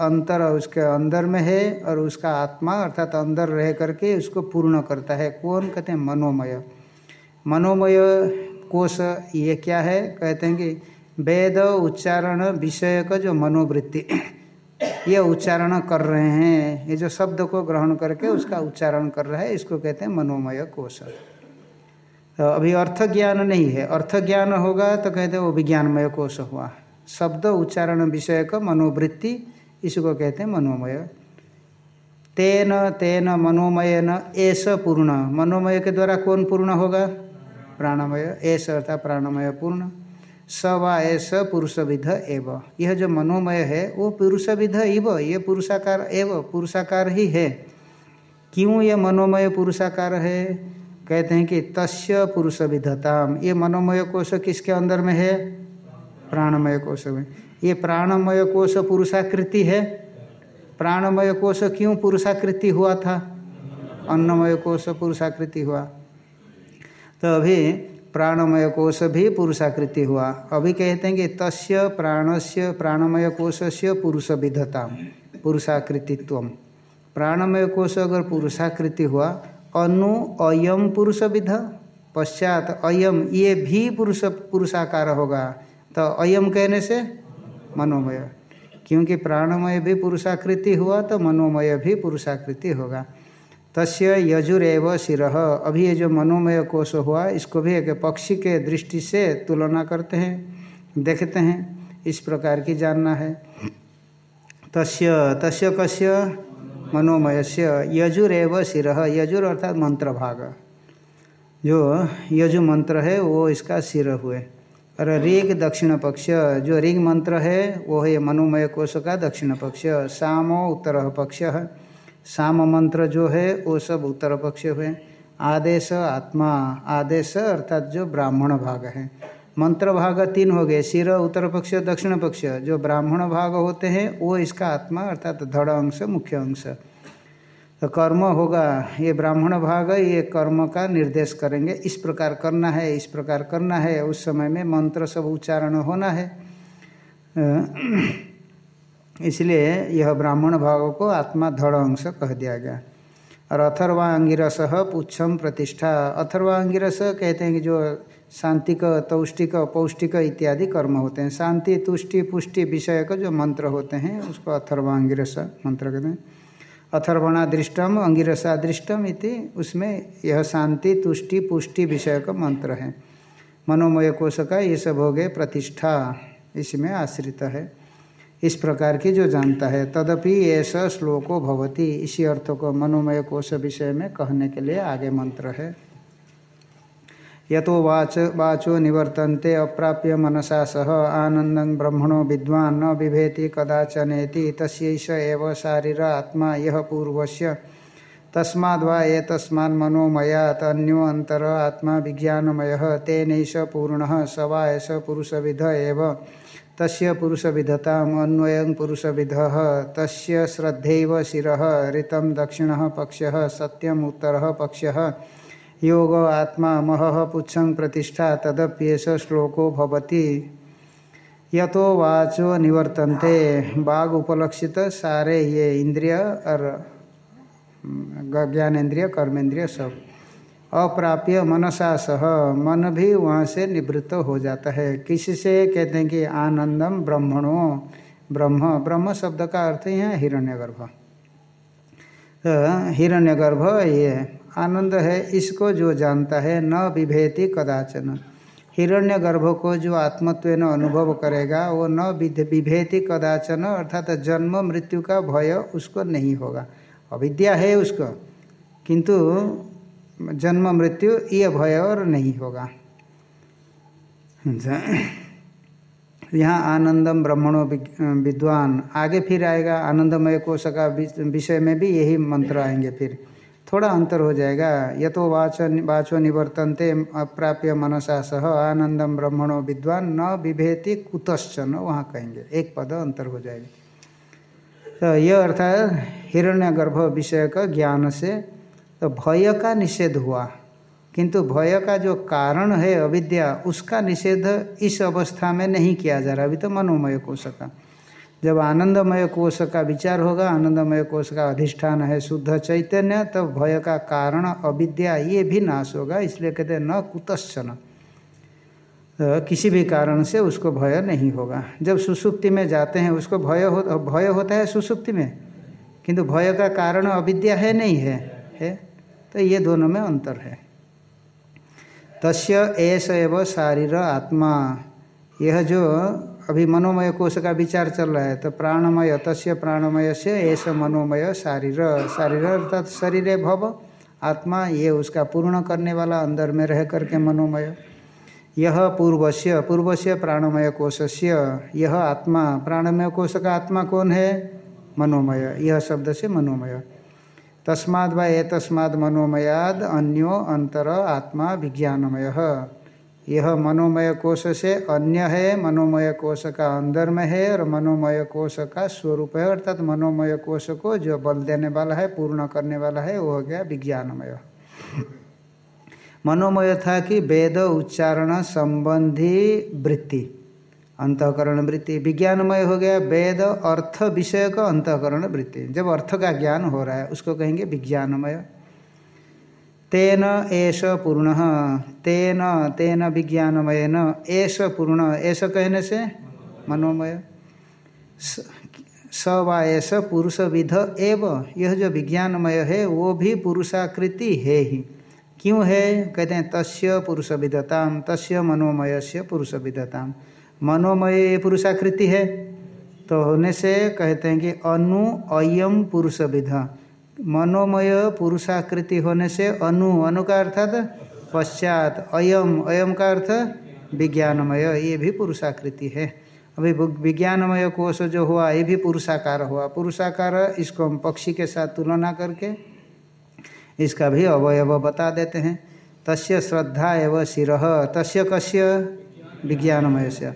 [SPEAKER 2] अंतर उसके अंदर में है और उसका आत्मा अर्थात अंदर रह करके उसको पूर्ण करता है। कौन? कहते हैं मनोमय। मनोमय कोश ये क्या है? कहते हैं कि वेद उच्चारण विषय का जो मनोवृत्ति, ये उच्चारण कर रहे हैं। ये जो शब्द को ग्रहण करके उसका उच्चारण कर रहा है, इसको कहते हैं मनोमय कोश। तो अभी अर्थ ज्ञान नहीं है। अर्थ ज्ञान होगा तो कहते हैं वो विज्ञानमय कोश हुआ। शब्द उच्चारण विषय का मनोवृत्ति, इसको कहते हैं मनोमय। तेन तेन मनोमय न ऐस पूर्ण। मनोमय के द्वारा कौन पूर्ण होगा? प्राणमय। ऐस अर्थात प्राणमय पूर्ण। स वा ऐस पुरुष विध एव। यह जो मनोमय है, वो पुरुष विध इव। ये पुरुषाकार एव, पुरुषाकार ही है। क्यों ये मनोमय पुरुषाकार है? कहते हैं कि तस्य पुरुष विधताम ये मनोमय कोश किसके अंदर में है? प्राणमय कोश में। ये प्राणमय कोश पुरुषाकृति है। प्राणमय कोश क्यों पुरुषाकृति हुआ था? अन्नमय कोश पुरुषाकृति हुआ। तो अभी प्राणमय कोश भी पुरुषाकृति हुआ। अभी कहते हैं कि तस्य प्राणस्य प्राणमय कोश से पुरुष विधता पुरुषाकृतित्व प्राणमय कोश अगर पुरुषाकृति हुआ, अनु अयम पुरुष विध पश्चात अयम ये भी पुरुष पुरुषाकार होगा। तो अयम कहने से मनोमय। क्योंकि प्राणमय भी पुरुषाकृति हुआ तो मनोमय भी पुरुषाकृति होगा। तस्य यजुरेव शिर। अभी ये जो मनोमय कोष हुआ, इसको भी एक पक्षी के दृष्टि से तुलना करते हैं, देखते हैं। इस प्रकार की जानना है। तस्य तस्य कस्य? मनोमय से यजुरेव शिर। यजुर अर्थात मंत्र भाग जो यजु मंत्र है, वो इसका सिर हुए। और ऋग दक्षिण पक्ष, जो ऋग मंत्र है, वो है मनोमय कोश का दक्षिण पक्ष, सामो उत्तर पक्ष। है साम मंत्र जो है, वो सब उत्तर पक्ष हुए आदेश आत्मा, आदेश अर्थात जो ब्राह्मण भाग है। मंत्र भाग तीन हो गए सिर उत्तर पक्ष, दक्षिण पक्ष। जो ब्राह्मण भाग होते हैं, वो इसका आत्मा अर्थात धड़ अंश, मुख्य अंश। तो कर्म होगा, ये ब्राह्मण भाग ये कर्म का निर्देश करेंगे। इस प्रकार करना है, इस प्रकार करना है, उस समय में मंत्र सब उच्चारण होना है। इसलिए यह ब्राह्मण भाग को आत्मा धड़ अंश कह दिया गया। और अथर्वांगिरस पुच्छम प्रतिष्ठा। अथर्वांगिरस कहते हैं कि जो शांतिक, तौष्टिक, पौष्टिक इत्यादि कर्म होते हैं। शांति, तुष्टि, पुष्टि विषय का जो मंत्र होते हैं, उसको अथर्वांगिरस मंत्र कहते हैं। अथर्वणा दृष्टम अंगिरसा दृष्टम इति उसमें यह शांति, तुष्टि, पुष्टि विषय का मंत्र है। मनोमय कोश का ये सब हो गए प्रतिष्ठा। इसमें आश्रित है। इस प्रकार की जो जानता है, तदपि ऐसा श्लोको भवती। इसी अर्थ को मनोमय कोश विषय में कहने के लिए आगे मंत्र है। यतो वाच, वाचो निवर्तन्ते, अप्राप्य मनसा सह आनंदं ब्रह्मणो विद्वान् बिभेति कदाचनेति, तस्यैष एव शारीर आत्मा यह पूर्वस्य। तस्माद्वा एतस्मान् मनोमयात् अन्यो अंतर आत्मा विज्ञानमय, तेनैष पूर्ण, स वा एष पुरुषविध एव। तस्य पुरुषविधताम् अन्वयं पुरुषविधः, तस्य श्रद्धैव शिरः, ऋतं दक्षिणः पक्षः, सत्यम् उत्तरः पक्षः। योग आत्मा मह पुच्छं प्रतिष्ठा तदप्येष श्लोको भवति। यतो वाचो निवर्तन्ते बाघ उपलक्षित सारे ये इंद्रिय और ज्ञानेन्द्रिय कर्मेंद्रिय सब। अप्राप्य मनसा सह, मन भी वहाँ से निवृत्त हो जाता है। किससे? कहते हैं कि आनंदम ब्रह्मणो, ब्रह्म। ब्रह्म शब्द का अर्थ ही है हिरण्यगर्भ। तो हिरण्यगर्भ ये आनंद है, इसको जो जानता है, न विभेति कदाचन। हिरण्य गर्भ को जो आत्मत्व अनुभव करेगा, वो न विभेति कदाचन, अर्थात जन्म, मृत्यु का भय उसको नहीं होगा। अविद्या है उसको, किंतु जन्म, मृत्यु, ये भय और नहीं होगा। यहाँ आनंदम ब्रह्मणो विद्वान, आगे फिर आएगा, आनंदमय कोश का विषय में भी यही मंत्र आएँगे फिर। थोड़ा अंतर हो जाएगा। यतो वाच वाचो निवर्तनते अप्राप्य मनसा सह आनंदम ब्रह्मणो विद्वान न विभेति कुतश्चन। वहाँ कहेंगे, एक पद अंतर हो जाएगा। तो यह अर्थात हिरण्यगर्भ विषय का ज्ञान से तो भय का निषेध हुआ। किंतु भय का जो कारण है अविद्या, उसका निषेध इस अवस्था में नहीं किया जा रहा। अभी तो मनोमय कोश का जब आनंदमय कोश का विचार होगा, आनंदमय कोश का अधिष्ठान है शुद्ध चैतन्य, तब तो भय का कारण, अविद्या, ये भी नाश होगा, इसलिए कहते हैं न कुतश्चन। तो किसी भी कारण से उसको भय नहीं होगा। जब सुसुप्ति में जाते हैं, उसको भय हो भय होता है सुसुप्ति में। किंतु भय का कारण, अविद्या है नहीं है है? तो ये दोनों में अंतर है। तस्य ऐस एव शारीर आत्मा। यह जो अभी मनोमय कोश का विचार चल रहा है तो प्राणमय, तस्य प्राणमय से ऐसा मनोमय शारीर। शारीर अर्थात शरीर भव, आत्मा, ये उसका पूर्ण करने वाला अंदर में रह करके मनोमय। यह पूर्वस्य पूर्वस्य प्राणमय कोशस्य, यह आत्मा, प्राणमय कोश का आत्मा कौन है? मनोमय, यह शब्द से मनोमय। तस्माद व ए मनोमयाद अन्यो अंतर आत्मा विज्ञानमय। यह मनोमय कोश से अन्य है, मनोमय कोश का अंदर में है और मनोमय कोश का स्वरूप है। अर्थात मनोमय कोश को जो बल देने वाला है, पूर्ण करने वाला है, वो हो गया विज्ञानमय। मनोमय था कि वेद, उच्चारण, संबंधी वृत्ति, अंतकरण वृत्ति, विज्ञानमय हो गया वेद, अर्थ विषय का अंतकरण वृत्ति। जब अर्थ का ज्ञान हो रहा है, उसको कहेंगे विज्ञानमय। तेन एष पूर्ण। तेन तेन विज्ञानमय न एष पूर्ण। ऐस कहने से? मनोमय। स व एष पुरुष विध एव। यह जो विज्ञानमय है, वो भी पुरुषाकृति है ही। क्यों है? कहते हैं, तस्य पुरुष विधताम तस्य मनोमय से पुरुष विधताम मनोमय पुरुषाकृति है। तो होने से कहते हैं कि अनु अयम पुरुष विध मनोमय पुरुषाकृति होने से अनु अनु का अर्थात पश्चात, अयम अयम का अर्थ विज्ञानमय, ये भी पुरुषाकृति है। अभी विज्ञानमय कोश जो हुआ, ये भी पुरुषाकार हुआ। पुरुषाकार इसको हम पक्षी के साथ तुलना करके इसका भी अवयव बता देते हैं। तस्य श्रद्धा एवं शिव तस्य कस्य? विज्ञानमय से।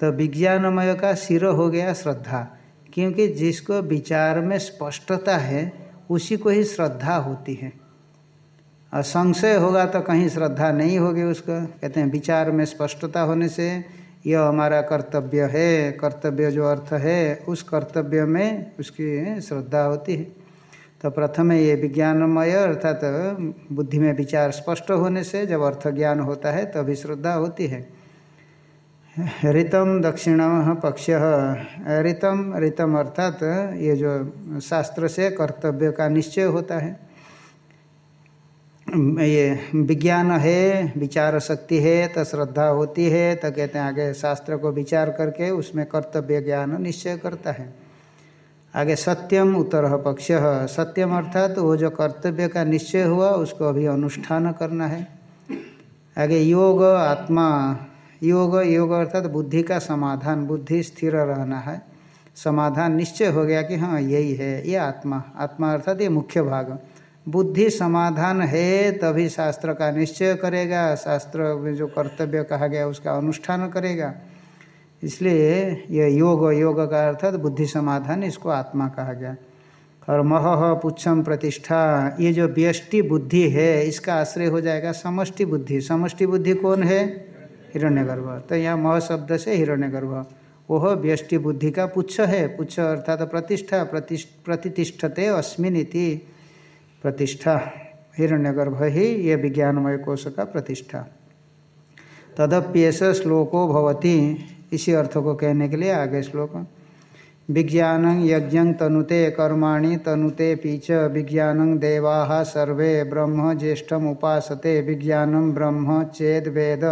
[SPEAKER 2] तो विज्ञानमय का सिर हो गया श्रद्धा, क्योंकि जिसको विचार में स्पष्टता है उसी को ही श्रद्धा होती है। और संशय होगा तो कहीं श्रद्धा नहीं होगी उसका। कहते हैं, विचार में स्पष्टता होने से यह हमारा कर्तव्य है, कर्तव्य जो अर्थ है, उस कर्तव्य में उसकी श्रद्धा होती है। तो प्रथम ये विज्ञानमय अर्थात तो बुद्धि में विचार स्पष्ट होने से जब अर्थ ज्ञान होता है, तभी श्रद्धा होती है। ऋतम दक्षिण पक्ष ऋतम ऋतम अर्थात ये जो शास्त्र से कर्तव्य का निश्चय होता है। ये विज्ञान है, विचार शक्ति है तो श्रद्धा होती है तो कहते हैं आगे शास्त्र को विचार करके उसमें कर्तव्य ज्ञान निश्चय करता है। आगे सत्यम उत्तर पक्ष सत्यम अर्थात वो जो कर्तव्य का निश्चय हुआ, उसको अभी अनुष्ठान करना है। आगे योग, आत्मा योग योग अर्थात बुद्धि का समाधान, बुद्धि स्थिर रहना है। समाधान निश्चय हो गया कि हाँ यही है, ये आत्मा। आत्मा अर्थात ये मुख्य भाग। बुद्धि समाधान है, तभी शास्त्र का निश्चय करेगा, शास्त्र में जो कर्तव्य कहा गया, उसका अनुष्ठान करेगा। इसलिए यह योग योग का अर्थात बुद्धि समाधान, इसको आत्मा कहा गया। और मह पुच्छम प्रतिष्ठा, ये जो व्यष्टि बुद्धि है, इसका आश्रय हो जाएगा समष्टि बुद्धि। समष्टि बुद्धि कौन है? हिरण्यगर्भ। तो यहाँ मह शब्द से हिरण्यगर्भ। वह व्यष्टि बुद्धि का पुच्छ है। पुच्छ अर्थात प्रतिष्ठा प्रतिष्ठते अस्मिन इति प्रतिष्ठा। हिरण्यगर्भ ही ये विज्ञानमय कोश का प्रतिष्ठा। तदप्येश श्लोको भवती। इसी अर्थ को कहने के लिए आगे श्लोक। विज्ञान यज्ञ तनुते कर्माणि, तनुते पीच। विज्ञान देवा सर्वे ब्रह्म ज्येष्ठम उपासते। विज्ञानम ब्रह्म चेद वेद।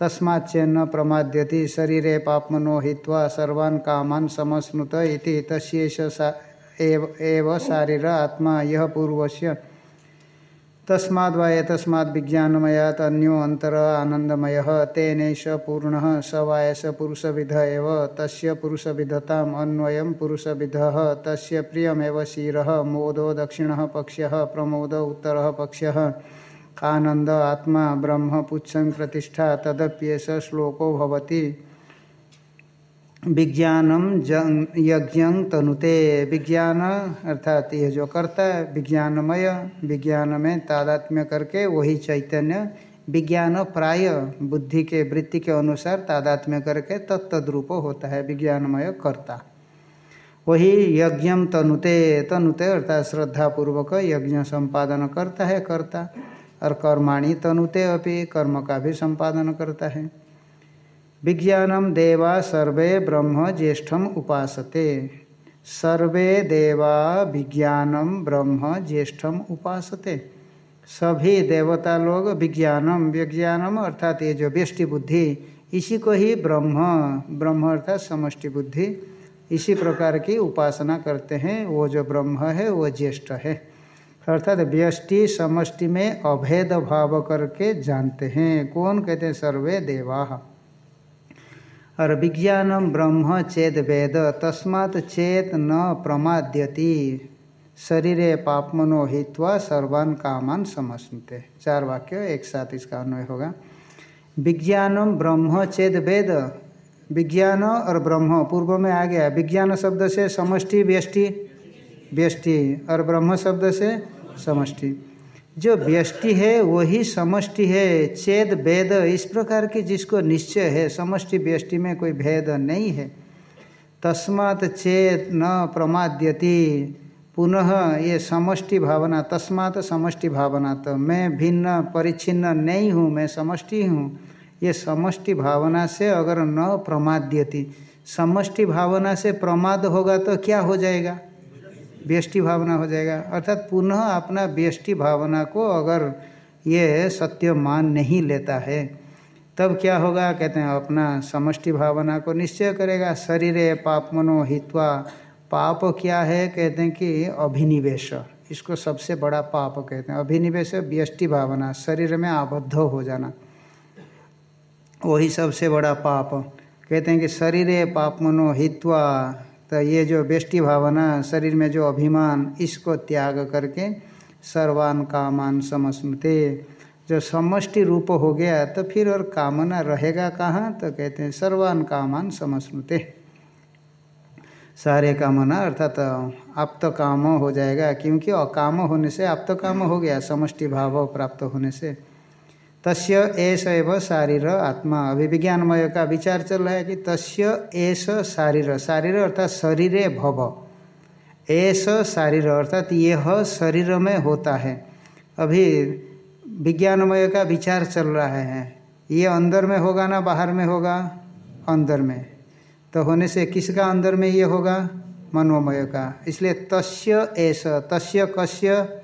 [SPEAKER 2] तस्माच्चेन्न प्रमाद्यति शरीरे पापमनो हित्वा सर्वान् कामान् समश्नुत इति तस्येष एव, एव शारीर आत्मा यह पूर्वस्य। तस्माद् वा एतस्माद् विज्ञानमयात् अन्यो अंतर आनंदमय तेनैष पूर्ण स वा एष पुरुषविध एव तस्य पुरुषविधताम् अन्वयं पुरुषविधः तस्य प्रियमेव शिरः मोदो दक्षिणः पक्ष्यः प्रमोद उत्तरः पक्ष्यः। आनंद आत्मा, ब्रह्म पुच्छं प्रतिष्ठा तदप्येश श्लोको भवति। विज्ञानम यज्ञ तनुते। विज्ञान, अर्थात ये जो करता है, विज्ञानमय विज्ञान में तादात्म्य करके, वही चैतन्य। विज्ञान प्राय, बुद्धि के, वृत्ति के अनुसार तादात्म्य करके तत्तद्रूप होता है, विज्ञानमय कर्ता। वही यज्ञ तनुते। तनुते अर्थात श्रद्धापूर्वक यज्ञ संपादन करता है कर्ता। और कर्माणी तनुते अपनी कर्म का भी संपादन करता है। विज्ञानम देवा सर्वे ब्रह्म ज्येष्ठम उपासते। सर्वे देवा विज्ञानम ब्रह्म ज्येष्ठम उपासते। सभी देवता लोग विज्ञानम विज्ञानम अर्थात ये जो व्यष्टि बुद्धि, इसी को ही ब्रह्म ब्रह्म अर्थात समष्टि बुद्धि, इसी प्रकार की उपासना करते हैं। वो जो ब्रह्म है, वो ज्येष्ठ है। अर्थात व्यष्टि समष्टि में अभेद भाव करके जानते हैं। कौन कहते हैं? सर्वे देवा। और विज्ञानम ब्रह्म चेद वेद, तस्मात् चेत न प्रमाद्यति। शरीरे पापमनो हित्वा सर्वान कामान समस्मते। चार वाक्य, एक साथ इसका अन्वय होगा। विज्ञानम ब्रह्म चेद वेद। विज्ञान और ब्रह्म, पूर्व में आ गया। विज्ञान शब्द से समष्टि, व्यष्टि व्यष्टि। और ब्रह्म शब्द से समष्टि। जो व्यष्टि है, वही समष्टि है। चेद भेद इस प्रकार की जिसको निश्चय है, समष्टि व्यष्टि में कोई भेद नहीं है। तस्मात् चेत न प्रमाद्यति। पुनः ये समष्टि भावना, तस्मात् समष्टि भावना तो मैं भिन्न, परिच्छिन्न नहीं हूँ, मैं समष्टि हूँ। ये समष्टि भावना से अगर न प्रमाद्यति, समष्टि भावना से प्रमाद होगा तो क्या हो जाएगा? व्यष्टि भावना हो जाएगा। अर्थात पुनः अपना व्यष्टि भावना को अगर ये सत्य मान नहीं लेता है, तब क्या होगा? कहते हैं, अपना समष्टि भावना को निश्चय करेगा। शरीर पाप मनो हित्वा, पाप क्या है? कहते हैं कि अभिनिवेश। इसको सबसे बड़ा पाप कहते हैं। अभिनिवेश, व्यष्टि भावना, शरीर में आबद्ध हो जाना। वही सबसे बड़ा पाप। कहते हैं कि शरीर पाप मनो हित्वा तो ये जो बेष्टि भावना, शरीर में जो अभिमान, इसको त्याग करके सर्वान कामान समस्मते, जो समष्टि रूप हो गया तो फिर और कामना रहेगा कहाँ? तो कहते हैं सर्वान कामान समस्मते। सारे कामना, अर्थात, आप तो काम हो जाएगा, क्योंकि अकाम होने से आप तो काम हो गया, समष्टि भाव प्राप्त होने से। तस्य एस एव शारीर आत्मा। अभी विज्ञानमय का विचार चल रहा है कि तस्य एस शारीर। शारीर अर्थात शरीर भव। एस शारीर अर्थात यह शरीर में होता है। अभी विज्ञानमय का विचार चल रहा है। ये अंदर में होगा ना बाहर में होगा? अंदर में। तो होने से किसका अंदर में ये होगा? मनोमय का इसलिए तस्य एस तस्य कस्य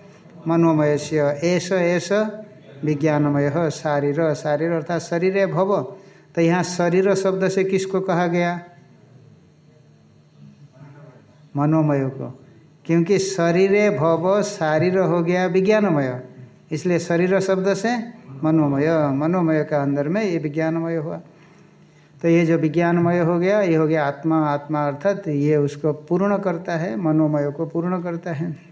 [SPEAKER 2] मनोमय से ऐस ऐस विज्ञानमय, शारीर शारीर अर्थात शरीर भव। तो यहाँ शरीर शब्द से किसको कहा गया? मनोमय को क्योंकि शरीर भव, शारीर हो गया विज्ञानमय। इसलिए शरीर शब्द से मनोमय। मनोमय का अंदर में ये विज्ञानमय हुआ। तो ये जो विज्ञानमय हो गया, ये हो गया आत्मा। आत्मा अर्थात ये उसको पूर्ण करता है, मनोमय को पूर्ण करता है।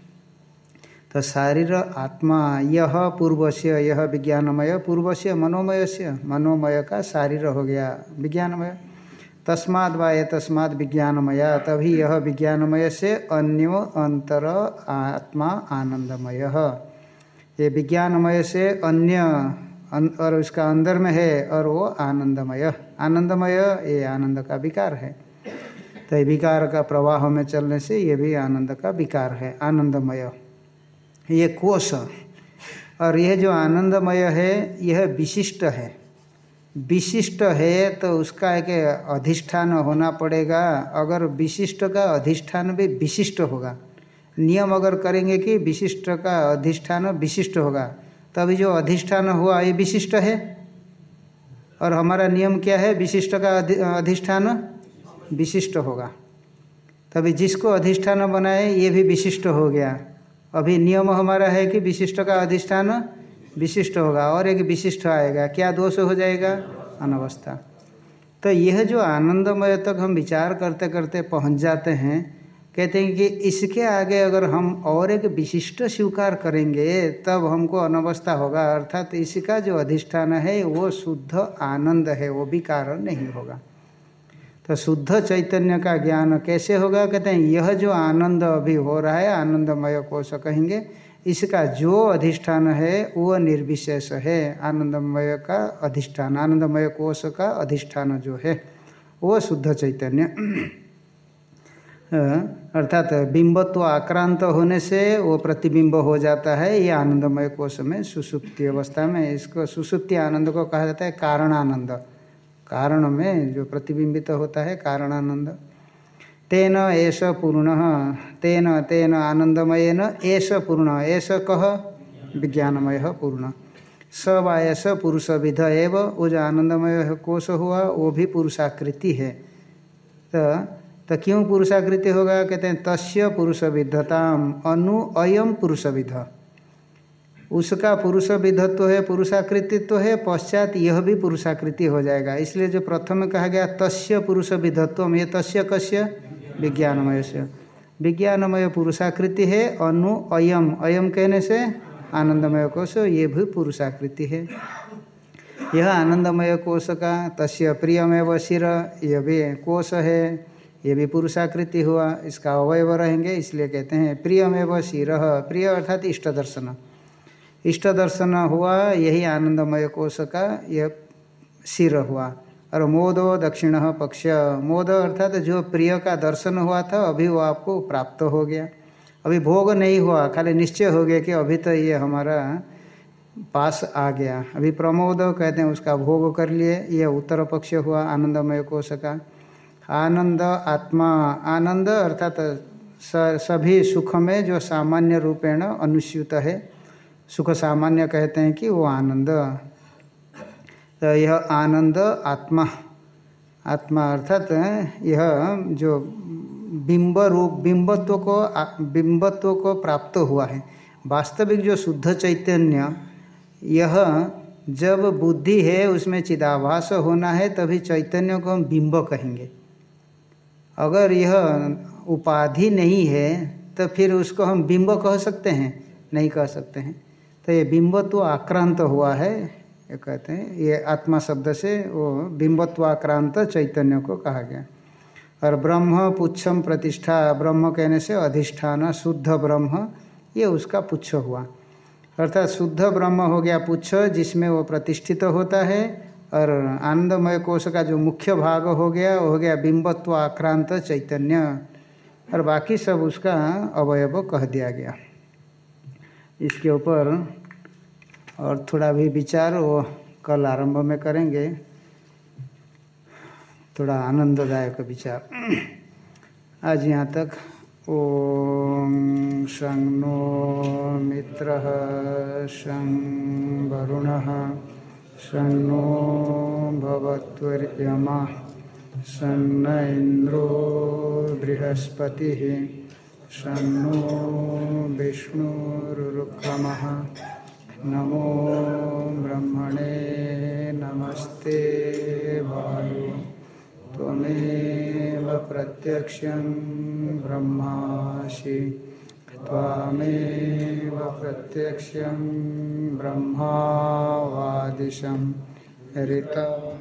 [SPEAKER 2] तो शारीर आत्मा यह पूर्व से यह विज्ञानमय पूर्व से मनोमय से मनोमय का शारीर हो गया, विज्ञानमय। तस्माद वा तस्माद विज्ञानमय, तभी यह विज्ञानमय से अन्यो अंतर आत्मा आनंदमय। ये विज्ञानमय से अन्य और उसका अंदर में है, और वो आनंदमय। आनंदमय, ये आनंद का विकार है। तो विकार का प्रवाह में चलने से ये भी आनंद का विकार है, आनंदमय। ये कोष और यह जो आनंदमय है, यह विशिष्ट है। विशिष्ट है तो उसका एक अधिष्ठान होना पड़ेगा। अगर विशिष्ट का अधिष्ठान भी विशिष्ट होगा। नियम अगर करेंगे कि विशिष्ट का अधिष्ठान विशिष्ट होगा, तभी जो अधिष्ठान हुआ, ये विशिष्ट है। और हमारा नियम क्या है? विशिष्ट का अधिष्ठान विशिष्ट होगा। तभी जिसको अधिष्ठान बनाए, ये भी विशिष्ट हो गया। अभी नियम हमारा है कि विशिष्ट का अधिष्ठान विशिष्ट होगा और एक विशिष्ट आएगा। क्या दोष हो जाएगा? अनवस्था। तो यह जो आनंदमय तक हम विचार करते करते पहुँच जाते हैं, कहते हैं कि इसके आगे अगर हम और एक विशिष्ट स्वीकार करेंगे, तब हमको अनवस्था होगा। अर्थात इसका जो अधिष्ठान है, वो शुद्ध आनंद है, वो भी कारण नहीं होगा। तो शुद्ध चैतन्य का ज्ञान कैसे होगा? कहते हैं, यह जो आनंद अभी हो रहा है, आनंदमय कोश कहेंगे, इसका जो अधिष्ठान है, वो निर्विशेष है। आनंदमय का अधिष्ठान, आनंदमय कोश का अधिष्ठान जो है, वो शुद्ध चैतन्य। अर्थात बिंबत्व आक्रांत होने से वो प्रतिबिंब हो जाता है, ये आनंदमय कोश में सुसुप्ति अवस्था में। इसको सुसुप्ति आनंद को कहा जाता है कारण आनंद कारण में जो प्रतिबिंबित होता है, कारणानंद। तेन ऐसा पूर्ण, तेन तेन आनंदमय न ऐसा पूर्ण ऐसा कह विज्ञानमय पूर्ण। सवायस पुरुष विध एव वो जो आनंदमय कोश हुआ, वो भी पुरुषाकृति है। तो तो क्यों पुरुषाकृति होगा? कहते हैं, तस्य पुरुष विधताम अनु अयम पुरुष विध उसका पुरुष विधत्व है, पुरुषाकृतित्व है, पश्चात यह भी पुरुषाकृति हो जाएगा। इसलिए जो प्रथम कहा गया, तस्य पुरुष विधत्व ये तस्य कस्य? विज्ञानमय से। विज्ञानमय पुरुषाकृति है, अनु अयम। अयम कहने से आनंदमय कोश, ये भी पुरुषाकृति है। यह आनंदमय कोश का तस्य प्रियमेव शिर यह भी कोश है, ये भी पुरुषाकृति हुआ, इसका अवयव रहेंगे, इसलिए कहते हैं प्रियमेव शिर। प्रिय अर्थात इष्ट दर्शन इष्ट दर्शन हुआ, यही आनंदमय कोश का यह सिर हुआ। और मोदो दक्षिण पक्ष। मोद अर्थात जो प्रिय का दर्शन हुआ था, अभी वो आपको प्राप्त हो गया। अभी भोग नहीं हुआ, खाली निश्चय हो गया कि अभी तो ये हमारा पास आ गया। अभी प्रमोद कहते हैं, उसका भोग कर लिए। यह उत्तर पक्ष हुआ, आनंदमय कोश का आनंद आत्मा। आनंद अर्थात सभी सुख में जो सामान्य रूपेण अनुस्यूत है। सुख सामान्य कहते हैं कि वो आनंद। तो यह आनंद आत्मा। आत्मा अर्थात, यह जो बिंब रूप, बिंबत्व को बिंबत्व को प्राप्त हुआ है। वास्तविक जो शुद्ध चैतन्य, यह जब बुद्धि है, उसमें चिदाभास होना है, तभी चैतन्य को हम बिंब कहेंगे। अगर यह उपाधि नहीं है तो फिर उसको हम बिंब कह सकते हैं, नहीं कह सकते हैं। तो ये बिंबत्व आक्रांत हुआ है, ये कहते हैं, ये आत्मा शब्द से वो बिंबत्वाक्रांत चैतन्य को कहा गया। और ब्रह्म पुच्छम प्रतिष्ठा, ब्रह्म कहने से अधिष्ठान, शुद्ध ब्रह्म, ये उसका पुच्छ हुआ। अर्थात शुद्ध ब्रह्म हो गया पुच्छ, जिसमें वो प्रतिष्ठित होता है, और आनंदमय कोश का जो मुख्य भाग हो गया, वो हो गया बिंबत्व आक्रांत चैतन्य। और बाकी सब उसका अवयव कह दिया गया। इसके ऊपर, और थोड़ा भी विचार, वो कल आरंभ में करेंगे। थोड़ा आनंददायक विचार। आज यहाँ तक। ओम शं नो मित्र शं वरुण। शं नो भवत्वर्यमा। शं इंद्रो बृहस्पति। शं विष्णुरुक्रमः नमो ब्रह्मणे नमस्ते वायु। त्वमेव प्रत्यक्षं ब्रह्मासि। त्वामेव प्रत्यक्षं ब्रह्मावादिशं। ऋता